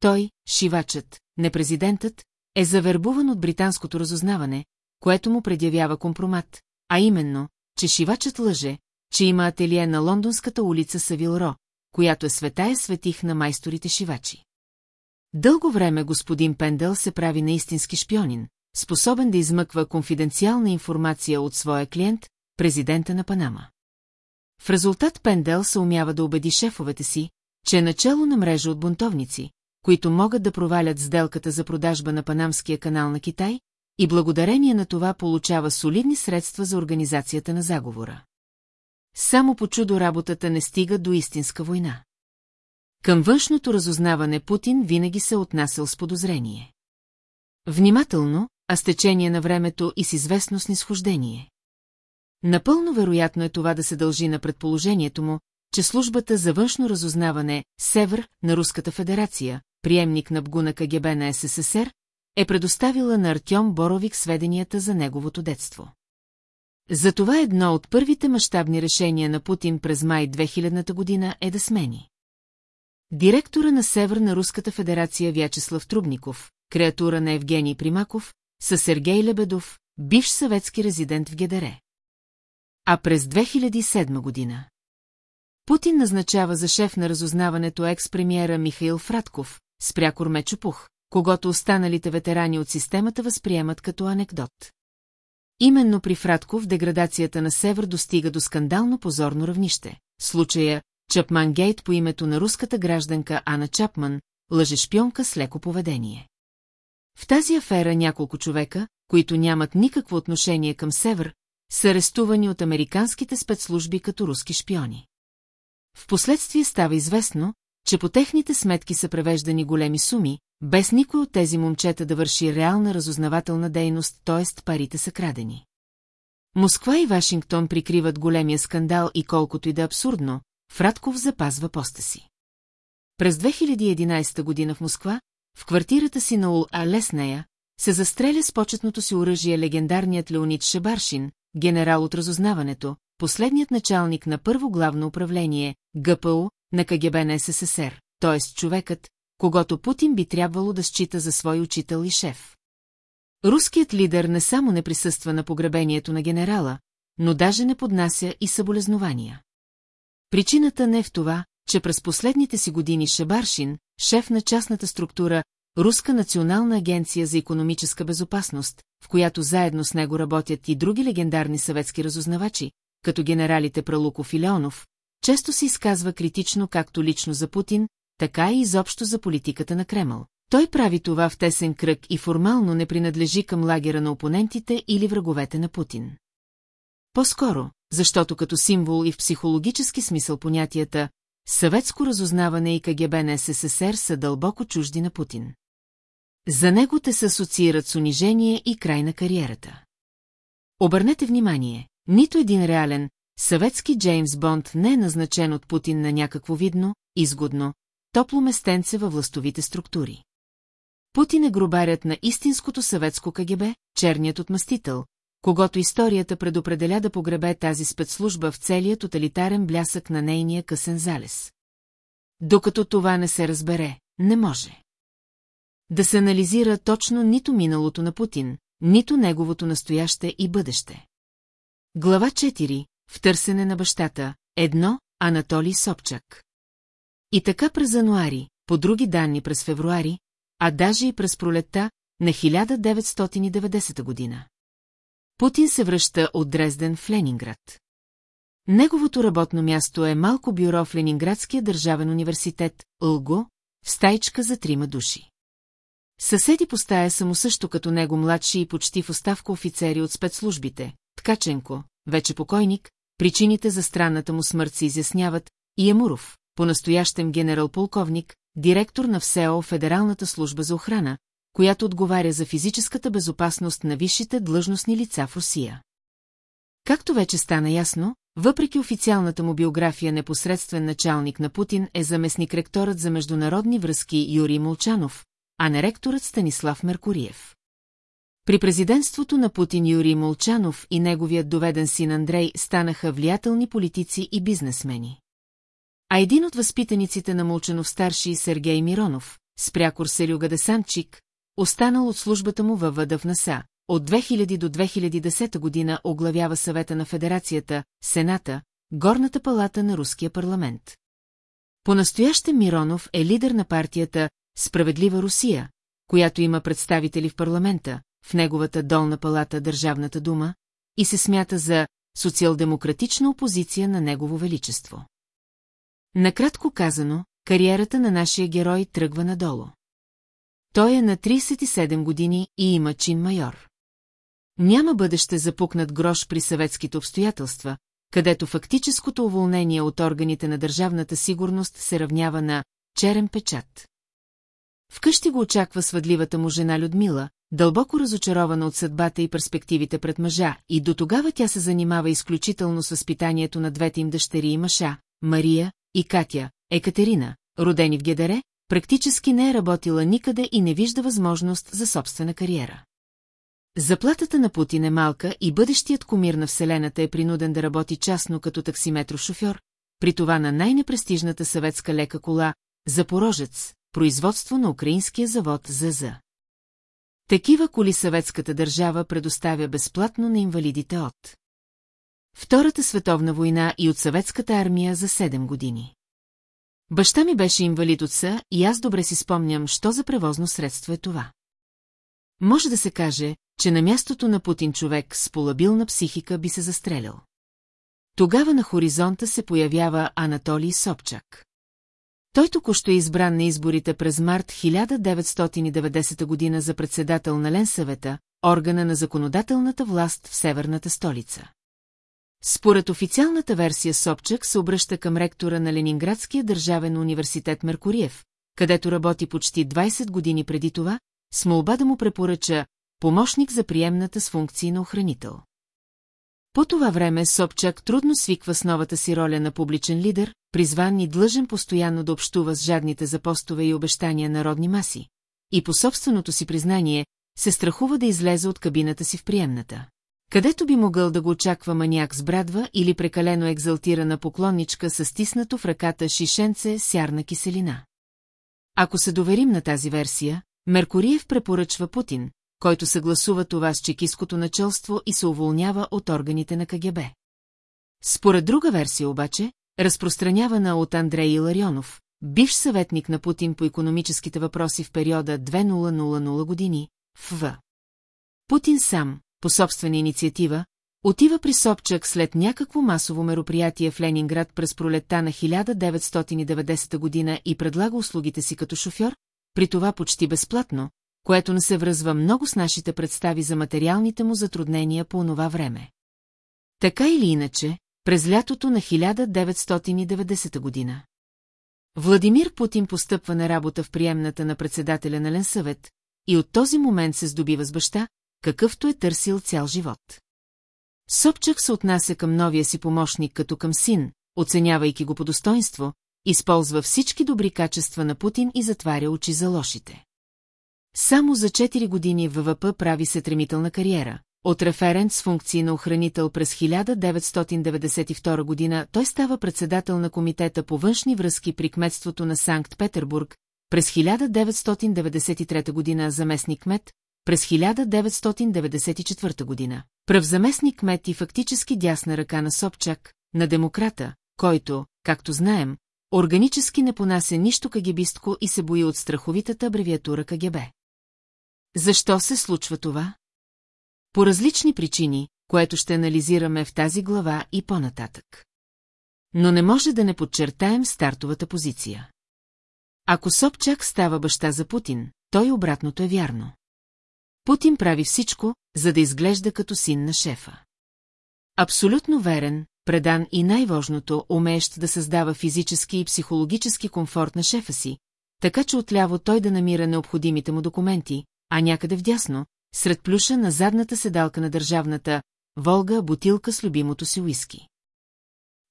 Той, шивачът, не президентът, е завербуван от британското разузнаване, което му предявява компромат, а именно, че шивачът лъже, че има ателие на лондонската улица Савилро, която е светая светих на майсторите шивачи. Дълго време господин Пендел се прави наистински шпионин, способен да измъква конфиденциална информация от своя клиент, президента на Панама. В резултат Пендел се умява да убеди шефовете си, че е начало на мрежа от бунтовници, които могат да провалят сделката за продажба на Панамския канал на Китай, и благодарение на това получава солидни средства за организацията на заговора. Само по чудо работата не стига до истинска война. Към външното разузнаване Путин винаги се отнасял с подозрение. Внимателно, а с течение на времето и с известно снисхождение. Напълно вероятно е това да се дължи на предположението му, че службата за външно разузнаване Север на Руската федерация, приемник на БГУ КГБ на СССР, е предоставила на Артем Боровик сведенията за неговото детство. Затова едно от първите мащабни решения на Путин през май 2000 година е да смени. Директора на Северна Руската федерация Вячеслав Трубников, креатура на Евгений Примаков, със Сергей Лебедов, бивш съветски резидент в Гедере. А през 2007 година Путин назначава за шеф на разузнаването екс-премьера Михаил Фратков, спря Корме когато останалите ветерани от системата възприемат като анекдот. Именно при Фратков деградацията на Север достига до скандално позорно равнище. Случая Чапман Гейт по името на руската гражданка Ана Чапман, лъжешпионка с леко поведение. В тази афера няколко човека, които нямат никакво отношение към Север, са арестувани от американските спецслужби като руски шпиони. Впоследствие става известно, че по техните сметки са превеждани големи суми, без никой от тези момчета да върши реална разузнавателна дейност, т.е. парите са крадени. Москва и Вашингтон прикриват големия скандал и колкото и да е абсурдно, Фратков запазва поста си. През 2011 година в Москва, в квартирата си на Ул Алеснея, се застреля с почетното си оръжие легендарният Леонид Шебаршин, генерал от разузнаването, последният началник на първо главно управление, ГПУ, на КГБ на СССР, т.е. човекът, когато Путин би трябвало да счита за свой учител и шеф. Руският лидер не само не присъства на погребението на генерала, но даже не поднася и съболезнования. Причината не е в това, че през последните си години Шебаршин, шеф на частната структура Руска национална агенция за економическа безопасност, в която заедно с него работят и други легендарни съветски разузнавачи, като генералите Пралуков и Леонов, често се изказва критично както лично за Путин, така и изобщо за политиката на Кремъл. Той прави това в тесен кръг и формално не принадлежи към лагера на опонентите или враговете на Путин. По-скоро, защото като символ и в психологически смисъл понятията съветско разузнаване и КГБ на СССР са дълбоко чужди на Путин. За него те се асоциират с унижение и край на кариерата. Обърнете внимание, нито един реален, съветски Джеймс Бонд не е назначен от Путин на някакво видно, изгодно, топло местенце във властовите структури. Путин е грубарят на истинското съветско КГБ, черният отмъстител, когато историята предопределя да погребе тази спецслужба в целия тоталитарен блясък на нейния късен залез. Докато това не се разбере, не може. Да се анализира точно нито миналото на Путин, нито неговото настояще и бъдеще. Глава 4. В търсене на бащата. Едно. Анатолий Собчак. И така през януари, по други данни през февруари, а даже и през пролетта на 1990 година. Путин се връща от Дрезден в Ленинград. Неговото работно място е малко бюро в Ленинградския държавен университет, ЛГО, в стайчка за трима души. Съседи по стая са също като него младши и почти в оставка офицери от спецслужбите. Ткаченко, вече покойник, причините за странната му смърт се изясняват, и Емуров, по-настоящем генерал-полковник, директор на ВСЕО Федералната служба за охрана, която отговаря за физическата безопасност на висшите длъжностни лица в Русия. Както вече стана ясно, въпреки официалната му биография непосредствен началник на Путин е заместник-ректорът за международни връзки Юрий Молчанов, а не ректорът Станислав Меркуриев. При президентството на Путин Юрий Молчанов и неговият доведен син Андрей станаха влиятелни политици и бизнесмени. А един от възпитаниците на Молчанов старши Сергей Миронов, спрякор Серюга Десанчик, останал от службата му във въда в НАСА, от 2000 до 2010 година оглавява съвета на Федерацията, Сената, горната палата на руския парламент. По-настояще Миронов е лидер на партията Справедлива Русия, която има представители в парламента, в неговата долна палата Държавната дума, и се смята за социал-демократична опозиция на Негово Величество. Накратко казано, кариерата на нашия герой тръгва надолу. Той е на 37 години и има чин майор. Няма бъдеще запукнат грош при съветските обстоятелства, където фактическото уволнение от органите на държавната сигурност се равнява на черен печат. Вкъщи го очаква свъдливата му жена Людмила, дълбоко разочарована от съдбата и перспективите пред мъжа, и до тогава тя се занимава изключително с възпитанието на двете им дъщери и мъжа, Мария и Катя, Екатерина, родени в Гедере, практически не е работила никъде и не вижда възможност за собствена кариера. Заплатата на Путин е малка и бъдещият комир на Вселената е принуден да работи частно като таксиметров шофьор, при това на най-непрестижната съветска лека кола, Запорожец, производство на украинския завод ЗЗ. Такива коли съветската държава предоставя безплатно на инвалидите от Втората световна война и от съветската армия за 7 години. Баща ми беше инвалид от и аз добре си спомням, що за превозно средство е това. Може да се каже, че на мястото на Путин човек с полабилна психика би се застрелял. Тогава на хоризонта се появява Анатолий Собчак. Той току-що е избран на изборите през март 1990 година за председател на Ленсъвета, органа на законодателната власт в северната столица. Според официалната версия Собчак се обръща към ректора на Ленинградския държавен университет Меркуриев, където работи почти 20 години преди това, с молба да му препоръча помощник за приемната с функции на охранител. По това време Собчак трудно свиква с новата си роля на публичен лидер, призван и длъжен постоянно да общува с жадните за постове и обещания народни маси, и по собственото си признание се страхува да излезе от кабината си в приемната. Където би могъл да го очаква маняк с брадва или прекалено екзалтирана поклонничка с стиснато в ръката шишенце сярна киселина. Ако се доверим на тази версия, Меркуриев препоръчва Путин, който съгласува това с чекиското началство и се уволнява от органите на КГБ. Според друга версия обаче, разпространявана от Андрей Иларионов, бивш съветник на Путин по економическите въпроси в периода 2000 години, в В. Путин сам, по собствена инициатива, отива при Собчак след някакво масово мероприятие в Ленинград през пролетта на 1990 година и предлага услугите си като шофьор, при това почти безплатно, което не се връзва много с нашите представи за материалните му затруднения по онова време. Така или иначе, през лятото на 1990 година. Владимир Путин постъпва на работа в приемната на председателя на Ленсъвет и от този момент се здобива с баща, какъвто е търсил цял живот. Собчак се отнася към новия си помощник като към син, оценявайки го по достоинство, използва всички добри качества на Путин и затваря очи за лошите. Само за 4 години ВВП прави се тремителна кариера. От референт с функции на охранител през 1992 година той става председател на Комитета по външни връзки при кметството на Санкт-Петербург, през 1993 година заместник мет, през 1994 година. Пръв заместник мет и фактически дясна ръка на Собчак, на демократа, който, както знаем, органически не понася нищо кагебистко и се бои от страховитата абревиатура КГБ. Защо се случва това? По различни причини, което ще анализираме в тази глава и по-нататък. Но не може да не подчертаем стартовата позиция. Ако Собчак става баща за Путин, той обратното е вярно. Путин прави всичко, за да изглежда като син на шефа. Абсолютно верен, предан и най-важното, умеещ да създава физически и психологически комфорт на шефа си, така че отляво той да намира необходимите му документи, а някъде вдясно, сред плюша на задната седалка на държавната Волга бутилка с любимото си уиски.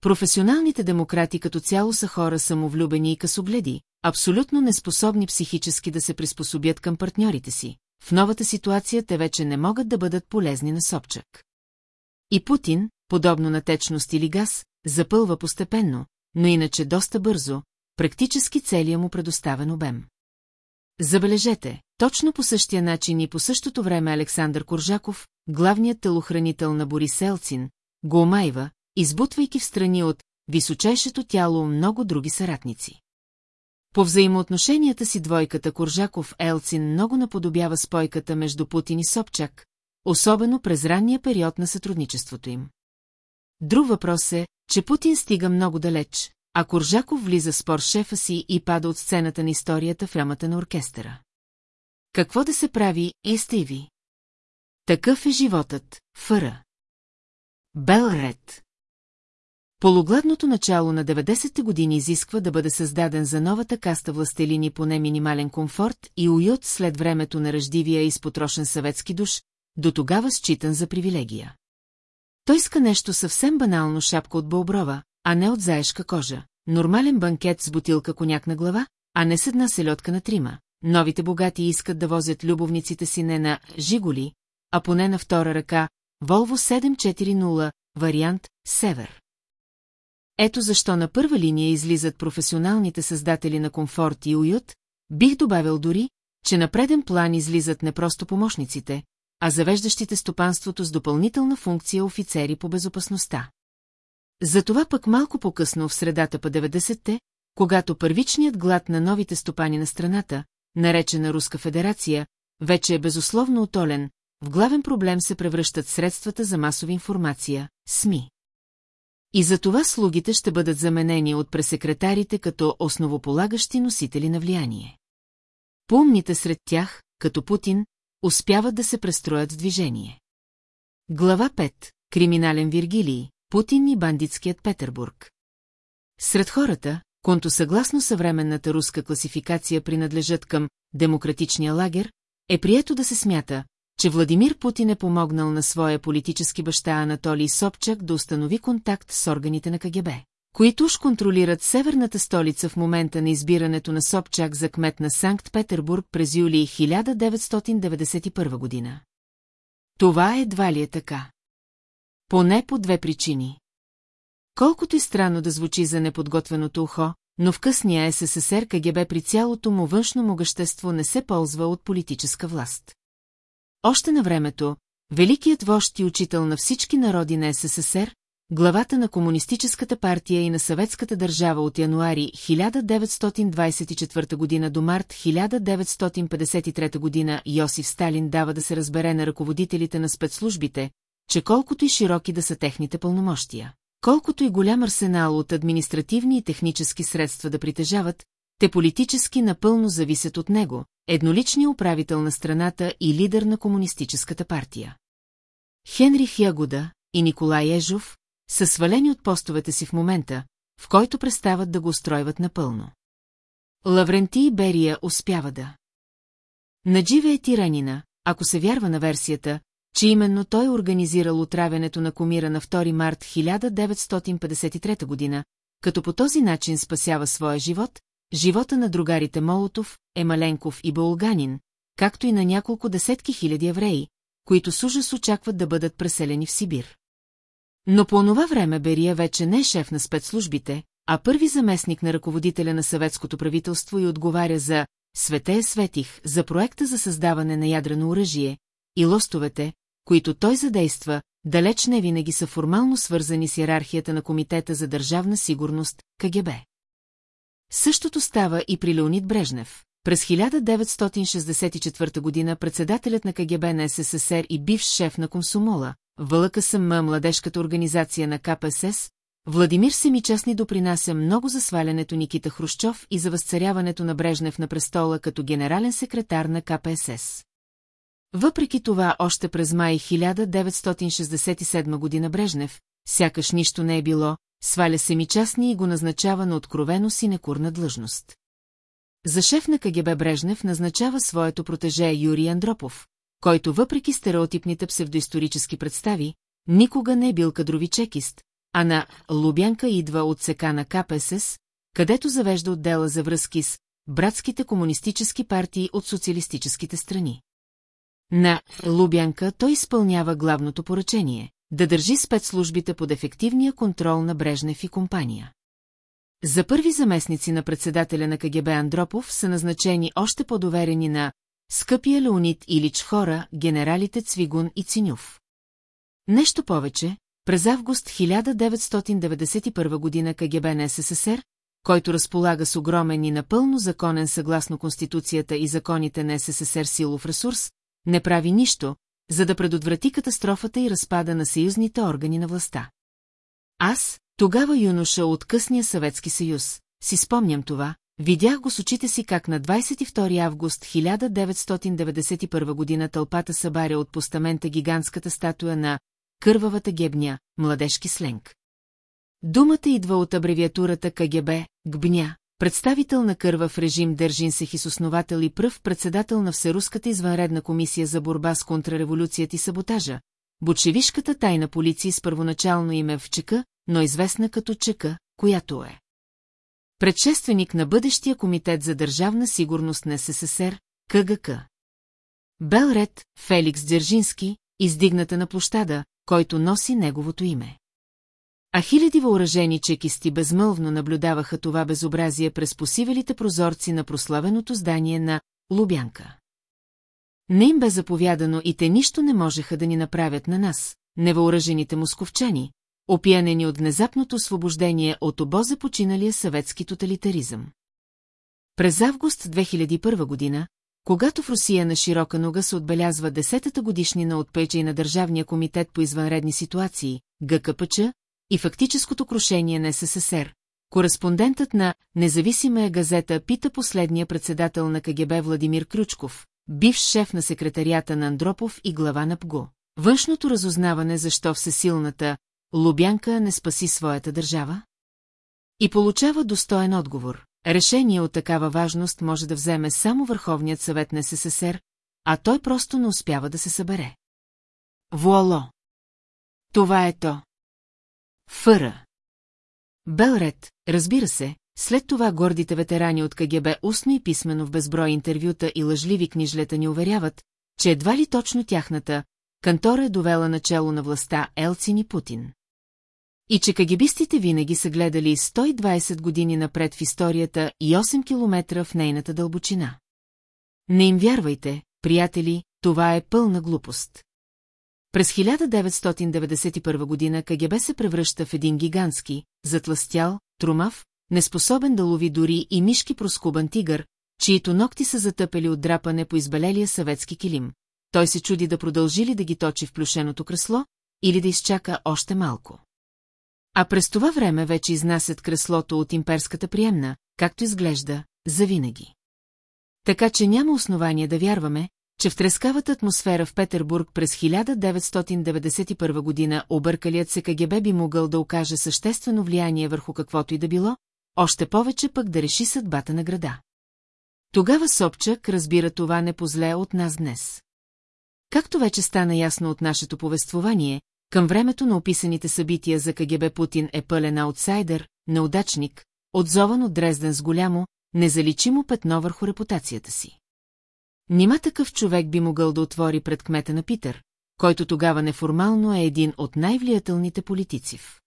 Професионалните демократи като цяло са хора самовлюбени и късогледи, абсолютно неспособни психически да се приспособят към партньорите си. В новата ситуация те вече не могат да бъдат полезни на Собчак. И Путин, подобно на течност или газ, запълва постепенно, но иначе доста бързо, практически целия му предоставен обем. Забележете, точно по същия начин и по същото време Александър Коржаков, главният телохранител на Борис Елцин, го омайва, избутвайки в страни от височайшето тяло много други съратници. По взаимоотношенията си двойката Коржаков-Елцин много наподобява спойката между Путин и Собчак, особено през ранния период на сътрудничеството им. Друг въпрос е, че Путин стига много далеч, а Коржаков влиза в спор шефа си и пада от сцената на историята в рамата на оркестъра. Какво да се прави, е ви? Такъв е животът, фъра. Белред. Пологладното начало на 90-те години изисква да бъде създаден за новата каста властелини поне минимален комфорт и уют след времето на ръждивия и изпотрошен съветски душ, до тогава считан за привилегия. Той иска нещо съвсем банално шапка от бълброва, а не от заешка кожа, нормален банкет с бутилка коняк на глава, а не с една селедка на трима. Новите богати искат да возят любовниците си не на «Жиголи», а поне на втора ръка Волво 740, вариант «Север». Ето защо на първа линия излизат професионалните създатели на комфорт и уют, бих добавил дори, че на преден план излизат не просто помощниците, а завеждащите стопанството с допълнителна функция офицери по безопасността. Затова пък малко по-късно в средата по 90-те, когато първичният глад на новите стопани на страната, наречена Руска федерация, вече е безусловно отолен, в главен проблем се превръщат средствата за масова информация – СМИ. И за това слугите ще бъдат заменени от пресекретарите като основополагащи носители на влияние. Поумните сред тях, като Путин, успяват да се престроят в движение. Глава 5. Криминален Виргилий, Путин и бандитският Петербург. Сред хората, конто съгласно съвременната руска класификация принадлежат към демократичния лагер, е прието да се смята, че Владимир Путин е помогнал на своя политически баща Анатолий Собчак да установи контакт с органите на КГБ, които уж контролират северната столица в момента на избирането на Собчак за кмет на Санкт-Петербург през юли 1991 година. Това едва ли е така. Поне по две причини. Колкото и странно да звучи за неподготвеното ухо, но в късния СССР КГБ при цялото му външно могъщество не се ползва от политическа власт. Още на времето, великият вожд и учител на всички народи на СССР, главата на Комунистическата партия и на Съветската държава от януари 1924 година до март 1953 година Йосиф Сталин дава да се разбере на ръководителите на спецслужбите, че колкото и широки да са техните пълномощия, колкото и голям арсенал от административни и технически средства да притежават, те политически напълно зависят от него, едноличния управител на страната и лидер на Комунистическата партия. Хенрих Ягода и Николай Ежов са свалени от постовете си в момента, в който престават да го устройват напълно. Лаврентий Берия успява да. Надживе е тиранина, ако се вярва на версията, че именно той организирал отравянето на комира на 2 март 1953 година, като по този начин спасява своя живот, живота на другарите Молотов, Емаленков и Болганин, както и на няколко десетки хиляди евреи, които с ужас очакват да бъдат преселени в Сибир. Но по онова време Берия вече не е шеф на спецслужбите, а първи заместник на ръководителя на съветското правителство и отговаря за «Свете светих» за проекта за създаване на ядрено оръжие и лостовете, които той задейства, далеч не винаги са формално свързани с иерархията на Комитета за държавна сигурност, КГБ. Същото става и при Леонид Брежнев. През 1964 година председателят на КГБ на СССР и бивш шеф на Комсомола, ВЛКСМ, младежката организация на КПСС, Владимир Семичастни допринася много за свалянето Никита Хрущов и за възцаряването на Брежнев на престола като генерален секретар на КПСС. Въпреки това, още през май 1967 година Брежнев, сякаш нищо не е било, сваля Семичастни и го назначава на откровено синекурна длъжност. За шеф на КГБ Брежнев назначава своето протеже Юрий Андропов, който въпреки стереотипните псевдоисторически представи, никога не е бил кадрови чекист, а на Лубянка идва от сека на КПСС, където завежда отдела за връзки с братските комунистически партии от социалистическите страни. На Лубянка той изпълнява главното поръчение – да държи спецслужбите под ефективния контрол на Брежнев и компания. За първи заместници на председателя на КГБ Андропов са назначени още по-доверени на скъпия Леонид Илич хора, генералите Цвигун и Цинюв. Нещо повече, през август 1991 година КГБ на СССР, който разполага с огромен и напълно законен съгласно Конституцията и законите на СССР силов ресурс, не прави нищо, за да предотврати катастрофата и разпада на съюзните органи на властта. Аз, тогава юноша от късния Съветски съюз, си спомням това, видях го с очите си как на 22 август 1991 година тълпата събаря от постамента гигантската статуя на Кървавата гебня, младежки сленг. Думата идва от абревиатурата КГБ, ГБНЯ, представител на кървав режим Държинсех и основател и пръв председател на Всеруската извънредна комисия за борба с контрреволюцията и саботажа, Бочевишката тайна полиция с първоначално име в ЧК, но известна като ЧК, която е. Предшественик на бъдещия комитет за държавна сигурност на СССР, КГК. Белред, Феликс Дзержински, издигната на площада, който носи неговото име. А хиляди въоръжени чекисти безмълвно наблюдаваха това безобразие през посивелите прозорци на прославеното здание на Лубянка. Не им бе заповядано и те нищо не можеха да ни направят на нас, невъоръжените московчани, опиянени от внезапното освобождение от обоза починалия съветски тоталитаризъм. През август 2001 година, когато в Русия на широка нога се отбелязва 10-та годишнина от пече на Държавния комитет по извънредни ситуации, ГКПЧ, и фактическото крушение на СССР, кореспондентът на независимая газета пита последния председател на КГБ Владимир Крючков, бивш шеф на секретарията на Андропов и глава на ПГО. Външното разузнаване защо всесилната Лубянка не спаси своята държава? И получава достоен отговор. Решение от такава важност може да вземе само Върховният съвет на СССР, а той просто не успява да се събере. Вуало! Това е то. Фъра. Белред, разбира се, след това гордите ветерани от КГБ устно и писмено в безброй интервюта и лъжливи книжлета ни уверяват, че едва ли точно тяхната кантора е довела начало на властта Елцин и Путин. И че кагебистите винаги са гледали 120 години напред в историята и 8 километра в нейната дълбочина. Не им вярвайте, приятели, това е пълна глупост. През 1991 година КГБ се превръща в един гигантски, затластял, трумав, неспособен да лови дори и мишки проскубан тигър, чието ногти са затъпели от драпане по избелелия съветски килим. Той се чуди да продължи ли да ги точи в плюшеното кресло или да изчака още малко. А през това време вече изнасят креслото от имперската приемна, както изглежда, завинаги. Така че няма основание да вярваме, че в трескавата атмосфера в Петербург през 1991 година объркалият се КГБ би могъл да окаже съществено влияние върху каквото и да било, още повече пък да реши съдбата на града. Тогава Собчак разбира това не позле от нас днес. Както вече стана ясно от нашето повествование, към времето на описаните събития за КГБ Путин е пълен аутсайдер, неудачник, отзован от Дрезден с голямо, незаличимо петно върху репутацията си. Нима такъв човек би могъл да отвори пред кмета на Питър, който тогава неформално е един от най-влиятелните политици в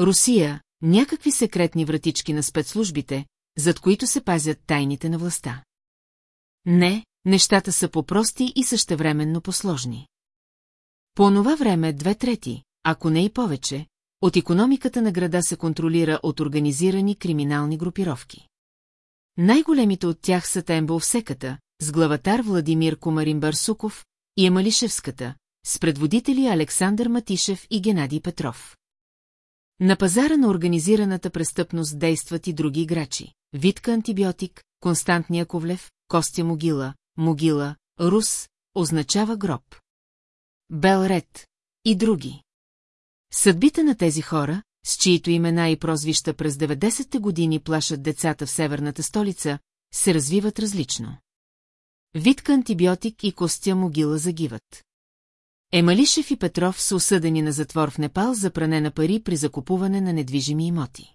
Русия, някакви секретни вратички на спецслужбите, зад които се пазят тайните на властта. Не, нещата са по-прости и същевременно посложни. По онова време две трети, ако не и повече, от економиката на града се контролира от организирани криминални групировки. Най-големите от тях са Тембовсеката, с главатар Владимир Комарин Барсуков и Емалишевската, с предводители Александър Матишев и Геннадий Петров. На пазара на организираната престъпност действат и други играчи. Витка антибиотик, Константния Ковлев, Костя Могила, Могила, Рус, означава гроб. Белред и други. Съдбите на тези хора, с чието имена и прозвища през 90-те години плашат децата в северната столица, се развиват различно. Витка антибиотик и Костя Могила загиват. Емалишев и Петров са осъдени на затвор в Непал за пране на пари при закупуване на недвижими имоти.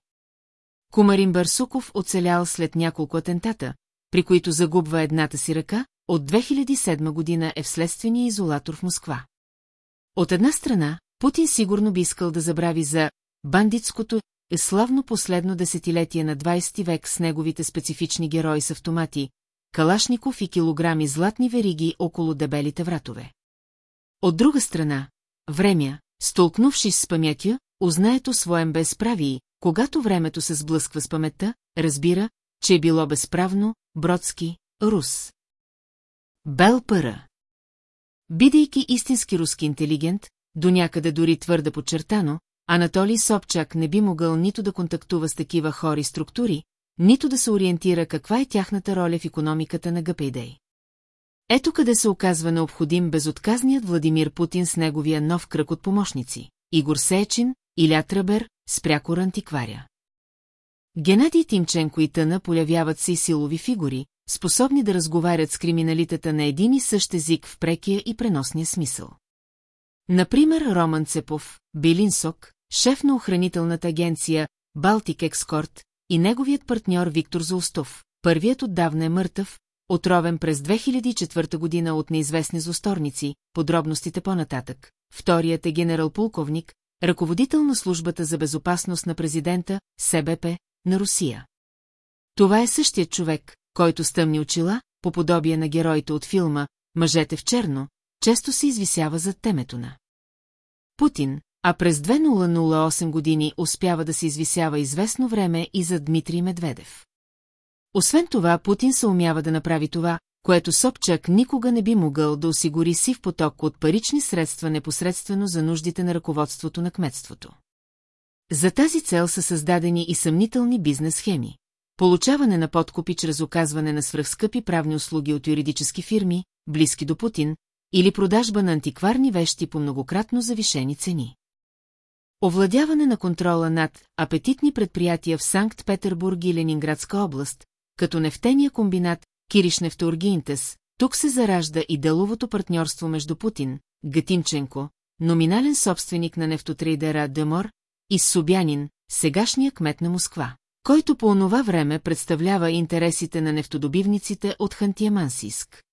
Кумарин Барсуков оцелял след няколко атентата, при които загубва едната си ръка, от 2007 година е в следствения изолатор в Москва. От една страна, Путин сигурно би искал да забрави за бандитското е славно последно десетилетие на 20 век с неговите специфични герои с автомати, калашников и килограми златни вериги около дебелите вратове. От друга страна, время, столкнувши с памятя, узнаето своем безправии, когато времето се сблъсква с паметта, разбира, че е било безправно, Бродски, Рус. Бел Пъра. Бидейки истински руски интелигент, до някъде дори твърде подчертано, Анатолий Собчак не би могъл нито да контактува с такива хори структури, нито да се ориентира каква е тяхната роля в економиката на Гапейдей. Ето къде се оказва необходим безотказният Владимир Путин с неговия нов кръг от помощници – Игор Сечин, Иля Тръбер, спрякор антикваря. Геннадий Тимченко и Тъна полявяват се и силови фигури, способни да разговарят с криминалитета на един и същ език в прекия и преносния смисъл. Например, Роман Цепов, Билинсок, шеф на охранителната агенция Балтик Екскорт и неговият партньор Виктор Золстов, първият отдавна е мъртъв, отровен през 2004 година от неизвестни злосторници, подробностите по-нататък. Вторият е генерал-полковник, ръководител на службата за безопасност на президента, СБП, на Русия. Това е същият човек, който с тъмни очила, по подобие на героите от филма «Мъжете в черно», често се извисява зад темето на Путин, а през 2008 години успява да се извисява известно време и за Дмитрий Медведев. Освен това, Путин се умява да направи това, което Собчак никога не би могъл да осигури сив поток от парични средства непосредствено за нуждите на ръководството на кметството. За тази цел са създадени и съмнителни бизнес схеми. Получаване на подкупи чрез оказване на свръхскъпи правни услуги от юридически фирми, близки до Путин, или продажба на антикварни вещи по многократно завишени цени. Овладяване на контрола над апетитни предприятия в Санкт-Петербург и Ленинградска област, като нефтения комбинат Кириш Нефтеоргиинтес, тук се заражда и деловото партньорство между Путин, Гатинченко, номинален собственик на нефтотрейдера Демор, и Собянин, сегашния кмет на Москва, който по онова време представлява интересите на нефтодобивниците от Хантиемансийск.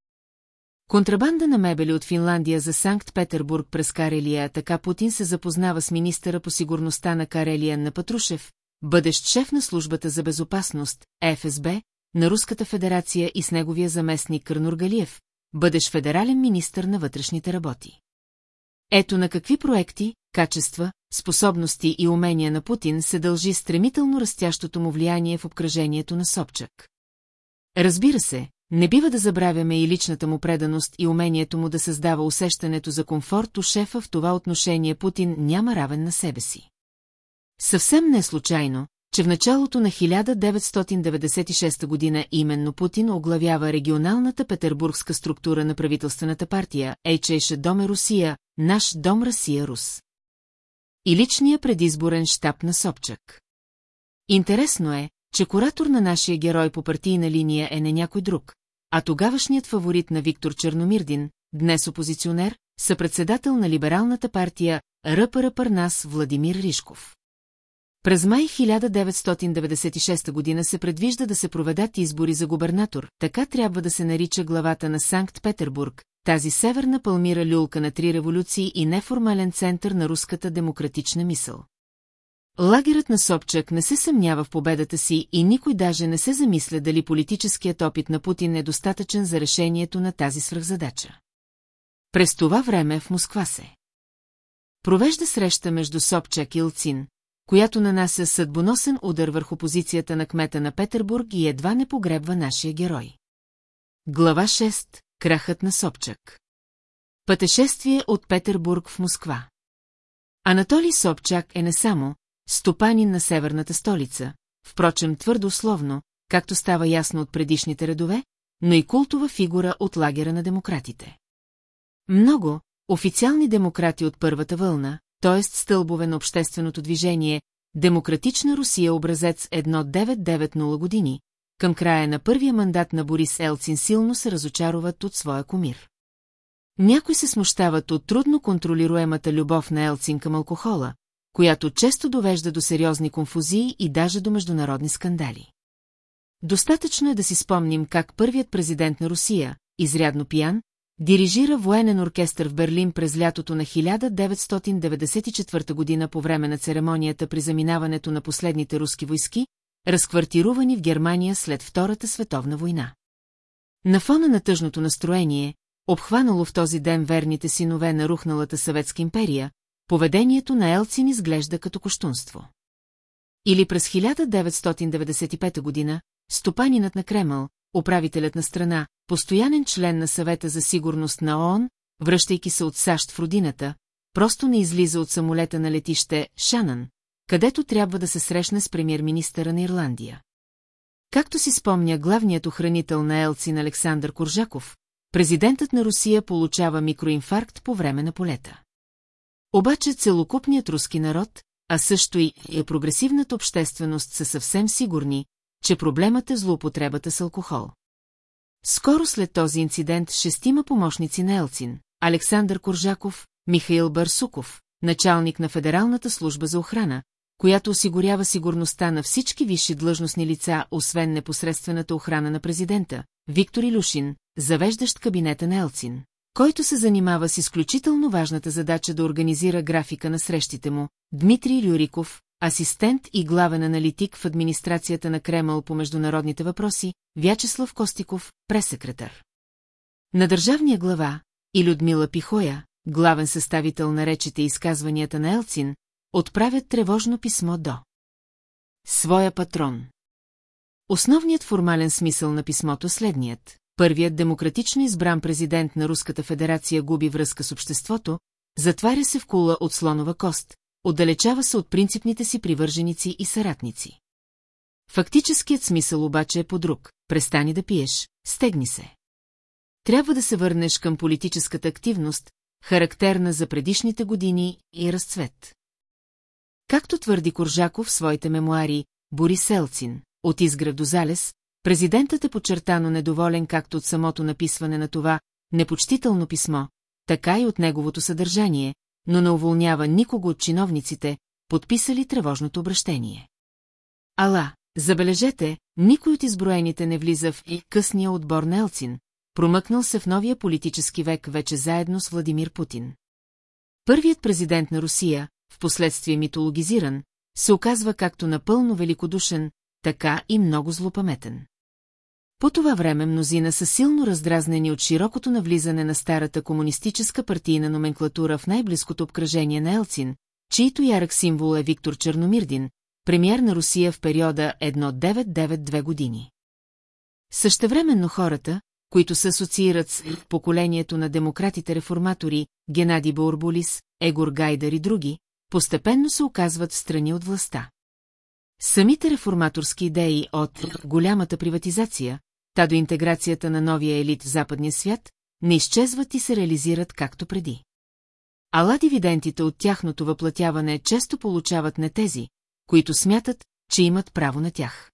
Контрабанда на мебели от Финландия за Санкт-Петербург през Карелия, така Путин се запознава с министъра по сигурността на Карелия на Патрушев, бъдещ шеф на службата за безопасност, ФСБ, на Руската федерация и с неговия заместник Кърнургалиев, бъдещ федерален министър на вътрешните работи. Ето на какви проекти, качества, способности и умения на Путин се дължи стремително растящото му влияние в обкръжението на Собчак. Разбира се, не бива да забравяме и личната му преданост и умението му да създава усещането за комфорт у шефа в това отношение Путин няма равен на себе си. Съвсем не е случайно, че в началото на 1996 година именно Путин оглавява регионалната петербургска структура на правителствената партия Ейчейша Доме Русия, наш Дом Русия Рус. И личния предизборен штаб на Собчак. Интересно е, че куратор на нашия герой по партийна линия е не някой друг, а тогавашният фаворит на Виктор Черномирдин, днес опозиционер, съпредседател на либералната партия РПР Парнас Владимир Ришков. През май 1996 година се предвижда да се проведат избори за губернатор, така трябва да се нарича главата на Санкт-Петербург, тази северна палмира люлка на три революции и неформален център на руската демократична мисъл. Лагерът на Собчак не се съмнява в победата си и никой даже не се замисля дали политическият опит на Путин е достатъчен за решението на тази свръхзадача. През това време в Москва се провежда среща между Собчак и Лцин, която нанася съдбоносен удар върху позицията на кмета на Петербург и едва не погребва нашия герой. Глава 6. Крахът на Собчак Пътешествие от Петербург в Москва Анатолий Собчак е не само стопанин на северната столица, впрочем твърдо условно, както става ясно от предишните редове, но и култова фигура от лагера на демократите. Много, официални демократи от първата вълна, т.е. стълбове на общественото движение, Демократична Русия образец 1990 години, към края на първия мандат на Борис Елцин силно се разочароват от своя комир. Някои се смущават от трудно контролируемата любов на Елцин към алкохола, която често довежда до сериозни конфузии и даже до международни скандали. Достатъчно е да си спомним как първият президент на Русия, изрядно пиян, дирижира военен оркестър в Берлин през лятото на 1994 година по време на церемонията при заминаването на последните руски войски, разквартирувани в Германия след Втората световна война. На фона на тъжното настроение, обхванало в този ден верните синове на рухналата съветска империя, поведението на Елцин изглежда като коштунство. Или през 1995 година, стопанинът на Кремъл, управителят на страна, постоянен член на съвета за сигурност на ООН, връщайки се от САЩ в родината, просто не излиза от самолета на летище Шанан, където трябва да се срещне с премьер-министъра на Ирландия. Както си спомня главният охранител на Елцин Александър Коржаков, президентът на Русия получава микроинфаркт по време на полета. Обаче целокупният руски народ, а също и е прогресивната общественост са съвсем сигурни, че проблемът е злоупотребата с алкохол. Скоро след този инцидент шестима помощници на Елцин, Александър Коржаков, Михаил Барсуков, началник на Федералната служба за охрана, която осигурява сигурността на всички висши длъжностни лица, освен непосредствената охрана на президента, Виктор Илюшин, завеждащ кабинета на Елцин, който се занимава с изключително важната задача да организира графика на срещите му, Дмитрий Люриков, асистент и главен аналитик в администрацията на Кремъл по международните въпроси, Вячеслав Костиков, пресекретар. На държавния глава и Людмила Пихоя, главен съставител на речите и изказванията на Елцин, отправят тревожно писмо до своя патрон. Основният формален смисъл на писмото следният. Първият демократично избран президент на Руската федерация губи връзка с обществото, затваря се в кула от слонова кост, отдалечава се от принципните си привърженици и съратници. Фактическият смисъл обаче е по-друг. Престани да пиеш, стегни се. Трябва да се върнеш към политическата активност, характерна за предишните години и разцвет. Както твърди Коржаков в своите мемуари Борис Елцин, от изгрев до залез, президентът е подчертано недоволен както от самото написване на това непочтително писмо, така и от неговото съдържание, но не уволнява никого от чиновниците, подписали тревожното обращение. Ала, забележете, никой от изброените не влиза в и късния отбор на Елцин, промъкнал се в новия политически век вече заедно с Владимир Путин. Първият президент на Русия, в последствие митологизиран, се оказва както напълно великодушен, така и много злопаметен. По това време мнозина са силно раздразнени от широкото навлизане на старата комунистическа партийна номенклатура в най-близкото обкръжение на Елцин, чието ярък символ е Виктор Черномирдин, премьер на Русия в периода 1992 години. Същевременно хората, които се асоциират с поколението на демократите-реформатори, Геннади Баурбулис, Егор Гайдер и други, постепенно се оказват в страни от властта. Самите реформаторски идеи от голямата приватизация, та до интеграцията на новия елит в западния свят, не изчезват и се реализират както преди. Ала дивидендите от тяхното въплатяване често получават не тези, които смятат, че имат право на тях.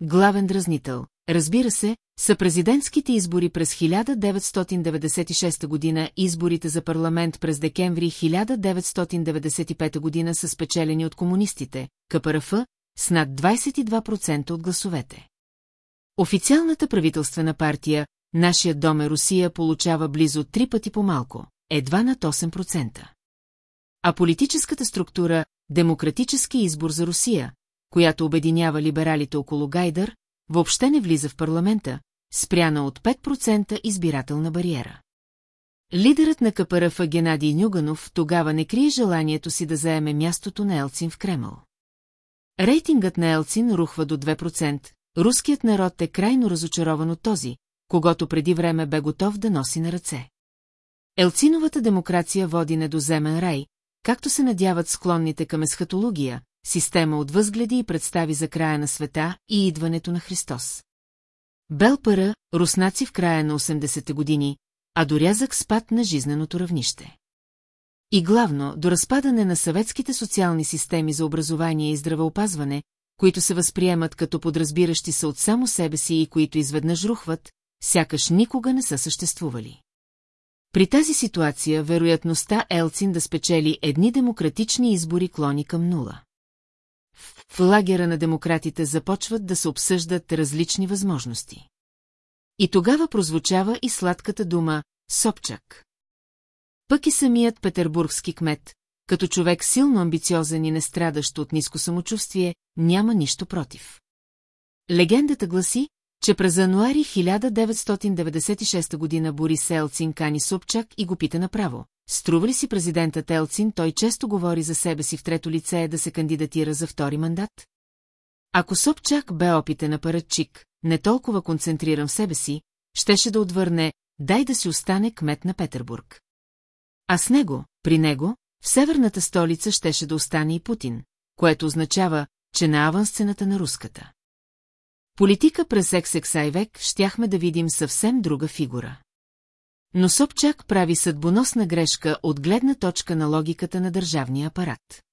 Главен дразнител, разбира се, са президентските избори през 1996 година и изборите за парламент през декември 1995 година са спечелени от комунистите, КПРФ, с над 22% от гласовете. Официалната правителствена партия Нашия дом е Русия получава близо три пъти по-малко, едва над 8%. А политическата структура Демократически избор за Русия, която обединява либералите около Гайдър, въобще не влиза в парламента, спряна от 5% избирателна бариера. Лидерът на КПРФ Геннадий Нюганов тогава не крие желанието си да заеме мястото на Елцин в Кремъл. Рейтингът на Елцин рухва до 2%, руският народ е крайно разочарован от този, когато преди време бе готов да носи на ръце. Елциновата демокрация води недоземен рай, както се надяват склонните към есхатология, система от възгледи и представи за края на света и идването на Христос. Белпара, руснаци в края на 80-те години, а до рязък спад на жизненото равнище. И главно, до разпадане на съветските социални системи за образование и здравеопазване, които се възприемат като подразбиращи се от само себе си и които изведнъж рухват, сякаш никога не са съществували. При тази ситуация вероятността Елцин да спечели едни демократични избори клони към нула. В лагера на демократите започват да се обсъждат различни възможности. И тогава прозвучава и сладката дума «Сопчак». Пък и самият петербургски кмет, като човек силно амбициозен и не страдащ от ниско самочувствие, няма нищо против. Легендата гласи, че през януари 1996 година Борис Елцин кани Супчак и го пита направо. Струва ли си президентът Елцин, той често говори за себе си в трето лице да се кандидатира за втори мандат? Ако Сопчак бе опитен на парадчик, не толкова концентриран в себе си, щеше да отвърне, дай да си остане кмет на Петербург. А с него, при него, в северната столица щеше да остане и Путин, което означава, че на авансцената на руската. Политика през XXI век щяхме да видим съвсем друга фигура. Но Собчак прави съдбоносна грешка от гледна точка на логиката на държавния апарат.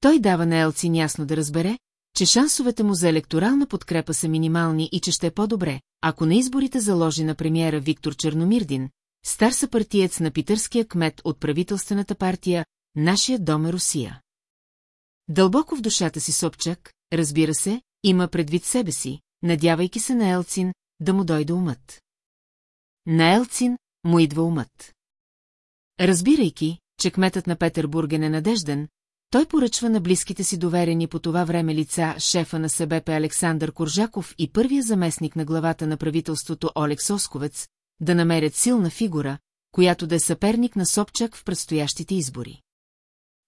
Той дава на Елцин ясно да разбере, че шансовете му за електорална подкрепа са минимални и че ще е по-добре, ако на изборите заложи на премиера Виктор Черномирдин, стар съпартиец на питърския кмет от правителствената партия «Нашия дом е Русия». Дълбоко в душата си Собчак, разбира се, има предвид себе си, надявайки се на Елцин да му дойде умът. На Елцин му идва умът. Разбирайки, че кметът на Петербург е ненадежден, той поръчва на близките си доверени по това време лица шефа на СБП Александър Коржаков и първия заместник на главата на правителството Олег Сосковец да намерят силна фигура, която да е съперник на Собчак в предстоящите избори.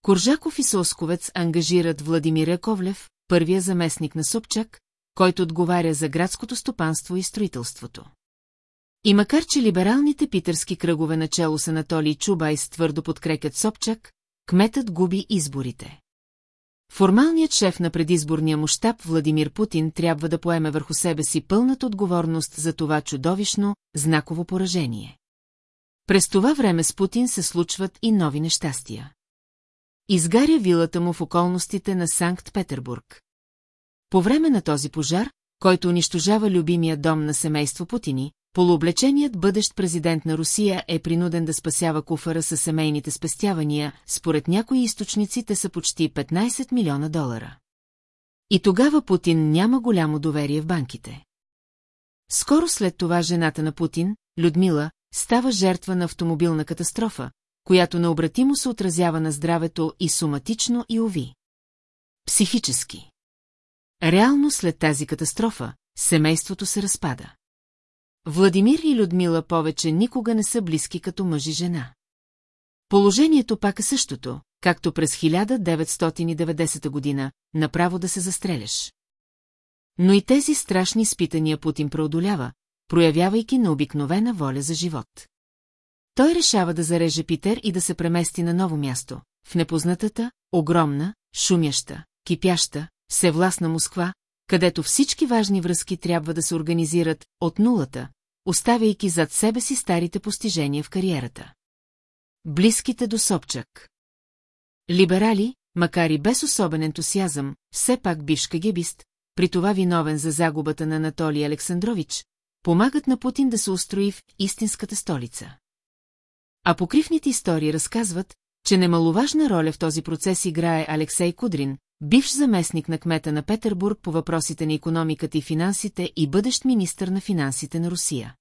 Коржаков и Сосковец ангажират Владимир Яковлев, първия заместник на Собчак, който отговаря за градското стопанство и строителството. И макар, че либералните питърски кръгове начало с Анатолий Чубайс твърдо подкрепят Собчак, кметът губи изборите. Формалният шеф на предизборния му щаб Владимир Путин трябва да поеме върху себе си пълната отговорност за това чудовищно, знаково поражение. През това време с Путин се случват и нови нещастия. Изгаря вилата му в околностите на Санкт-Петербург. По време на този пожар, който унищожава любимия дом на семейство Путини, полуоблеченият бъдещ президент на Русия е принуден да спасява куфара със семейните спестявания, според някои източници те са почти 15 милиона долара. И тогава Путин няма голямо доверие в банките. Скоро след това жената на Путин, Людмила, става жертва на автомобилна катастрофа, която необратимо се отразява на здравето и соматично и ови. Психически. Реално след тази катастрофа, семейството се разпада. Владимир и Людмила повече никога не са близки като мъж и жена. Положението пак е същото, както през 1990 година, направо да се застреляш. Но и тези страшни изпитания Путин преодолява, проявявайки необикновена воля за живот. Той решава да зареже Питер и да се премести на ново място, в непознатата, огромна, шумяща, кипяща, всевластна Москва, където всички важни връзки трябва да се организират от нулата, оставяйки зад себе си старите постижения в кариерата. Близките до Собчак Либерали, макар и без особен ентусиазъм, все пак бивш кагебист, при това виновен за загубата на Анатолий Александрович, помагат на Путин да се устрои в истинската столица. А покривните истории разказват, че немаловажна роля в този процес играе Алексей Кудрин, бивш заместник на кмета на Петербург по въпросите на економиката и финансите и бъдещ министър на финансите на Русия.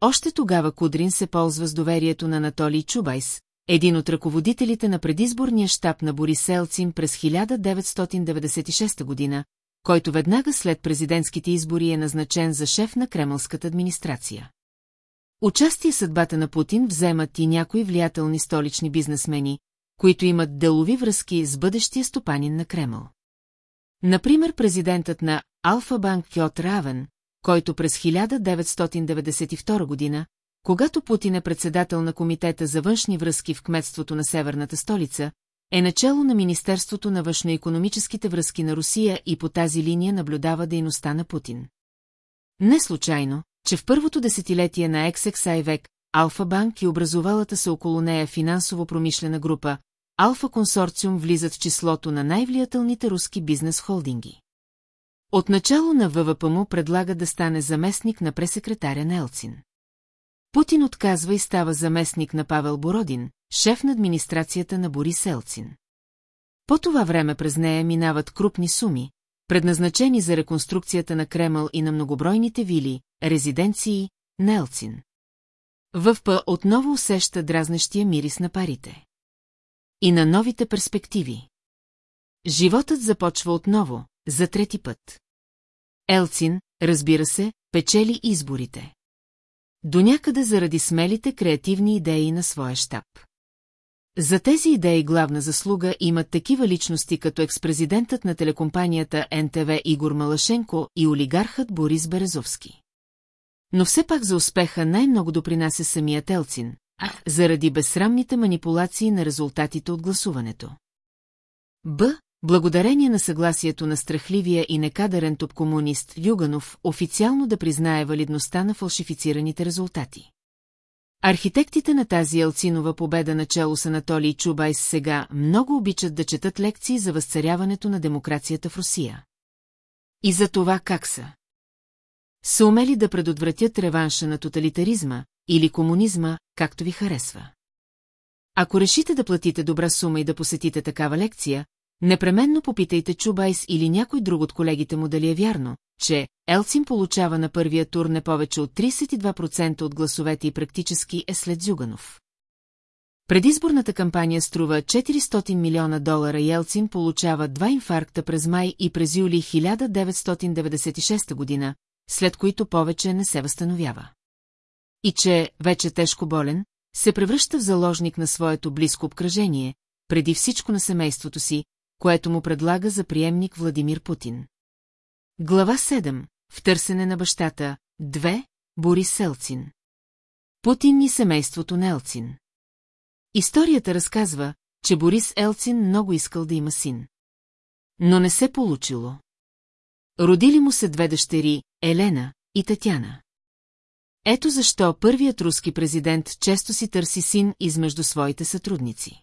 Още тогава Кудрин се ползва с доверието на Анатолий Чубайс, един от ръководителите на предизборния щаб на Борис Елцин през 1996 година, който веднага след президентските избори е назначен за шеф на кремълската администрация. Участие съдбата на Путин вземат и някои влиятелни столични бизнесмени, които имат делови връзки с бъдещия стопанин на Кремъл. Например, президентът на Алфа Банк Кьот Равен, който през 1992 година, когато Путин е председател на Комитета за външни връзки в кметството на Северната столица, е начало на Министерството на външноекономическите връзки на Русия и по тази линия наблюдава дейността на Путин. Не случайно, че в първото десетилетие на XXI век Алфа Банк и образовалата се около нея финансово-промишлена група Алфа Консорциум влизат в числото на най-влиятелните руски бизнес-холдинги. Отначало на ВВП му предлага да стане заместник на пресекретаря на Елцин. Путин отказва и става заместник на Павел Бородин, шеф на администрацията на Борис Елцин. По това време през нея минават крупни суми, предназначени за реконструкцията на Кремъл и на многобройните вили, резиденции, на Елцин. ВП отново усеща дразнещия мирис на парите. И на новите перспективи. Животът започва отново, за трети път. Елцин, разбира се, печели изборите. До някъде заради смелите креативни идеи на своя щаб. За тези идеи главна заслуга имат такива личности като експрезидентът на телекомпанията НТВ Игор Малашенко и олигархът Борис Березовски. Но все пак за успеха най-много допринася самият Елцин, заради безсрамните манипулации на резултатите от гласуването. Б. Благодарение на съгласието на страхливия и некадърен топ-комунист Юганов официално да признае валидността на фалшифицираните резултати. Архитектите на тази Елцинова победа начало с Анатолий Чубайс сега много обичат да четат лекции за възцаряването на демокрацията в Русия. И за това как са. Са умели да предотвратят реванша на тоталитаризма или комунизма, както ви харесва. Ако решите да платите добра сума и да посетите такава лекция, непременно попитайте Чубайс или някой друг от колегите му дали е вярно, че Елцин получава на първия тур не повече от 32% от гласовете и практически е след Зюганов. Предизборната кампания струва 400 милиона долара и Елцин получава два инфаркта през май и през юли 1996 година, след които повече не се възстановява. И че, вече тежко болен, се превръща в заложник на своето близко обкръжение, преди всичко на семейството си, което му предлага за приемник Владимир Путин. Глава 7. В търсене на бащата. 2. Борис Селцин. Путин и семейството на Елцин. Историята разказва, че Борис Елцин много искал да има син. Но не се получило. Родили му се две дъщери, Елена и Татяна. Ето защо първият руски президент често си търси син измежду своите сътрудници.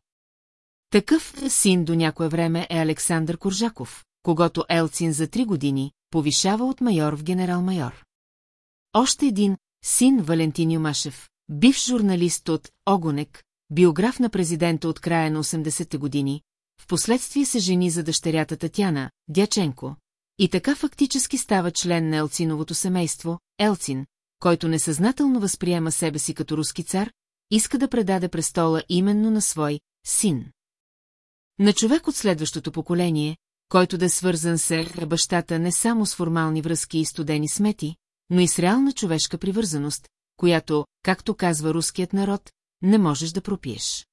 Такъв син до някое време е Александър Коржаков, когато Елцин за три години повишава от майор в генерал-майор. Още един син Валентин Юмашев, бивш журналист от Огонек, биограф на президента от края на 80-те години, в последствие се жени за дъщерята Татяна, Дяченко, и така фактически става член на Елциновото семейство, Елцин, който несъзнателно възприема себе си като руски цар, иска да предаде престола именно на свой син. На човек от следващото поколение, който да е свързан с бащата не само с формални връзки и студени смети, но и с реална човешка привързаност, която, както казва руският народ, не можеш да пропиеш.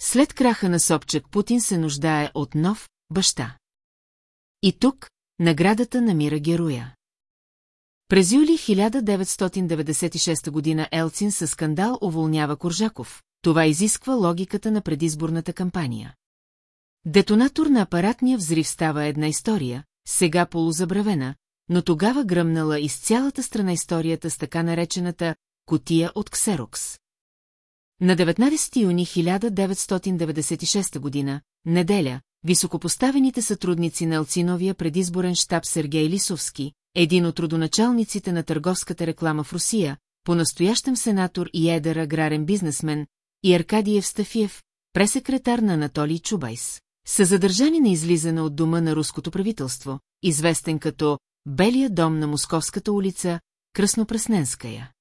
След краха на Собчак Путин се нуждае от нов баща. И тук наградата намира героя. През юли 1996 година Елцин със скандал уволнява Коржаков. Това изисква логиката на предизборната кампания. Детонатор на апаратния взрив става една история, сега полузабравена, но тогава гръмнала из цялата страна историята с така наречената «котия от Ксерокс». На 19 юни 1996 година, неделя, високопоставените сътрудници на Алциновия предизборен штаб Сергей Лисовски, един от родоначалниците на търговската реклама в Русия, по-настоящем сенатор и едър аграрен бизнесмен, и Аркадий Евстафиев, пресекретар на Анатолий Чубайс, са задържани на излизане от дома на руското правителство, известен като Белия дом на Московската улица, Кръснопресненская.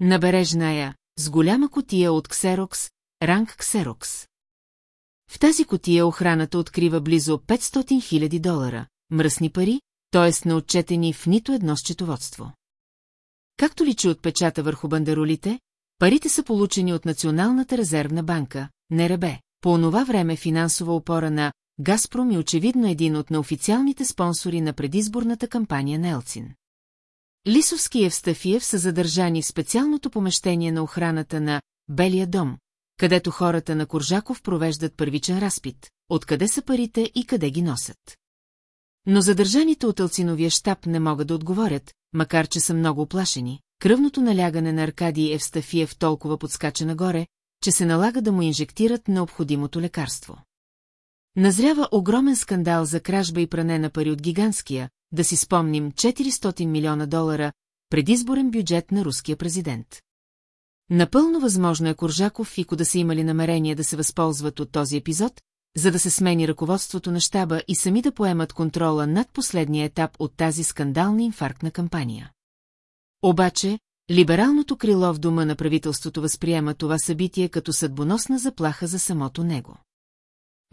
Набережная, с голяма котия от ксерокс, ранг ксерокс. В тази котия охраната открива близо 500 000 долара, мръсни пари, т.е. неотчетени в нито едно счетоводство. Както личи от печата върху бандеролите, парите са получени от Националната резервна банка, НРБ, по онова време финансова опора на Газпром и очевидно един от неофициалните спонсори на предизборната кампания на Елцин. Лисовски и Евстафиев са задържани в специалното помещение на охраната на Белия дом, където хората на Коржаков провеждат първичен разпит, откъде са парите и къде ги носят. Но задържаните от Елциновия щаб не могат да отговорят, макар че са много оплашени. Кръвното налягане на Аркадий Евстафиев толкова подскача нагоре, че се налага да му инжектират необходимото лекарство. Назрява огромен скандал за кражба и пране на пари от гигантския, да си спомним 400 милиона долара, предизборен бюджет на руския президент. Напълно възможно е Коржаков и Ко да са имали намерение да се възползват от този епизод, за да се смени ръководството на щаба и сами да поемат контрола над последния етап от тази скандална инфарктна кампания. Обаче, либералното крило в дома на правителството възприема това събитие като съдбоносна заплаха за самото него.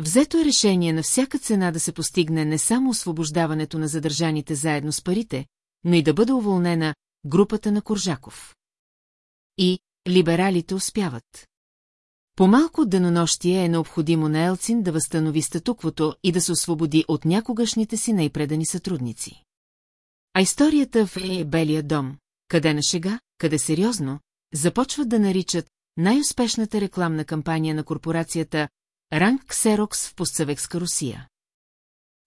Взето е решение на всяка цена да се постигне не само освобождаването на задържаните заедно с парите, но и да бъде уволнена групата на Коржаков. И либералите успяват. По-малко денонощие е необходимо на Елцин да възстанови статуквото и да се освободи от някогашните си най-предани сътрудници. А историята в е Белия дом, къде на шега, къде сериозно, започват да наричат най-успешната рекламна кампания на корпорацията Ранг Ксерокс в постсъветска Русия.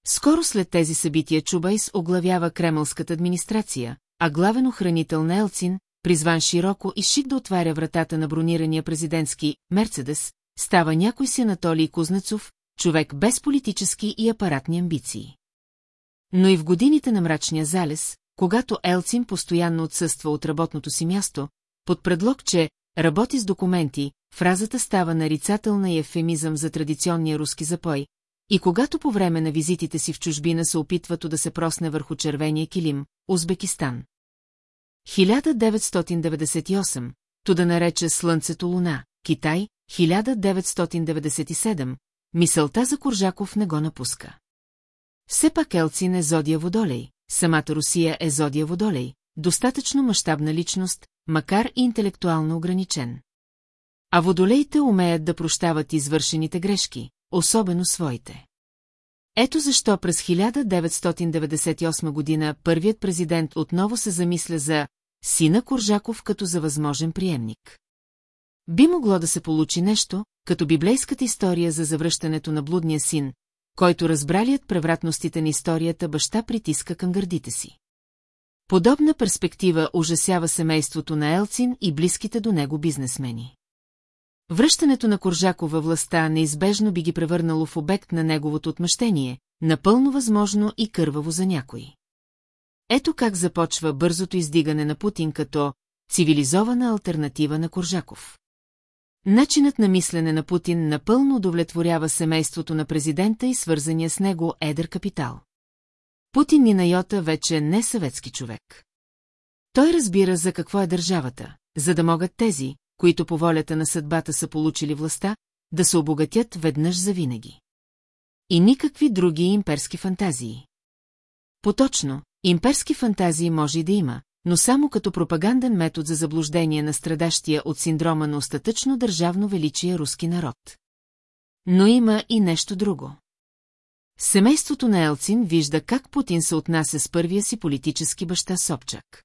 Скоро след тези събития Чубайс оглавява кремълската администрация, а главен охранител на Елцин, призван широко и шик да отваря вратата на бронирания президентски «Мерцедес», става някой си Анатолий Кузнецов, човек без политически и апаратни амбиции. Но и в годините на мрачния залез, когато Елцин постоянно отсъства от работното си място, под предлог, че работи с документи, фразата става нарицателна и ефемизъм за традиционния руски запой, и когато по време на визитите си в чужбина се опитвато да се просне върху червения килим, Узбекистан. 1998, то да нарече Слънцето Луна, Китай, 1997, мисълта за Коржаков не го напуска. Все пак Елцин е Зодия Водолей, самата Русия е Зодия Водолей, достатъчно мащабна личност, макар и интелектуално ограничен. А водолеите умеят да прощават извършените грешки, особено своите. Ето защо през 1998 година първият президент отново се замисля за сина Коржаков като за възможен приемник. Би могло да се получи нещо, като библейската история за завръщането на блудния син, който разбралият превратностите на историята баща притиска към гърдите си. Подобна перспектива ужасява семейството на Елцин и близките до него бизнесмени. Връщането на Коржаков във властта неизбежно би ги превърнало в обект на неговото отмъщение, напълно възможно и кърваво за някой. Ето как започва бързото издигане на Путин като цивилизована альтернатива на Коржаков. Начинът на мислене на Путин напълно удовлетворява семейството на президента и свързания с него едър капитал. Путин ни на Йота вече не съветски човек. Той разбира за какво е държавата, за да могат тези, които по волята на съдбата са получили властта, да се обогатят веднъж за винаги. И никакви други имперски фантазии. Поточно, имперски фантазии може и да има, но само като пропаганден метод за заблуждение на страдащия от синдрома на остатъчно държавно величие руски народ. Но има и нещо друго. Семейството на Елцин вижда как Путин се отнася с първия си политически баща Собчак.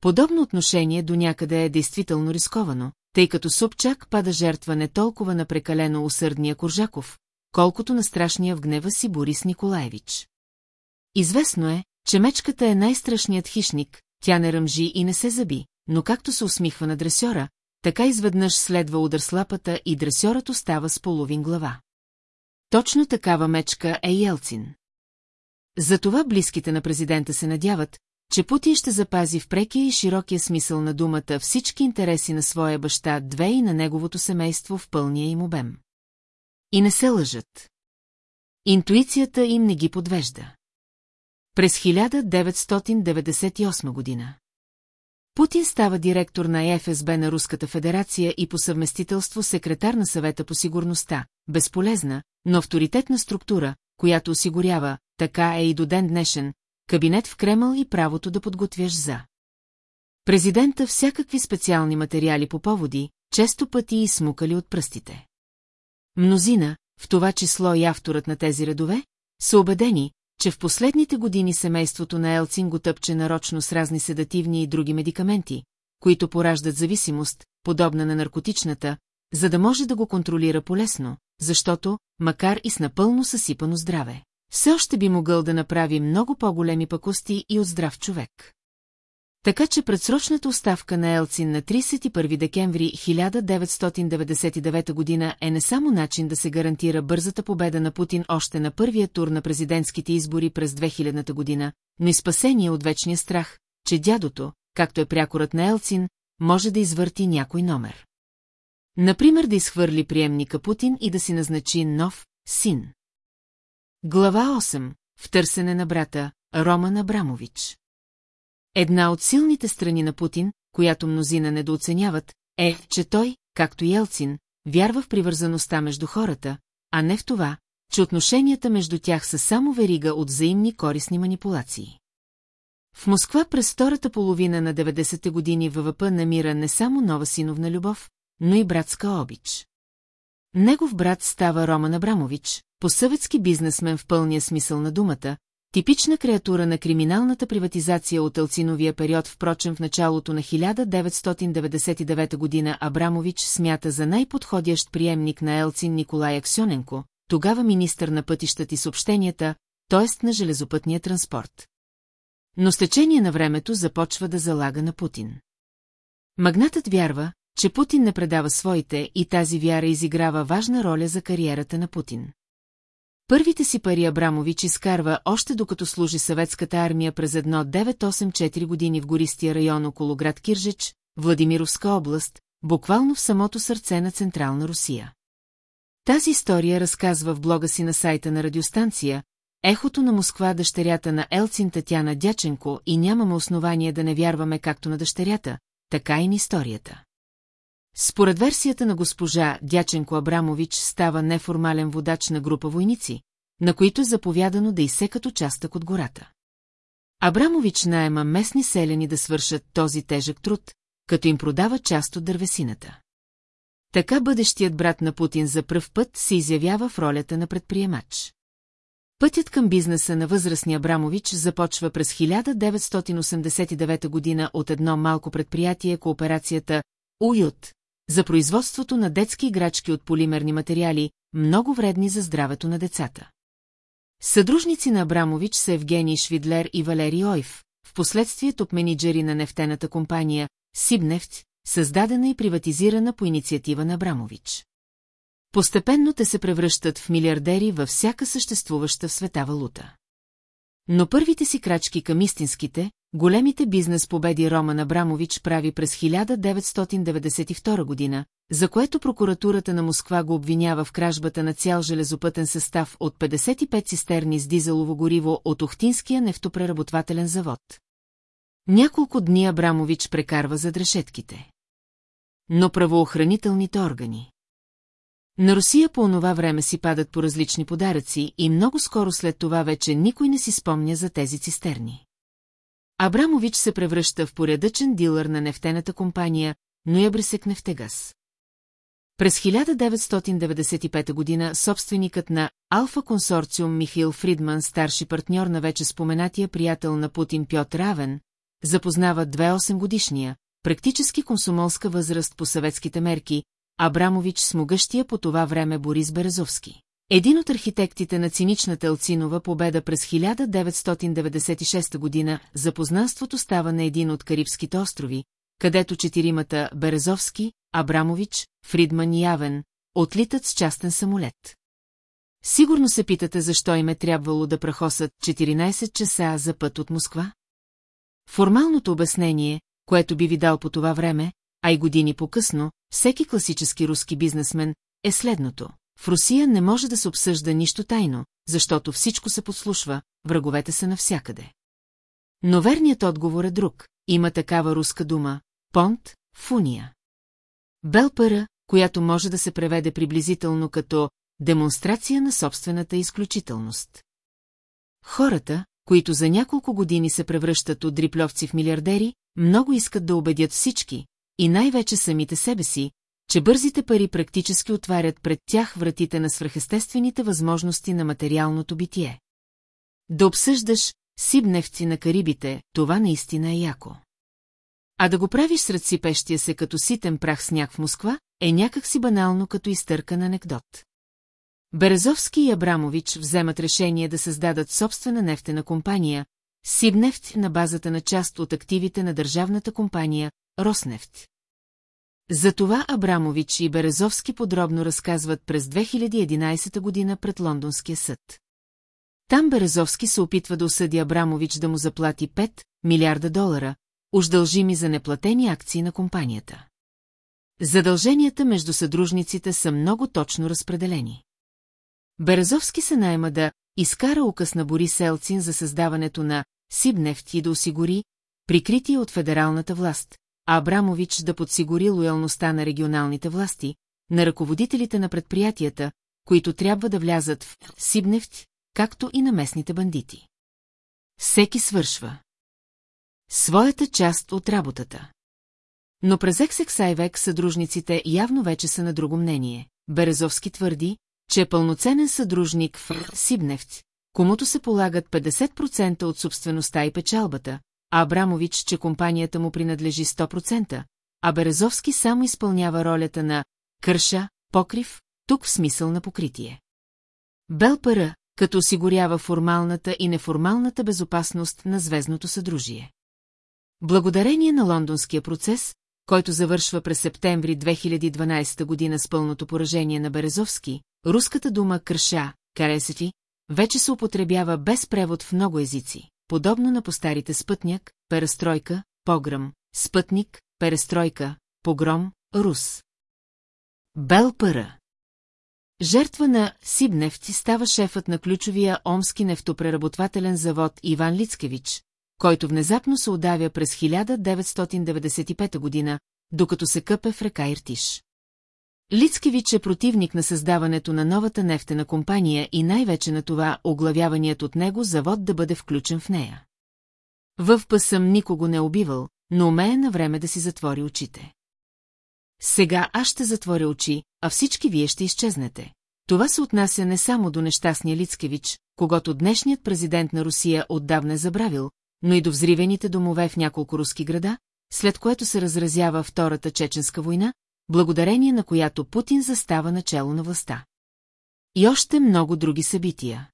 Подобно отношение до някъде е действително рисковано, тъй като Собчак пада жертва не толкова на прекалено усърдния Коржаков, колкото на страшния в гнева си Борис Николаевич. Известно е, че мечката е най-страшният хищник, тя не ръмжи и не се заби, но както се усмихва на дресьора, така изведнъж следва удар с лапата и дресьорът остава с половин глава. Точно такава мечка е Елцин. Затова близките на президента се надяват, че Путин ще запази в прекия и широкия смисъл на думата всички интереси на своя баща две и на неговото семейство в пълния им обем. И не се лъжат. Интуицията им не ги подвежда. През 1998 година. Путин става директор на ЕФСБ на Руската федерация и по съвместителство секретар на съвета по сигурността, безполезна, но авторитетна структура, която осигурява, така е и до ден днешен, кабинет в Кремъл и правото да подготвяш за. Президента всякакви специални материали по поводи, често пъти и смукали от пръстите. Мнозина, в това число и авторът на тези редове, са убедени, че в последните години семейството на Елцин го тъпче нарочно с разни седативни и други медикаменти, които пораждат зависимост, подобна на наркотичната, за да може да го контролира полесно, защото, макар и с напълно съсипано здраве, все още би могъл да направи много по-големи пакости и от здрав човек. Така че предсрочната оставка на Елцин на 31 декември 1999 година е не само начин да се гарантира бързата победа на Путин още на първия тур на президентските избори през 2000 година, но и спасение от вечния страх, че дядото, както е прякорът на Елцин, може да извърти някой номер. Например да изхвърли приемника Путин и да си назначи нов син. Глава 8. В търсене на брата Роман Абрамович. Една от силните страни на Путин, която мнозина недооценяват, е, че той, както и Елцин, вярва в привързаността между хората, а не в това, че отношенията между тях са само верига от взаимни корисни манипулации. В Москва през втората половина на 90-те години ВВП намира не само нова синовна любов, но и братска обич. Негов брат става Роман Абрамович, посъветски бизнесмен в пълния смисъл на думата, типична креатура на криминалната приватизация от Елциновия период, впрочем в началото на 1999 година Абрамович смята за най-подходящ приемник на Елцин Николай Аксионенко, тогава министър на пътищата и съобщенията, т.е. на железопътния транспорт. Но с течение на времето започва да залага на Путин. Магнатът вярва, че Путин не предава своите и тази вяра изиграва важна роля за кариерата на Путин. Първите си пари Абрамович изкарва още докато служи съветската армия през едно 984 години в гористия район около град Киржеч, Владимировска област, буквално в самото сърце на Централна Русия. Тази история разказва в блога си на сайта на радиостанция, Ехото на Москва дъщерята на Елцин Татяна Дяченко и нямаме основание да не вярваме както на дъщерята, така и на историята. Според версията на госпожа Дяченко Абрамович става неформален водач на група войници, на които е заповядано да изсекат участък от гората. Абрамович наема местни селени да свършат този тежък труд, като им продава част от дървесината. Така бъдещият брат на Путин за пръв път се изявява в ролята на предприемач. Пътят към бизнеса на възрастния Абрамович започва през 1989 година от едно малко предприятие кооперацията Уют, за производството на детски играчки от полимерни материали, много вредни за здравето на децата. Съдружници на Абрамович са Евгений Швидлер и Валерий Ойв, в последствие топ-менеджери на нефтената компания Сибнефт, създадена и приватизирана по инициатива на Абрамович. Постепенно те се превръщат в милиардери във всяка съществуваща в света валута. Но първите си крачки към истинските, големите бизнес победи Роман Абрамович прави през 1992 година, за което прокуратурата на Москва го обвинява в кражбата на цял железопътен състав от 55 цистерни с дизелово гориво от Охтинския нефтопреработвателен завод. Няколко дни Абрамович прекарва за дрешетките. Но правоохранителните органи. На Русия по онова време си падат по различни подаръци и много скоро след това вече никой не си спомня за тези цистерни. Абрамович се превръща в порядъчен дилър на нефтената компания Ноябрисек нефтегаз. През 1995 година собственикът на Алфа консорциум Михил Фридман, старши партньор на вече споменатия приятел на Путин Пьот Равен, запознава 28 годишния, практически консумолска възраст по съветските мерки, Абрамович с могъщия по това време Борис Березовски. Един от архитектите на циничната Елцинова победа през 1996 година за познанството става на един от Карибските острови, където четиримата Березовски, Абрамович, Фридман и Явен отлитат с частен самолет. Сигурно се питате защо им е трябвало да прахосат 14 часа за път от Москва? Формалното обяснение, което би ви дал по това време, а и години по-късно, всеки класически руски бизнесмен, е следното. В Русия не може да се обсъжда нищо тайно, защото всичко се подслушва, враговете са навсякъде. Но верният отговор е друг. Има такава руска дума – понт, фуния. Белпара, която може да се преведе приблизително като демонстрация на собствената изключителност. Хората, които за няколко години се превръщат от дрипловци в милиардери, много искат да убедят всички, и най-вече самите себе си, че бързите пари практически отварят пред тях вратите на свръхестествените възможности на материалното битие. Да обсъждаш сибнефти на Карибите, това наистина е яко. А да го правиш сред сипещия се като ситен прах сняг в Москва, е някак си банално като изтъркан анекдот. Березовски и Абрамович вземат решение да създадат собствена нефтена компания, Сибнефт на базата на част от активите на държавната компания Роснефт. За това Абрамович и Березовски подробно разказват през 2011 година пред Лондонския съд. Там Березовски се опитва да осъди Абрамович да му заплати 5 милиарда долара, уж дължими за неплатени акции на компанията. Задълженията между съдружниците са много точно разпределени. Березовски се найема да изкара указ на Борис Елцин за създаването на Сибнефт и да осигури прикритие от федералната власт, Абрамович да подсигури лоялността на регионалните власти, на ръководителите на предприятията, които трябва да влязат в Сибнефт, както и на местните бандити. Всеки свършва. Своята част от работата. Но през Ексексайвек съдружниците явно вече са на друго мнение. Березовски твърди, че е пълноценен съдружник в Сибнефт, комуто се полагат 50% от собствеността и печалбата, Абрамович, че компанията му принадлежи 100%, а Березовски само изпълнява ролята на кърша, покрив, тук в смисъл на покритие. Белпара, като осигурява формалната и неформалната безопасност на звездното съдружие. Благодарение на лондонския процес, който завършва през септември 2012 година с пълното поражение на Березовски, руската дума «крша», «каресети», вече се употребява без превод в много езици, подобно на постарите спътняк, перестройка, погром, спътник, перестройка, погром, рус. Бел Пъра Жертва на Сибнефти става шефът на ключовия омски нефтопреработвателен завод Иван Лицкевич, който внезапно се удавя през 1995 година, докато се къпе в река Иртиш. Лицкевич е противник на създаването на новата нефтена компания и най-вече на това оглавяваният от него завод да бъде включен в нея. В съм никого не убивал, но умее на време да си затвори очите. Сега аз ще затворя очи, а всички вие ще изчезнете. Това се отнася не само до нещастния Лицкевич, когато днешният президент на Русия отдавна е забравил, но и до взривените домове в няколко руски града, след което се разразява Втората чеченска война, благодарение на която Путин застава начало на властта. И още много други събития.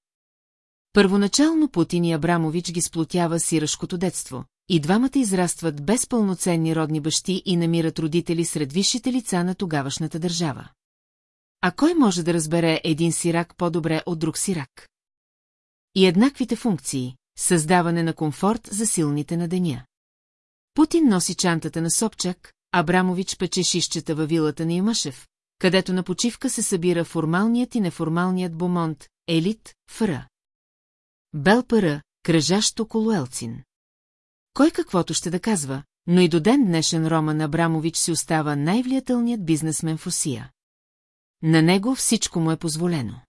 Първоначално Путин и Абрамович ги сплотява сирашкото детство, и двамата израстват без пълноценни родни бащи и намират родители сред висшите лица на тогавашната държава. А кой може да разбере един сирак по-добре от друг сирак? И еднаквите функции – създаване на комфорт за силните на деня. Путин носи чантата на Собчак, Абрамович пече шишчета във вилата на Имашев, където на почивка се събира формалният и неформалният бомонт, елит, фра. Белпара, кръжащ около Елцин. Кой каквото ще да казва, но и до ден днешен Роман Абрамович си остава най-влиятелният бизнесмен в Русия. На него всичко му е позволено.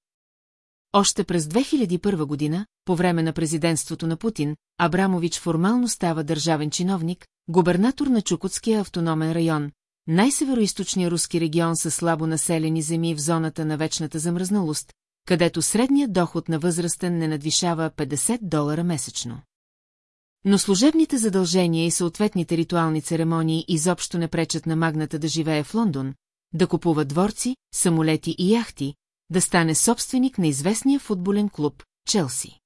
Още през 2001 година, по време на президентството на Путин, Абрамович формално става държавен чиновник, губернатор на Чукотския автономен район, най-североисточния руски регион с слабо населени земи в зоната на вечната замръзналост, където средният доход на възрастен не надвишава 50 долара месечно. Но служебните задължения и съответните ритуални церемонии изобщо не пречат на магната да живее в Лондон, да купува дворци, самолети и яхти, да стане собственик на известния футболен клуб Челси.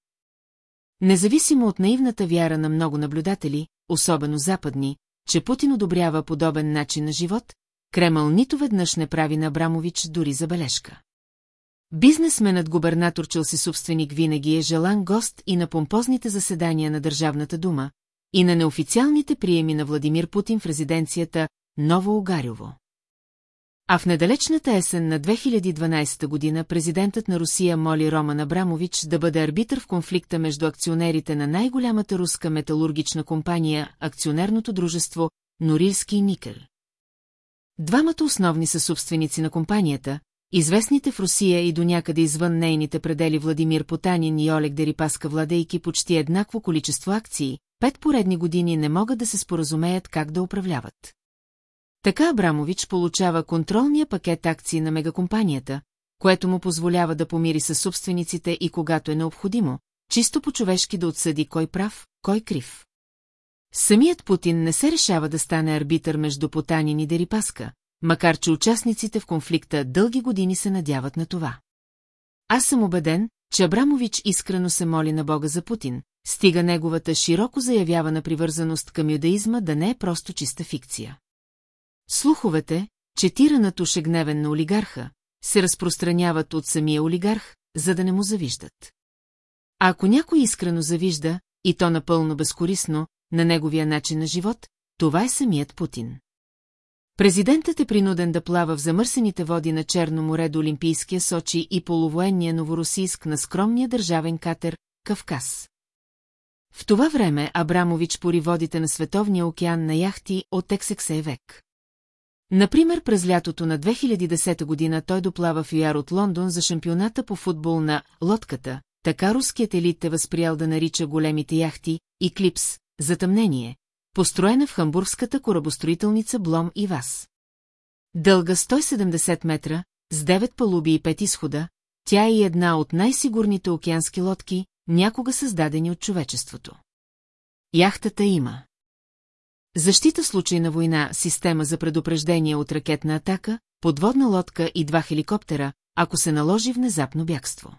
Независимо от наивната вяра на много наблюдатели, особено западни, че Путин одобрява подобен начин на живот, Кремъл нито веднъж не прави на Абрамович дори забележка. Бизнесменът губернатор Челси собственик винаги е желан гост и на помпозните заседания на Държавната дума, и на неофициалните приеми на Владимир Путин в резиденцията Ново Огарyoво. А в недалечната есен на 2012 година президентът на Русия моли Роман Абрамович да бъде арбитър в конфликта между акционерите на най-голямата руска металургична компания, акционерното дружество Норильски и Никел. Двамата основни са собственици на компанията, известните в Русия и до някъде извън нейните предели Владимир Потанин и Олег Дерипаска владейки почти еднакво количество акции, пет поредни години не могат да се споразумеят как да управляват. Така Абрамович получава контролния пакет акции на мегакомпанията, което му позволява да помири със собствениците и когато е необходимо, чисто по-човешки да отсъди кой прав, кой крив. Самият Путин не се решава да стане арбитър между Потанин и Дерипаска, макар че участниците в конфликта дълги години се надяват на това. Аз съм убеден, че Абрамович искрено се моли на Бога за Путин, стига неговата широко заявявана привързаност към юдаизма да не е просто чиста фикция. Слуховете, че тиранът уж на олигарха, се разпространяват от самия олигарх, за да не му завиждат. А ако някой искрено завижда, и то напълно безкорисно, на неговия начин на живот, това е самият Путин. Президентът е принуден да плава в замърсените води на Черно море до Олимпийския Сочи и полувоенния Новоросийск на скромния държавен катер Кавказ. В това време Абрамович пори водите на Световния океан на яхти от XXE век. Например, през лятото на 2010 година той доплава в Яр от Лондон за шампионата по футбол на лодката, така руският елит е възприял да нарича големите яхти «Иклипс», затъмнение, построена в хамбургската корабостроителница Блом и Вас. Дълга 170 метра, с 9 палуби и 5 изхода, тя е една от най-сигурните океански лодки, някога създадени от човечеството. Яхтата има. Защита случай на война, система за предупреждение от ракетна атака, подводна лодка и два хеликоптера, ако се наложи внезапно бягство.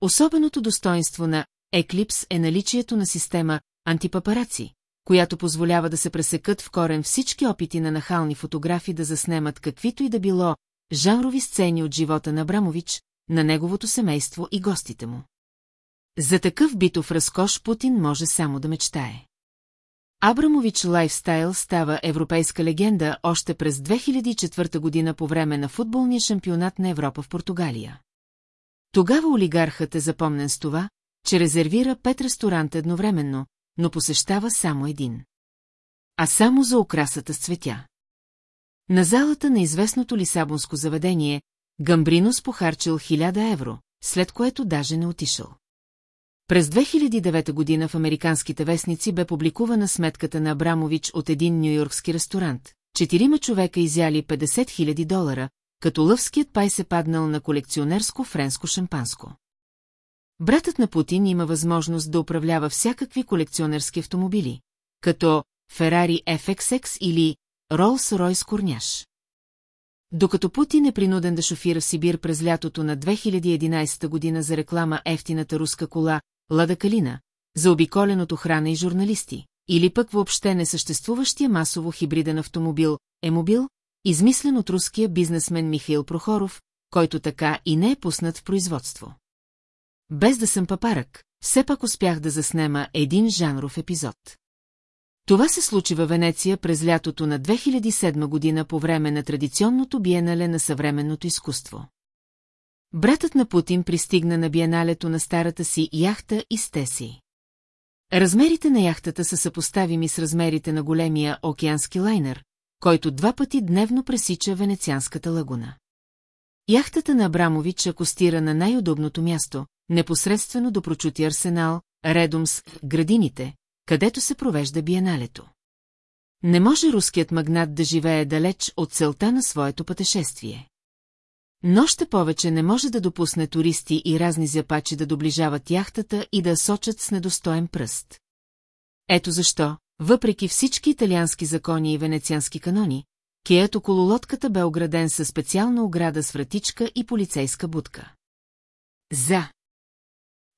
Особеното достоинство на Еклипс е наличието на система антипапараци, която позволява да се пресекат в корен всички опити на нахални фотографи да заснемат каквито и да било жанрови сцени от живота на Брамович, на неговото семейство и гостите му. За такъв битов разкош Путин може само да мечтае. Абрамович лайфстайл става европейска легенда още през 2004 година по време на футболния шампионат на Европа в Португалия. Тогава олигархът е запомнен с това, че резервира пет ресторанта едновременно, но посещава само един. А само за украсата с цветя. На залата на известното лисабонско заведение Гамбринос похарчил 1000 евро, след което даже не отишъл. През 2009 година в американските вестници бе публикувана сметката на Абрамович от един нью-йоркски ресторант. Четирима човека изяли 50 000 долара, като лъвският пай се паднал на колекционерско френско шампанско. Братът на Путин има възможност да управлява всякакви колекционерски автомобили, като Ферари FXX или Ролс-Ройс Корняш. Докато Путин е принуден да шофира в Сибир през лятото на 2011 година за реклама ефтината руска кола Лада Калина, заобиколен от охрана и журналисти, или пък въобще несъществуващия масово хибриден автомобил Емобил, измислен от руския бизнесмен Михаил Прохоров, който така и не е пуснат в производство. Без да съм папарък, все пак успях да заснема един жанров епизод. Това се случи във Венеция през лятото на 2007 година по време на традиционното биенале на съвременното изкуство. Братът на Путин пристигна на биеналето на старата си яхта и стеси. Размерите на яхтата са съпоставими с размерите на големия океански лайнер, който два пъти дневно пресича Венецианската лагуна. Яхтата на Абрамович акостира на най-удобното място, непосредствено до прочути арсенал, редом с градините, където се провежда биеналето. Не може руският магнат да живее далеч от целта на своето пътешествие. Но още повече не може да допусне туристи и разни зяпачи да доближават яхтата и да сочат с недостоен пръст. Ето защо, въпреки всички италиански закони и венециански канони, кеят около лодката бе ограден със специална ограда с вратичка и полицейска будка. За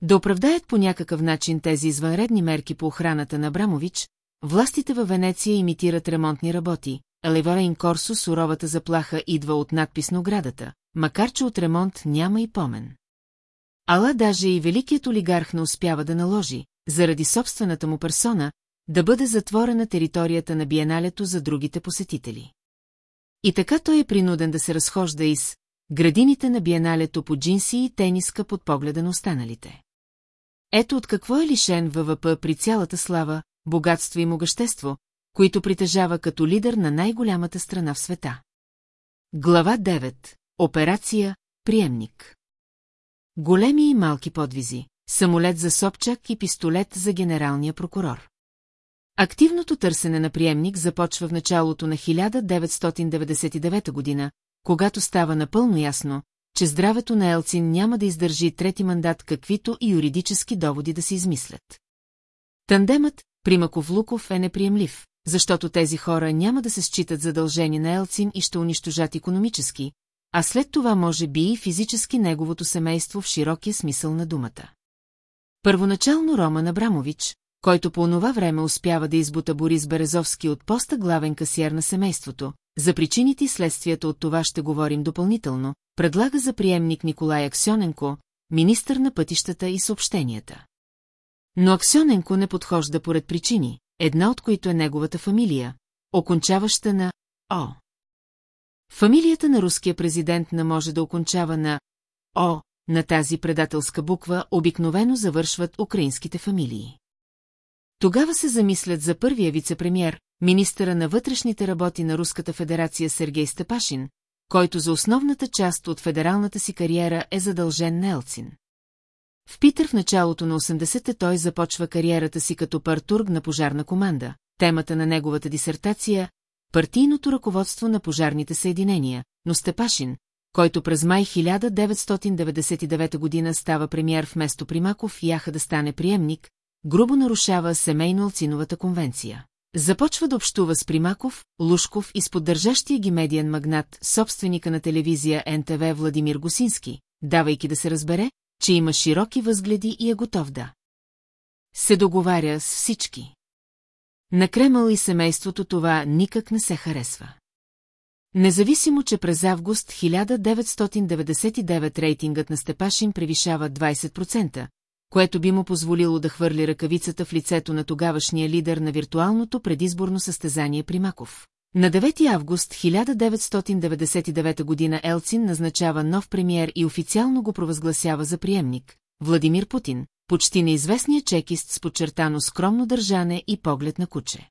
да оправдаят по някакъв начин тези извънредни мерки по охраната на Брамович, властите във Венеция имитират ремонтни работи, Леварейн Корсо суровата заплаха идва от надпис на оградата, макар че от ремонт няма и помен. Ала даже и великият олигарх не успява да наложи, заради собствената му персона, да бъде затворена територията на биеналето за другите посетители. И така той е принуден да се разхожда из градините на биеналето по джинси и тениска под погледа на останалите. Ето от какво е лишен ВВП при цялата слава, богатство и могъщество, които притежава като лидер на най-голямата страна в света. Глава 9. Операция Приемник Големи и малки подвизи, самолет за Собчак и пистолет за генералния прокурор. Активното търсене на приемник започва в началото на 1999 година, когато става напълно ясно, че здравето на Елцин няма да издържи трети мандат, каквито и юридически доводи да се измислят. Тандемът Примаков Луков е неприемлив, защото тези хора няма да се считат задължени на Елцин и ще унищожат економически, а след това може би и физически неговото семейство в широкия смисъл на думата. Първоначално Роман Абрамович, който по онова време успява да избута Борис Березовски от поста главен касиер на семейството, за причините и следствията от това ще говорим допълнително, предлага за приемник Николай Аксионенко, министър на пътищата и съобщенията. Но Аксионенко не подхожда поред причини, една от които е неговата фамилия, окончаваща на О. Фамилията на руския президент не може да окончава на О, на тази предателска буква обикновено завършват украинските фамилии. Тогава се замислят за първия вице-премьер, министъра на вътрешните работи на Руската федерация Сергей Степашин, който за основната част от федералната си кариера е задължен на Елцин. В Питър в началото на 80-те той започва кариерата си като партург на пожарна команда. Темата на неговата дисертация – партийното ръководство на пожарните съединения, но Степашин, който през май 1999 година става премьер вместо Примаков яха да стане приемник, грубо нарушава семейно-алциновата конвенция. Започва да общува с Примаков, Лушков и с поддържащия ги медиен магнат, собственика на телевизия НТВ Владимир Гусински, давайки да се разбере, че има широки възгледи и е готов да. Се договаря с всички. На Кремъл и семейството това никак не се харесва. Независимо, че през август 1999 рейтингът на Степашин превишава 20%, което би му позволило да хвърли ръкавицата в лицето на тогавашния лидер на виртуалното предизборно състезание Примаков. На 9 август 1999 година Елцин назначава нов премиер и официално го провъзгласява за приемник – Владимир Путин, почти неизвестния чекист с подчертано скромно държане и поглед на куче.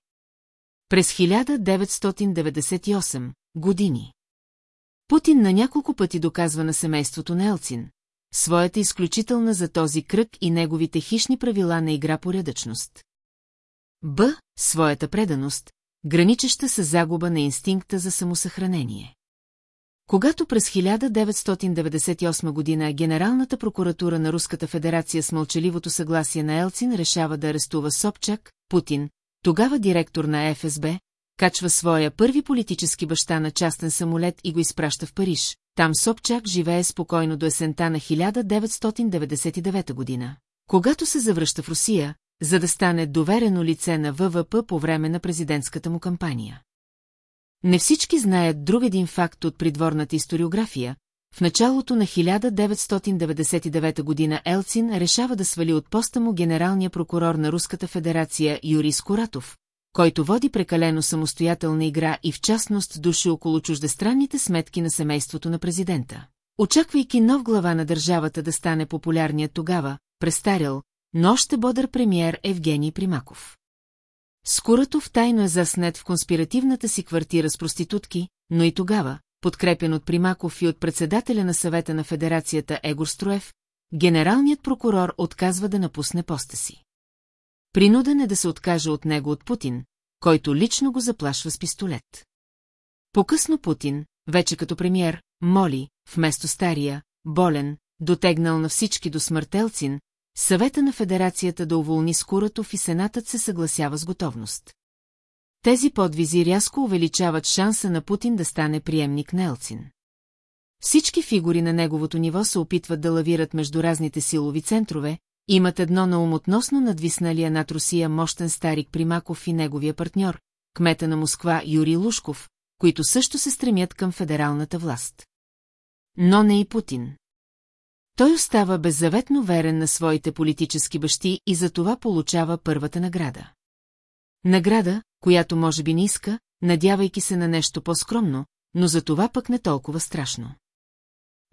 През 1998 години Путин на няколко пъти доказва на семейството на Елцин, своята изключителна за този кръг и неговите хищни правила на игра порядъчност. Б. Своята преданост, граничеща с загуба на инстинкта за самосъхранение. Когато през 1998 година Генералната прокуратура на Руската федерация с мълчаливото съгласие на Елцин решава да арестува Собчак, Путин, тогава директор на ФСБ, качва своя първи политически баща на частен самолет и го изпраща в Париж. Там Собчак живее спокойно до есента на 1999 година. Когато се завръща в Русия, за да стане доверено лице на ВВП по време на президентската му кампания. Не всички знаят друг един факт от придворната историография. В началото на 1999 година Елцин решава да свали от поста му генералния прокурор на Руската федерация Юрий Скоратов, който води прекалено самостоятелна игра и в частност души около чуждестранните сметки на семейството на президента. Очаквайки нов глава на държавата да стане популярният тогава, престарял, но още бодър премиер Евгений Примаков. Скоратов тайно е заснет в конспиративната си квартира с проститутки, но и тогава, подкрепен от Примаков и от председателя на съвета на федерацията Егор Строев, генералният прокурор отказва да напусне поста си. Принуден е да се откаже от него от Путин, който лично го заплашва с пистолет. По-късно Путин, вече като премьер, моли, вместо стария, болен, дотегнал на всички до смъртелцин, съвета на федерацията да уволни Скуратов и сенатът се съгласява с готовност. Тези подвизи рязко увеличават шанса на Путин да стане приемник на Елцин. Всички фигури на неговото ниво се опитват да лавират между разните силови центрове, имат едно на ум относно надвисналия над Русия мощен старик Примаков и неговия партньор, кмета на Москва Юрий Лушков, които също се стремят към федералната власт. Но не и Путин. Той остава беззаветно верен на своите политически бащи и за това получава първата награда. Награда, която може би не иска, надявайки се на нещо по-скромно, но за това пък не толкова страшно.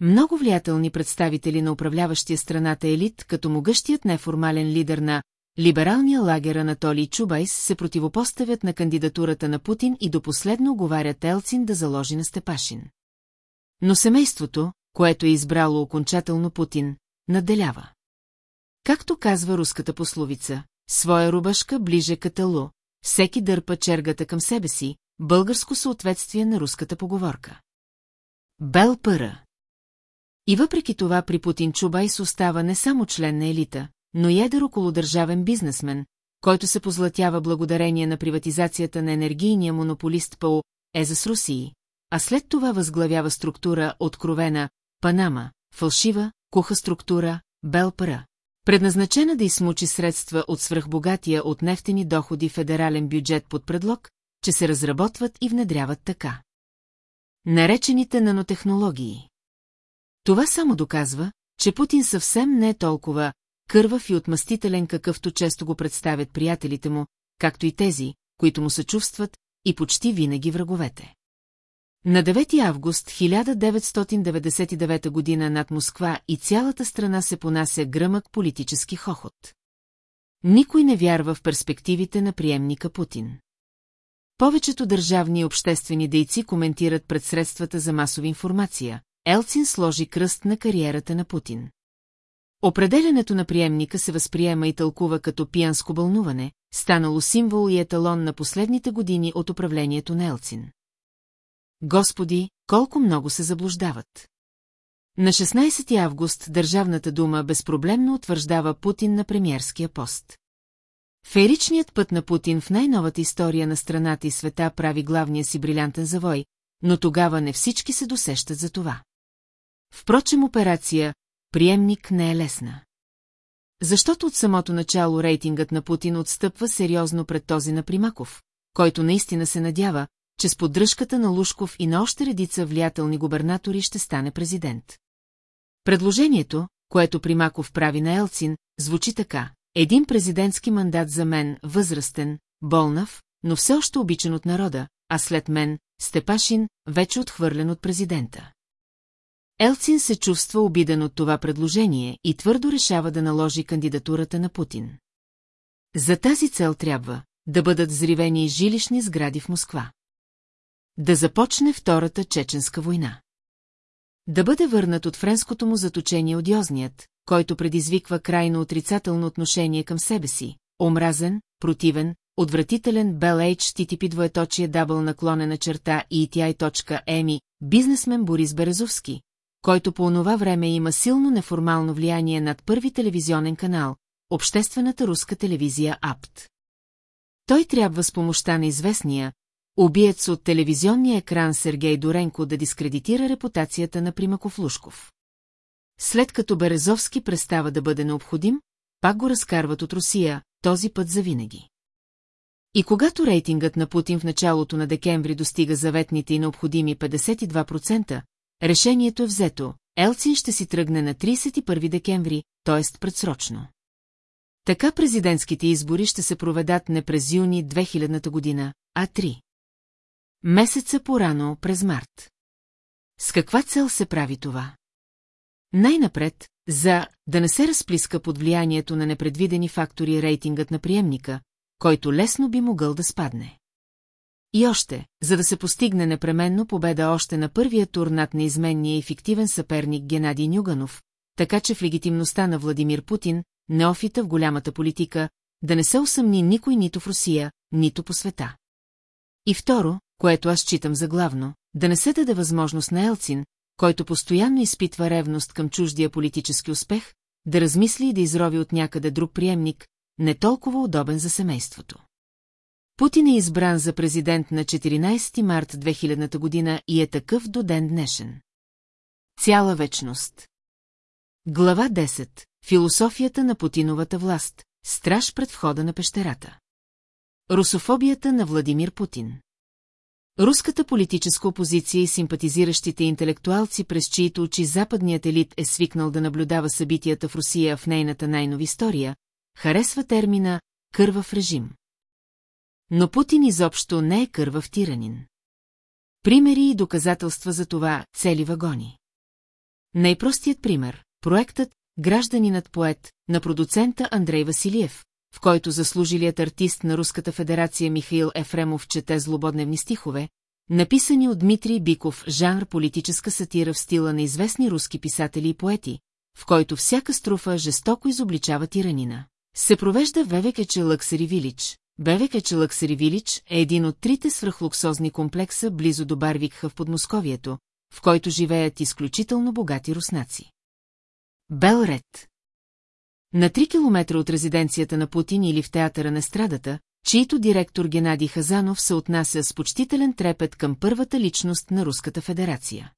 Много влиятелни представители на управляващия страната елит, като могъщият неформален лидер на либералния лагер Анатолий Чубайс се противопоставят на кандидатурата на Путин и до последно оговарят Елцин да заложи на Степашин. Но семейството, което е избрало окончателно Путин, надделява. Както казва руската пословица, своя рубашка ближе катало, всеки дърпа чергата към себе си, българско съответствие на руската поговорка. Бел Пъра и въпреки това при Путин Чубайс остава не само член на елита, но и едър около държавен бизнесмен, който се позлатява благодарение на приватизацията на енергийния монополист ПАО ЕЗА с Русии, а след това възглавява структура откровена Панама, фалшива, куха структура, Белпара, предназначена да измучи средства от свръхбогатия от нефтени доходи федерален бюджет под предлог, че се разработват и внедряват така. Наречените нанотехнологии. Това само доказва, че Путин съвсем не е толкова кървав и отмъстителен, какъвто често го представят приятелите му, както и тези, които му съчувстват, и почти винаги враговете. На 9 август 1999 година над Москва и цялата страна се понася гръмък политически хохот. Никой не вярва в перспективите на приемника Путин. Повечето държавни и обществени дейци коментират пред средствата за масова информация. Елцин сложи кръст на кариерата на Путин. Определенето на приемника се възприема и тълкува като пиянско бълнуване, станало символ и еталон на последните години от управлението на Елцин. Господи, колко много се заблуждават. На 16 август Държавната дума безпроблемно утвърждава Путин на премьерския пост. Феричният път на Путин в най-новата история на страната и света прави главния си брилянтен завой, но тогава не всички се досещат за това. Впрочем, операция «Приемник» не е лесна. Защото от самото начало рейтингът на Путин отстъпва сериозно пред този на Примаков, който наистина се надява, че с поддръжката на Лушков и на още редица влиятелни губернатори ще стане президент. Предложението, което Примаков прави на Елцин, звучи така. Един президентски мандат за мен, възрастен, болнав, но все още обичан от народа, а след мен, Степашин, вече отхвърлен от президента. Елцин се чувства обиден от това предложение и твърдо решава да наложи кандидатурата на Путин. За тази цел трябва да бъдат зривени жилищни сгради в Москва. Да започне Втората чеченска война. Да бъде върнат от френското му заточение одиозният, който предизвиква крайно отрицателно отношение към себе си, омразен, противен, отвратителен Бел HTTP двоеточие дабъл наклонена черта ETI.EMI, бизнесмен Борис Березовски, който по онова време има силно неформално влияние над първи телевизионен канал, обществената руска телевизия АПТ. Той трябва с помощта на известния, убиец от телевизионния екран Сергей Доренко да дискредитира репутацията на Примаков Лушков. След като Березовски престава да бъде необходим, пак го разкарват от Русия, този път завинаги. И когато рейтингът на Путин в началото на декември достига заветните и необходими 52%, решението е взето, Елцин ще си тръгне на 31 декември, т.е. предсрочно. Така президентските избори ще се проведат не през юни 2000 година, а три. Месеца порано през март. С каква цел се прави това? Най-напред, за да не се разплиска под влиянието на непредвидени фактори рейтингът на приемника, който лесно би могъл да спадне. И още, за да се постигне непременно победа още на първия тур над неизменния и фиктивен съперник Геннадий Нюганов, така че в легитимността на Владимир Путин, неофита в голямата политика, да не се усъмни никой нито в Русия, нито по света. И второ, което аз читам за главно, да не се даде възможност на Елцин, който постоянно изпитва ревност към чуждия политически успех, да размисли и да изрови от някъде друг приемник, не толкова удобен за семейството. Путин е избран за президент на 14 март 2000 година и е такъв до ден днешен. Цяла вечност. Глава 10. Философията на Путиновата власт. Страж пред входа на пещерата. Русофобията на Владимир Путин. Руската политическа опозиция и симпатизиращите интелектуалци, през чието очи западният елит е свикнал да наблюдава събитията в Русия в нейната най-нови история, харесва термина «кървав режим». Но Путин изобщо не е кървав тиранин. Примери и доказателства за това цели вагони. Най-простият пример – проектът «Гражданинът поет» на продуцента Андрей Василиев, в който заслужилият артист на Руската федерация Михаил Ефремов чете злободневни стихове, написани от Дмитрий Биков, жанр политическа сатира в стила на известни руски писатели и поети, в който всяка струфа жестоко изобличава тиранина. Се провежда Вевекече Лъксери Вилич. Бевекече Лъксери Вилич е един от трите свръхлуксозни комплекса близо до Барвикха в Подмосковието, в който живеят изключително богати руснаци. Белред На 3 километра от резиденцията на Путин или в театъра на страдата, чието директор Геннадий Хазанов се отнася с почтителен трепет към първата личност на Руската федерация.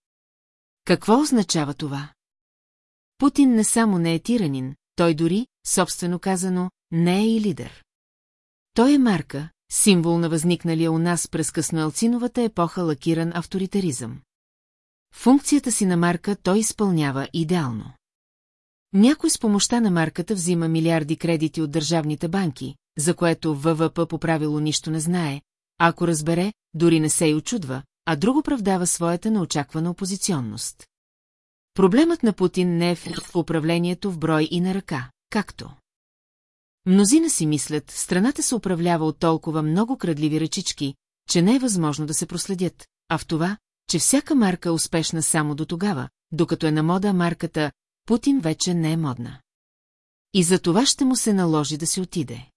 Какво означава това? Путин не само не е тиранин, той дори, собствено казано, не е и лидер. Той е марка, символ на възникналия у нас през късноелциновата епоха лакиран авторитаризъм. Функцията си на марка той изпълнява идеално. Някой с помощта на марката взима милиарди кредити от държавните банки, за което ВВП по правило нищо не знае, а ако разбере, дори не се и очудва, а друго правдава своята неочаквана опозиционност. Проблемът на Путин не е в управлението в брой и на ръка, както. Мнозина си мислят, страната се управлява от толкова много крадливи ръчички, че не е възможно да се проследят, а в това, че всяка марка е успешна само до тогава, докато е на мода марката Путин вече не е модна. И за това ще му се наложи да си отиде.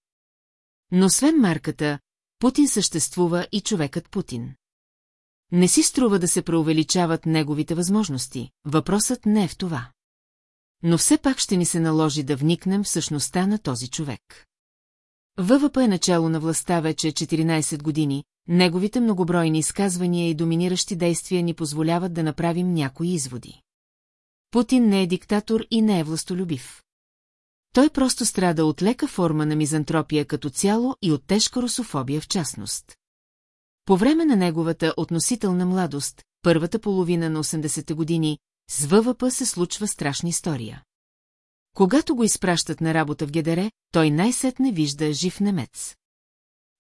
Но освен марката, Путин съществува и човекът Путин. Не си струва да се преувеличават неговите възможности, въпросът не е в това. Но все пак ще ни се наложи да вникнем в същността на този човек. ВВП е начало на властта вече 14 години, неговите многобройни изказвания и доминиращи действия ни позволяват да направим някои изводи. Путин не е диктатор и не е властолюбив. Той просто страда от лека форма на мизантропия като цяло и от тежка русофобия в частност. По време на неговата относителна младост, първата половина на 80-те години, с ВВП се случва страшна история. Когато го изпращат на работа в Гедере, той най-сетне вижда жив немец.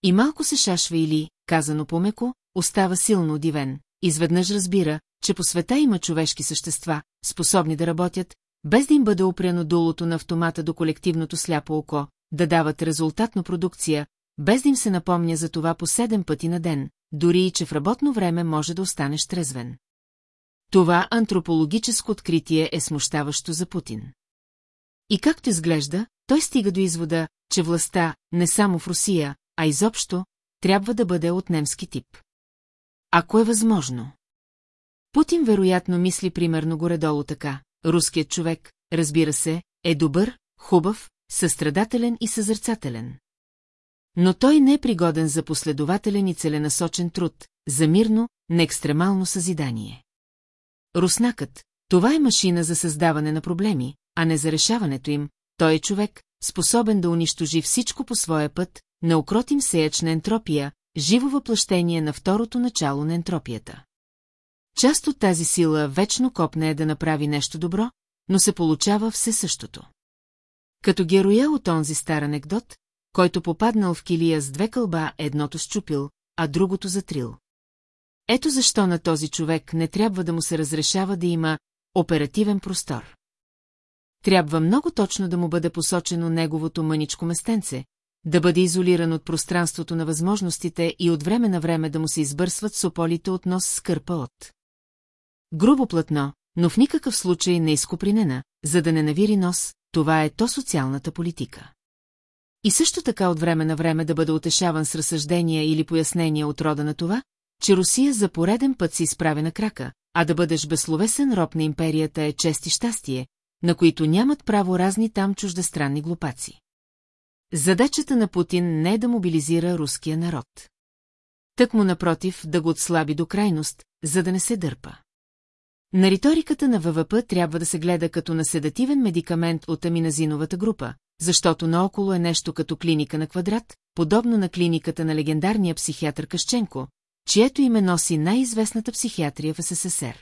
И малко се шашва или, казано помеко, остава силно удивен, изведнъж разбира, че по света има човешки същества, способни да работят, без да им бъде опряно дулото на автомата до колективното сляпо око, да дават резултатно продукция, без да им се напомня за това по седем пъти на ден, дори и че в работно време може да останеш трезвен. Това антропологическо откритие е смущаващо за Путин. И както изглежда, той стига до извода, че властта, не само в Русия, а изобщо, трябва да бъде от немски тип. Ако е възможно. Путин вероятно мисли примерно горе-долу така. Руският човек, разбира се, е добър, хубав, състрадателен и съзърцателен. Но той не е пригоден за последователен и целенасочен труд, за мирно, не екстремално съзидание. Руснакът, това е машина за създаване на проблеми, а не за решаването им, той е човек, способен да унищожи всичко по своя път, неукротим сеяч на ентропия, живо въплъщение на второто начало на ентропията. Част от тази сила вечно копне е да направи нещо добро, но се получава все същото. Като героя от онзи стар анекдот, който попаднал в килия с две кълба, едното щупил, а другото затрил. Ето защо на този човек не трябва да му се разрешава да има оперативен простор. Трябва много точно да му бъде посочено неговото мъничко местенце, да бъде изолиран от пространството на възможностите и от време на време да му се избърсват сополите от нос с кърпа от. Грубо платно, но в никакъв случай не изкопринена, за да не навири нос, това е то социалната политика. И също така от време на време да бъде утешаван с разсъждения или пояснения от рода на това, че Русия за пореден път се изправя на крака, а да бъдеш безсловесен роб на империята е чест и щастие, на които нямат право разни там чуждестранни глупаци. Задачата на Путин не е да мобилизира руския народ. Тък му напротив да го отслаби до крайност, за да не се дърпа. На риториката на ВВП трябва да се гледа като на седативен медикамент от аминазиновата група, защото наоколо е нещо като клиника на квадрат, подобно на клиниката на легендарния психиатър Кащенко, чието име носи най-известната психиатрия в СССР.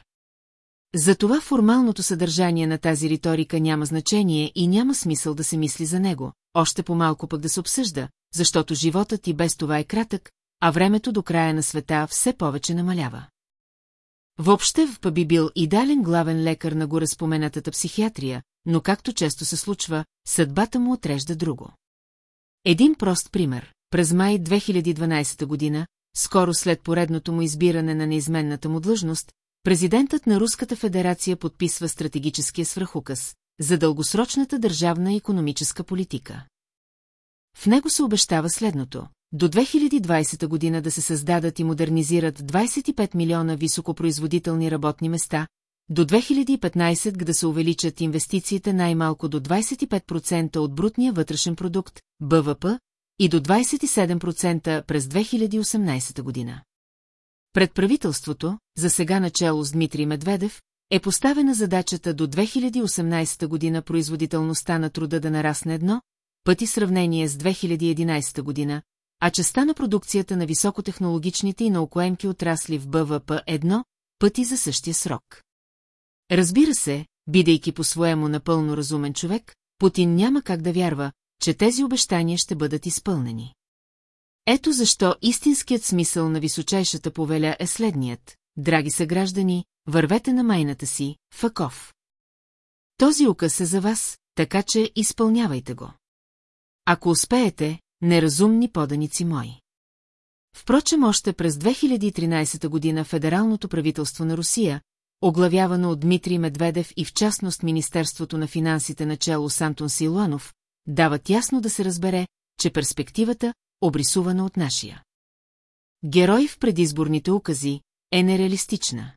Затова формалното съдържание на тази риторика няма значение и няма смисъл да се мисли за него, още по-малко пък да се обсъжда, защото животът и без това е кратък, а времето до края на света все повече намалява. Въобще в би бил идеален главен лекар на гореспоменатата психиатрия, но както често се случва, съдбата му отрежда друго. Един прост пример. През май 2012 година, скоро след поредното му избиране на неизменната му длъжност, президентът на Руската федерация подписва стратегическия свръхуказ за дългосрочната държавна и економическа политика. В него се обещава следното до 2020 година да се създадат и модернизират 25 милиона високопроизводителни работни места, до 2015 г да се увеличат инвестициите най-малко до 25% от брутния вътрешен продукт, БВП, и до 27% през 2018 година. Пред правителството, за сега начало с Дмитрий Медведев, е поставена задачата до 2018 година производителността на труда да нарасне едно, пъти сравнение с 2011 година, а частта на продукцията на високотехнологичните и наукоемки отрасли в БВП едно, пъти за същия срок. Разбира се, бидейки по-своему напълно разумен човек, Путин няма как да вярва, че тези обещания ще бъдат изпълнени. Ето защо истинският смисъл на височайшата повеля е следният. Драги съграждани, вървете на майната си, Факов. Този указ е за вас, така че изпълнявайте го. Ако успеете, неразумни поданици мои. Впрочем, още през 2013 година Федералното правителство на Русия, оглавявано от Дмитрий Медведев и в частност Министерството на финансите начало с Антон Силуанов, дават ясно да се разбере, че перспективата, обрисувана от нашия. Герой в предизборните укази е нереалистична.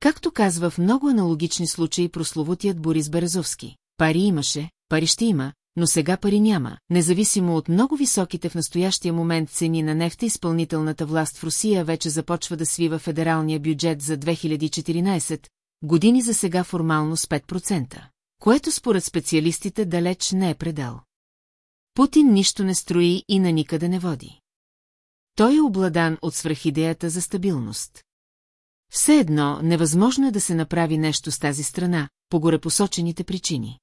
Както казва в много аналогични случаи прословутият Борис Березовски, пари имаше, пари ще има, но сега пари няма, независимо от много високите в настоящия момент цени на нефта изпълнителната власт в Русия вече започва да свива федералния бюджет за 2014 години за сега формално с 5%, което според специалистите далеч не е предел. Путин нищо не строи и на никъде не води. Той е обладан от свръхидеята за стабилност. Все едно невъзможно е да се направи нещо с тази страна, по горепосочените причини.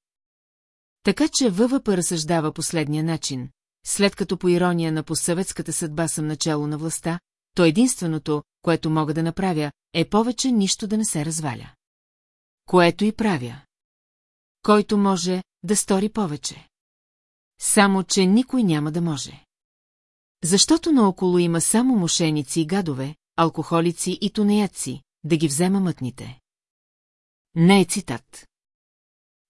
Така че ВВП разсъждава последния начин. След като по ирония на посъветската съдба съм начало на властта, то единственото, което мога да направя, е повече нищо да не се разваля. Което и правя. Който може да стори повече. Само, че никой няма да може. Защото наоколо има само мошеници и гадове, алкохолици и тунеяци, да ги взема мътните. Не е цитат.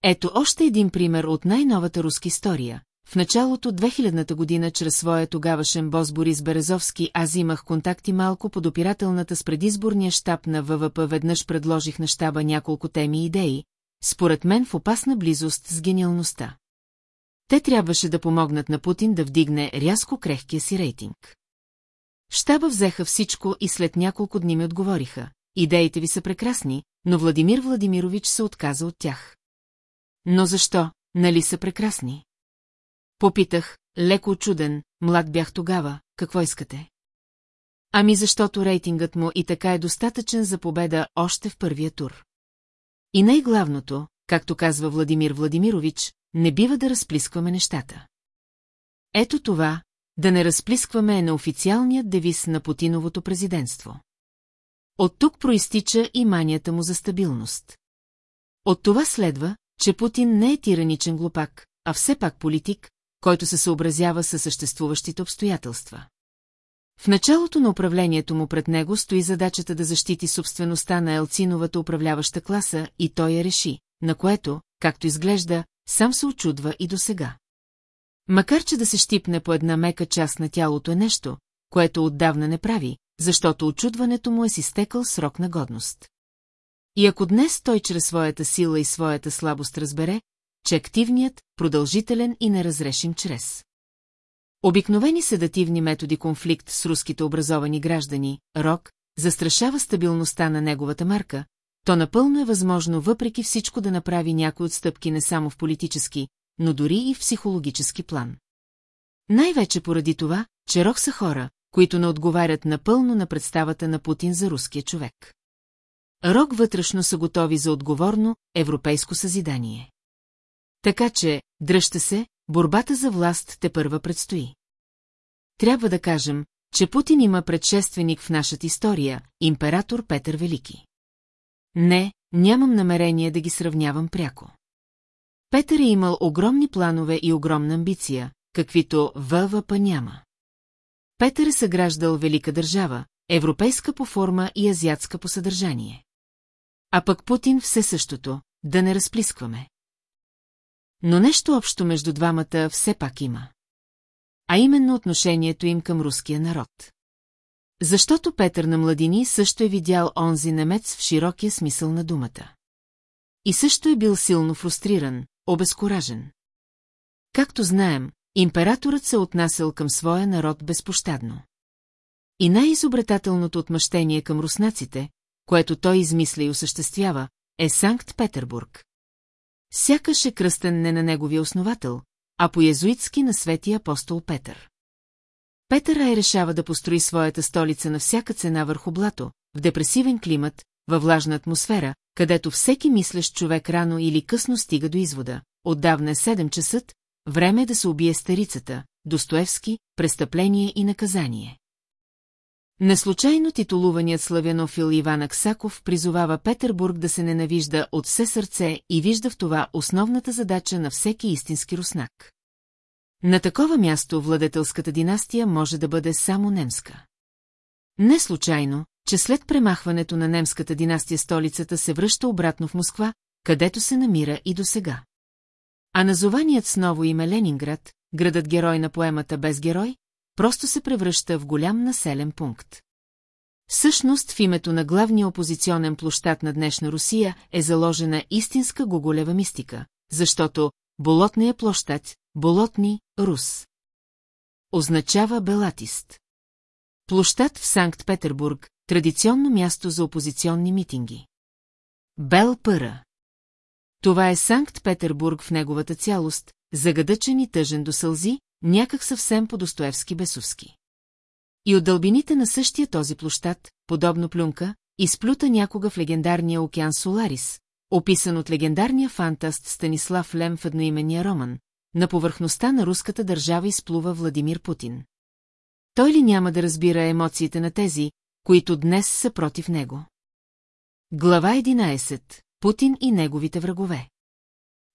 Ето още един пример от най-новата руска история. В началото 2000-та година чрез своя тогавашен бос Борис Березовски аз имах контакти малко под опирателната с предизборния щаб на ВВП веднъж предложих на щаба няколко теми и идеи, според мен в опасна близост с гениалността. Те трябваше да помогнат на Путин да вдигне рязко крехкия си рейтинг. Щаба взеха всичко и след няколко дни ми отговориха. Идеите ви са прекрасни, но Владимир Владимирович се отказа от тях. Но защо, нали са прекрасни? Попитах, леко чуден, млад бях тогава, какво искате? Ами защото рейтингът му и така е достатъчен за победа още в първия тур. И най-главното, както казва Владимир Владимирович, не бива да разплискваме нещата. Ето това, да не разплискваме е на официалният девиз на Путиновото президентство. От тук проистича и манията му за стабилност. От това следва, че Путин не е тираничен глупак, а все пак политик, който се съобразява със съществуващите обстоятелства. В началото на управлението му пред него стои задачата да защити собствеността на Елциновата управляваща класа и той я реши, на което, както изглежда, сам се очудва и досега. Макар че да се щипне по една мека част на тялото е нещо, което отдавна не прави, защото очудването му е си стекал срок на годност. И ако днес той чрез своята сила и своята слабост разбере, че активният, продължителен и неразрешим чрез Обикновени седативни методи конфликт с руските образовани граждани, РОК, застрашава стабилността на неговата марка, то напълно е възможно въпреки всичко да направи някои отстъпки не само в политически, но дори и в психологически план. Най-вече поради това, че Рок са хора, които не отговарят напълно на представата на Путин за руския човек. Рок вътрешно са готови за отговорно, европейско съзидание. Така че, дръжте се, борбата за власт те първа предстои. Трябва да кажем, че Путин има предшественик в нашата история, император Петър Велики. Не, нямам намерение да ги сравнявам пряко. Петър е имал огромни планове и огромна амбиция, каквито ВВП няма. Петър е съграждал велика държава, европейска по форма и азиатска по съдържание. А пък Путин все същото, да не разплискваме. Но нещо общо между двамата все пак има. А именно отношението им към руския народ. Защото Петър на младини също е видял онзи немец в широкия смисъл на думата. И също е бил силно фрустриран, обезкуражен. Както знаем, императорът се отнасял към своя народ безпощадно. И най-изобретателното отмъщение към руснаците, което той измисля и осъществява, е Санкт-Петербург. Сякаш е кръстен не на неговия основател, а по-язуитски на светия апостол Петър. Петър Рай решава да построи своята столица на всяка цена върху блато, в депресивен климат, във влажна атмосфера, където всеки мислещ човек рано или късно стига до извода. Отдавна е 7 часът, време е да се убие старицата, Достоевски, престъпление и наказание. Неслучайно титулуваният славянофил Иван Аксаков призовава Петербург да се ненавижда от все сърце и вижда в това основната задача на всеки истински руснак. На такова място владетелската династия може да бъде само немска. Не случайно, че след премахването на немската династия столицата се връща обратно в Москва, където се намира и досега. А назованият с ново име Ленинград, градът герой на поемата без герой, просто се превръща в голям населен пункт. Всъщност в името на главния опозиционен площад на днешна Русия е заложена истинска гоголева мистика, защото болотния площад, болотни, Рус, означава белатист. Площад в Санкт-Петербург, традиционно място за опозиционни митинги. Бел Пъра. Това е Санкт-Петербург в неговата цялост, загадъчен и тъжен до сълзи, някак съвсем по-достоевски бесовски. И от дълбините на същия този площад, подобно плюнка, изплюта някога в легендарния океан Соларис, описан от легендарния фантаст Станислав Лем в едноименния роман, на повърхността на руската държава изплува Владимир Путин. Той ли няма да разбира емоциите на тези, които днес са против него? Глава 11. Путин и неговите врагове.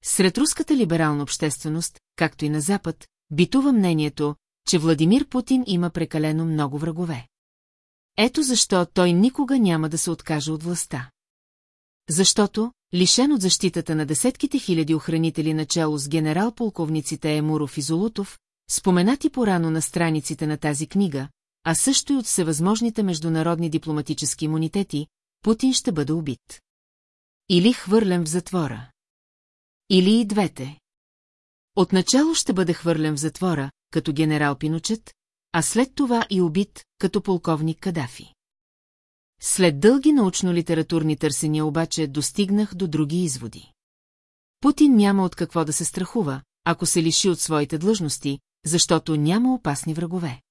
Сред руската либерална общественост, както и на Запад, битува мнението, че Владимир Путин има прекалено много врагове. Ето защо той никога няма да се откаже от властта. Защото, лишен от защитата на десетките хиляди охранители начало с генерал-полковниците Емуров и Золутов, споменати порано на страниците на тази книга, а също и от всевъзможните международни дипломатически имунитети, Путин ще бъде убит. Или хвърлен в затвора. Или и двете. Отначало ще бъде хвърлен в затвора, като генерал Пиночет, а след това и убит, като полковник Кадафи. След дълги научно-литературни търсения обаче достигнах до други изводи. Путин няма от какво да се страхува, ако се лиши от своите длъжности, защото няма опасни врагове.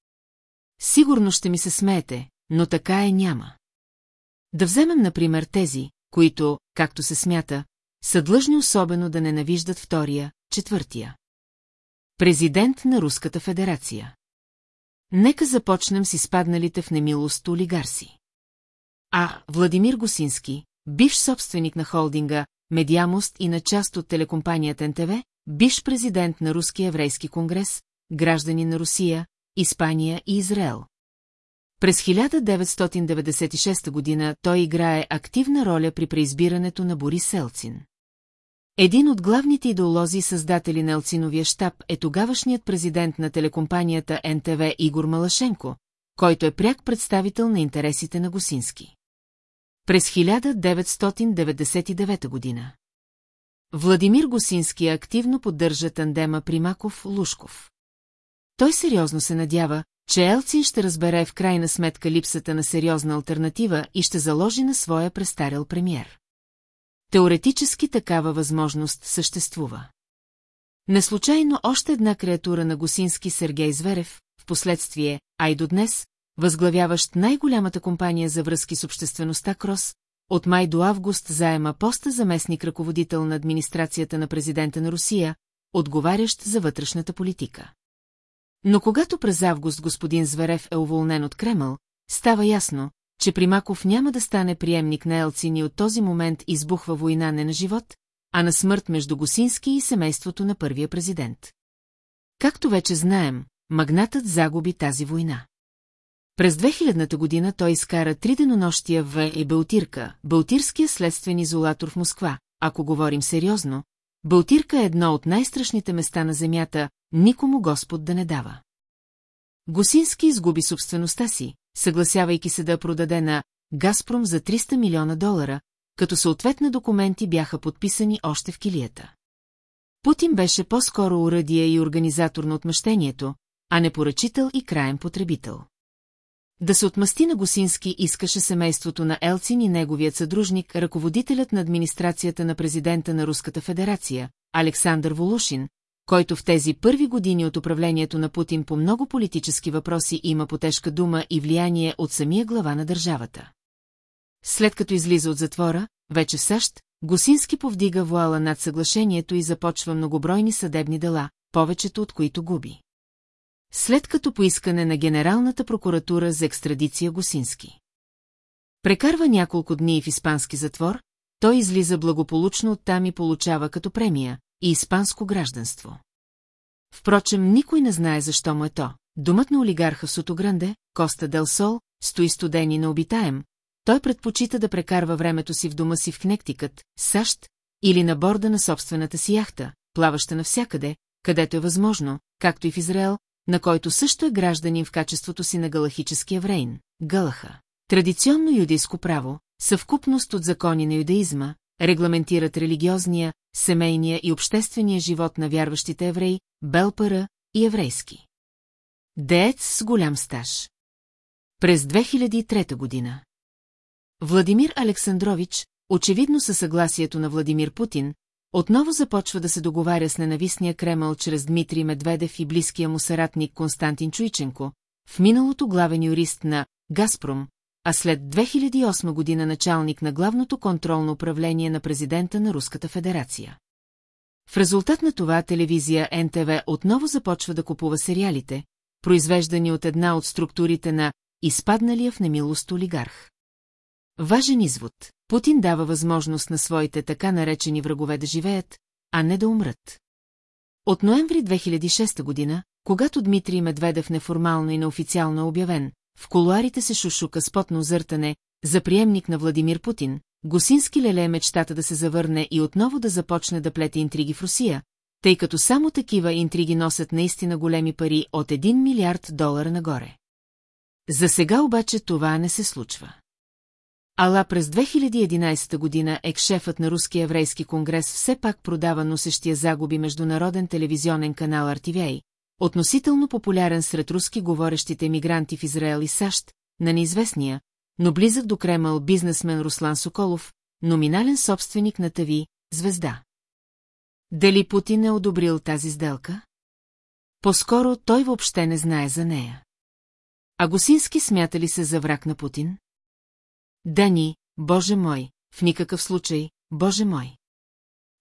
Сигурно ще ми се смеете, но така е няма. Да вземем, например, тези, които, както се смята, са длъжни особено да ненавиждат втория, четвъртия. Президент на Руската федерация. Нека започнем с изпадналите в немилост олигарси. А. Владимир Гусински, бивш собственик на холдинга, Медиамост и на част от телекомпанията НТВ, бивш президент на Руския еврейски конгрес, граждани на Русия, Испания и Израел. През 1996 година той играе активна роля при преизбирането на Борис Елцин. Един от главните идеолози създатели на Елциновия щаб е тогавашният президент на телекомпанията НТВ Игор Малашенко, който е пряк представител на интересите на Гусински. През 1999 година. Владимир Гусински активно поддържа тандема Примаков-Лушков. Той сериозно се надява, че Елцин ще разбере в крайна сметка липсата на сериозна альтернатива и ще заложи на своя престарел премьер. Теоретически такава възможност съществува. Неслучайно още една креатура на Гусински Сергей Зверев, в последствие, а и до днес, възглавяващ най-голямата компания за връзки с обществеността Крос, от май до август заема поста заместник ръководител на администрацията на президента на Русия, отговарящ за вътрешната политика. Но когато през август господин Зверев е уволнен от Кремъл, става ясно, че Примаков няма да стане приемник на Елцин и от този момент избухва война не на живот, а на смърт между Гусински и семейството на първия президент. Както вече знаем, магнатът загуби тази война. През 2000-та година той изкара три денонощия в и Балтирка, Балтирския следствен изолатор в Москва. Ако говорим сериозно, Балтирка е едно от най-страшните места на земята, никому Господ да не дава. Гусински изгуби собствеността си, съгласявайки се да продаде на Газпром за 300 милиона долара, като съответно документи бяха подписани още в килията. Путин беше по-скоро уръдие и организатор на отмъщението, а не поръчител и краен потребител. Да се отмъсти на Госински искаше семейството на Елцин и неговият съдружник, ръководителят на администрацията на президента на Руската федерация, Александър Волушин, който в тези първи години от управлението на Путин по много политически въпроси има потежка дума и влияние от самия глава на държавата. След като излиза от затвора, вече в САЩ, Госински повдига вуала над съглашението и започва многобройни съдебни дела, повечето от които губи. След като поискане на Генералната прокуратура за екстрадиция Госински. Прекарва няколко дни в испански затвор, той излиза благополучно оттам и получава като премия и испанско гражданство. Впрочем, никой не знае защо му е то. Думът на олигарха Сотогранде, Коста Дел Сол, стои студен и необитаем, той предпочита да прекарва времето си в дома си в Кнектикът, САЩ, или на борда на собствената си яхта, плаваща навсякъде, където е възможно, както и в Израел, на който също е гражданин в качеството си на галахическия еврейн, Галаха. Традиционно юдейско право, съвкупност от закони на юдаизма, регламентират религиозния, семейния и обществения живот на вярващите евреи, белпара и еврейски. Деец с голям стаж. През 2003 година. Владимир Александрович, очевидно със съгласието на Владимир Путин, отново започва да се договаря с ненавистния Кремъл чрез Дмитрий Медведев и близкия му съратник Константин Чуйченко, в миналото главен юрист на «Газпром», а след 2008 година началник на главното контролно управление на президента на Руската федерация. В резултат на това телевизия НТВ отново започва да купува сериалите, произвеждани от една от структурите на изпадналия в немилост олигарх. Важен извод. Путин дава възможност на своите така наречени врагове да живеят, а не да умрат. От ноември 2006 година, когато Дмитрий Медведев неформално и неофициално е обявен, в колуарите се шушука с потно зъртане за приемник на Владимир Путин, Госински леле мечтата да се завърне и отново да започне да плете интриги в Русия, тъй като само такива интриги носят наистина големи пари от 1 милиард долара нагоре. За сега обаче това не се случва. Ала през 2011 година екшефът на Руския еврейски конгрес все пак продава носещия загуби международен телевизионен канал RTVA, относително популярен сред руски говорещите емигранти в Израел и САЩ, на неизвестния, но близък до Кремъл бизнесмен Руслан Соколов, номинален собственик на ТАВИ, звезда. Дали Путин е одобрил тази сделка? По-скоро той въобще не знае за нея. А Госински смята ли се за враг на Путин? Дани, Боже мой, в никакъв случай, Боже мой.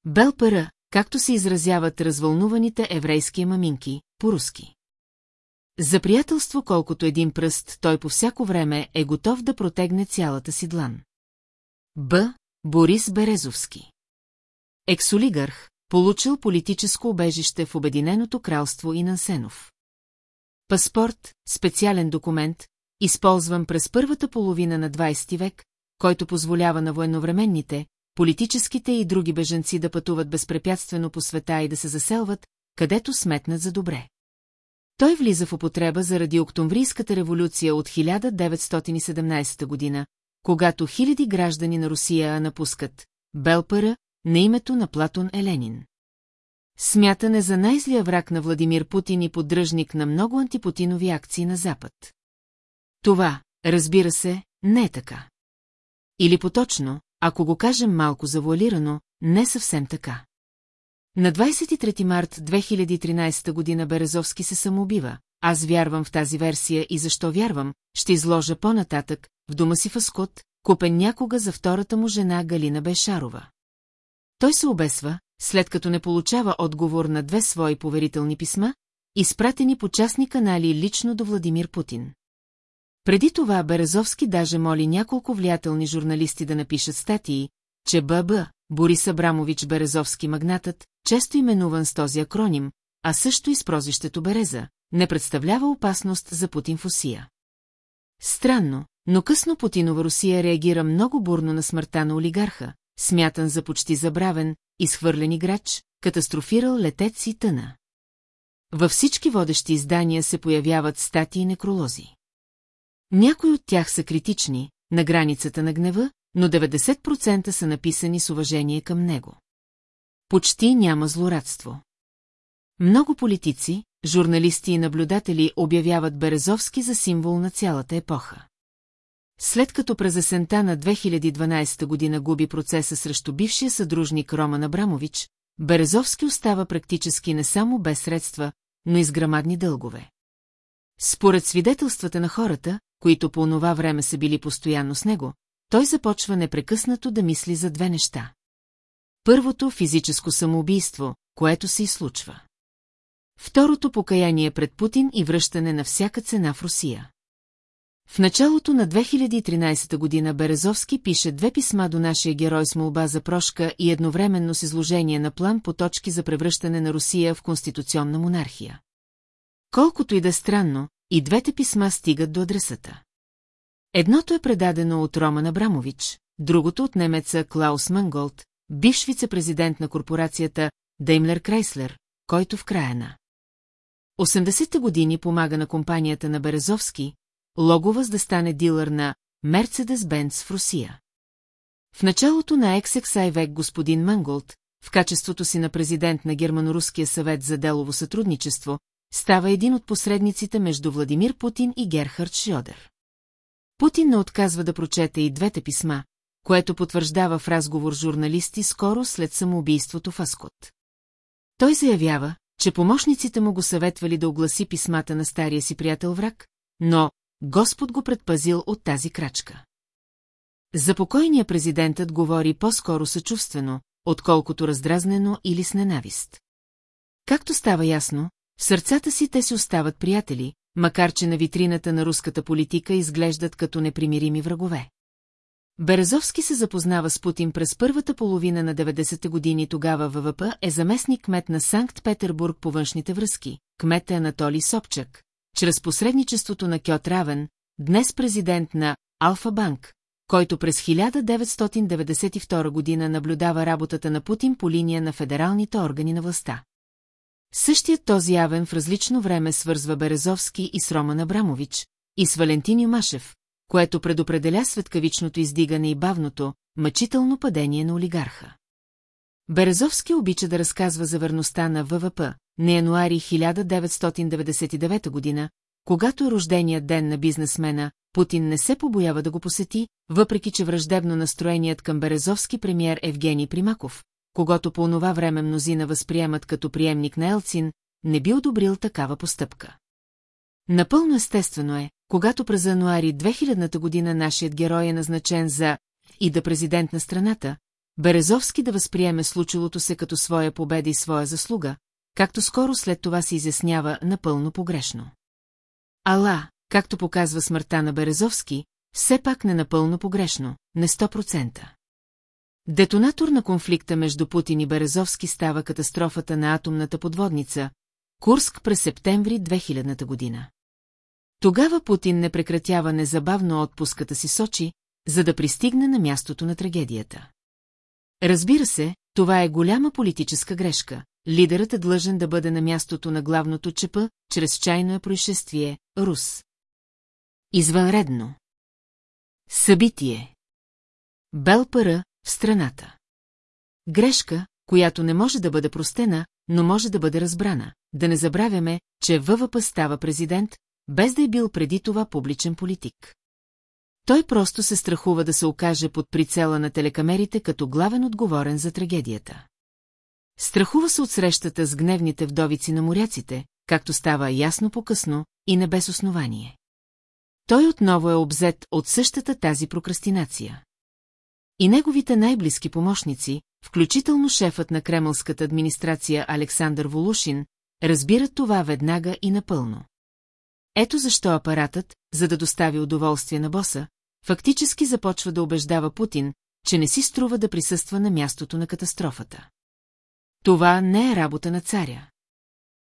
Белпера, както се изразяват развълнуваните еврейски маминки, по-руски. За приятелство колкото един пръст, той по всяко време е готов да протегне цялата си длан. Б. Борис Березовски Ексолигарх, получил политическо убежище в Обединеното кралство и Нансенов. Паспорт, специален документ, използван през първата половина на 20 век, който позволява на военновременните, политическите и други беженци да пътуват безпрепятствено по света и да се заселват, където сметнат за добре. Той влиза в употреба заради Октомврийската революция от 1917 година, когато хиляди граждани на Русия напускат Белпара на името на Платон Еленин. Смятане за най-злия враг на Владимир Путин и поддръжник на много антипутинови акции на Запад. Това, разбира се, не е така. Или поточно, ако го кажем малко завуалирано, не съвсем така. На 23 март 2013 година Березовски се самоубива. Аз вярвам в тази версия и защо вярвам, ще изложа по-нататък, в дома си в Аскот, купен някога за втората му жена Галина Бешарова. Той се обесва, след като не получава отговор на две свои поверителни писма, изпратени по частни канали лично до Владимир Путин. Преди това Березовски даже моли няколко влиятелни журналисти да напишат статии, че ББ, Борис Абрамович Березовски магнатът, често именуван с този акроним, а също и с прозвището Береза, не представлява опасност за Путин в Русия. Странно, но късно Путинова Русия реагира много бурно на смъртта на олигарха, смятан за почти забравен, изхвърлен играч, катастрофирал летец и тъна. Във всички водещи издания се появяват статии и некролози. Някои от тях са критични, на границата на гнева, но 90% са написани с уважение към него. Почти няма злорадство. Много политици, журналисти и наблюдатели обявяват Березовски за символ на цялата епоха. След като през есента на 2012 година губи процеса срещу бившия съдружник Роман Абрамович, Березовски остава практически не само без средства, но и с грамадни дългове. Според свидетелствата на хората, които по онова време са били постоянно с него, той започва непрекъснато да мисли за две неща. Първото – физическо самоубийство, което се изслучва. Второто – покаяние пред Путин и връщане на всяка цена в Русия. В началото на 2013 година Березовски пише две писма до нашия герой с молба за прошка и едновременно с изложение на план по точки за превръщане на Русия в конституционна монархия. Колкото и да е странно, и двете писма стигат до адресата. Едното е предадено от Роман Абрамович, другото от немеца Клаус Манголд, бивш вице-президент на корпорацията Деймлер Крайслер, който в края на 80-те години помага на компанията на Березовски, Логоваз да стане дилър на Мерцедес-Бенц в Русия. В началото на XXI век господин Манголд, в качеството си на президент на Германоруския съвет за делово сътрудничество, става един от посредниците между Владимир Путин и Герхард Шьодер. Путин не отказва да прочете и двете писма, което потвърждава в разговор с журналисти скоро след самоубийството в Аскот. Той заявява, че помощниците му го съветвали да огласи писмата на стария си приятел враг, но Господ го предпазил от тази крачка. За покойния президентът говори по-скоро съчувствено, отколкото раздразнено или с ненавист. Както става ясно, в сърцата си те си остават приятели, макар че на витрината на руската политика изглеждат като непримирими врагове. Березовски се запознава с Путин през първата половина на 90-те години. Тогава ВВП е заместник кмет на Санкт-Петербург по външните връзки, кмет е Анатолий Собчак, чрез посредничеството на Кьот Равен, днес президент на Алфа Банк, който през 1992 година наблюдава работата на Путин по линия на федералните органи на властта. Същият този явен в различно време свързва Березовски и с Роман Абрамович, и с Валентин Юмашев, което предопределя светкавичното издигане и бавното, мъчително падение на олигарха. Березовски обича да разказва за верността на ВВП, на януари 1999 година, когато е рожденият ден на бизнесмена, Путин не се побоява да го посети, въпреки че враждебно настроеният към Березовски премьер Евгений Примаков, когато по онова време мнозина възприемат като приемник на Елцин, не би одобрил такава постъпка. Напълно естествено е, когато през януари 2000 година нашият герой е назначен за и да президент на страната, Березовски да възприеме случилото се като своя победа и своя заслуга, както скоро след това се изяснява напълно погрешно. Ала, както показва смъртта на Березовски, все пак не напълно погрешно, не 100%. Детонатор на конфликта между Путин и Березовски става катастрофата на атомната подводница, Курск през септември 2000 година. Тогава Путин не прекратява незабавно отпуската си Сочи, за да пристигне на мястото на трагедията. Разбира се, това е голяма политическа грешка. Лидерът е длъжен да бъде на мястото на главното чепа, чрез чайно происшествие, Рус. Извънредно. Събитие. Белпара в страната. Грешка, която не може да бъде простена, но може да бъде разбрана. Да не забравяме, че ВВП става президент, без да е бил преди това публичен политик. Той просто се страхува да се окаже под прицела на телекамерите като главен отговорен за трагедията. Страхува се от срещата с гневните вдовици на моряците, както става ясно по-късно, и не без основание. Той отново е обзет от същата тази прокрастинация. И неговите най-близки помощници, включително шефът на кремълската администрация Александър Волушин, разбират това веднага и напълно. Ето защо апаратът, за да достави удоволствие на боса, фактически започва да убеждава Путин, че не си струва да присъства на мястото на катастрофата. Това не е работа на царя.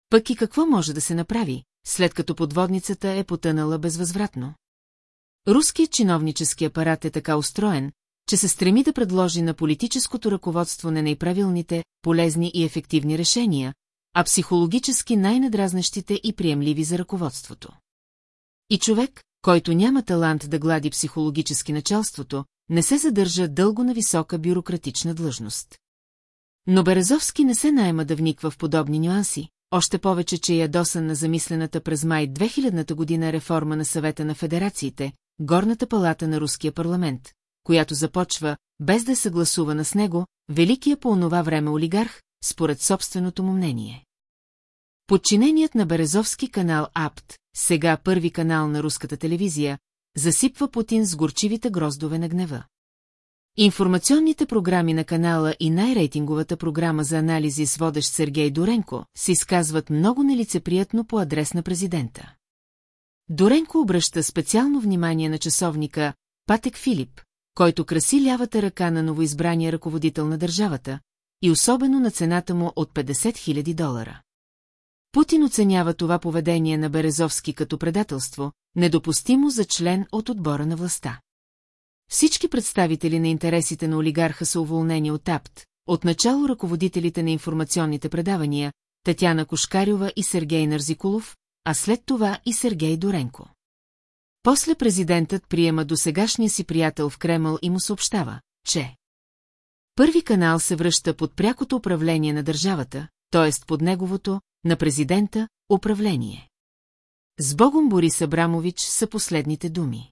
Пък и какво може да се направи, след като подводницата е потънала безвъзвратно? Руският чиновнически апарат е така устроен, че се стреми да предложи на политическото ръководство не най-правилните, полезни и ефективни решения, а психологически най-надразнащите и приемливи за ръководството. И човек, който няма талант да глади психологически началството, не се задържа дълго на висока бюрократична длъжност. Но Березовски не се найема да вниква в подобни нюанси, още повече, че е ядосан на замислената през май 2000 година реформа на съвета на федерациите, горната палата на руския парламент, която започва, без да е съгласувана с него, великия по онова време олигарх, според собственото му мнение. Подчиненият на Березовски канал АПТ, сега първи канал на руската телевизия, засипва Путин с горчивите гроздове на гнева. Информационните програми на канала и най-рейтинговата програма за анализи с водещ Сергей Доренко се изказват много нелицеприятно по адрес на президента. Доренко обръща специално внимание на часовника Патек Филип, който краси лявата ръка на новоизбрания ръководител на държавата, и особено на цената му от 50 000 долара. Путин оценява това поведение на Березовски като предателство, недопустимо за член от отбора на властта. Всички представители на интересите на олигарха са уволнени от АПТ, отначало ръководителите на информационните предавания, Татяна Кошкарюва и Сергей Нарзикулов, а след това и Сергей Доренко. После президентът приема досегашния си приятел в Кремъл и му съобщава, че Първи канал се връща под прякото управление на държавата, т.е. под неговото, на президента, управление. С Богом Борис Абрамович са последните думи.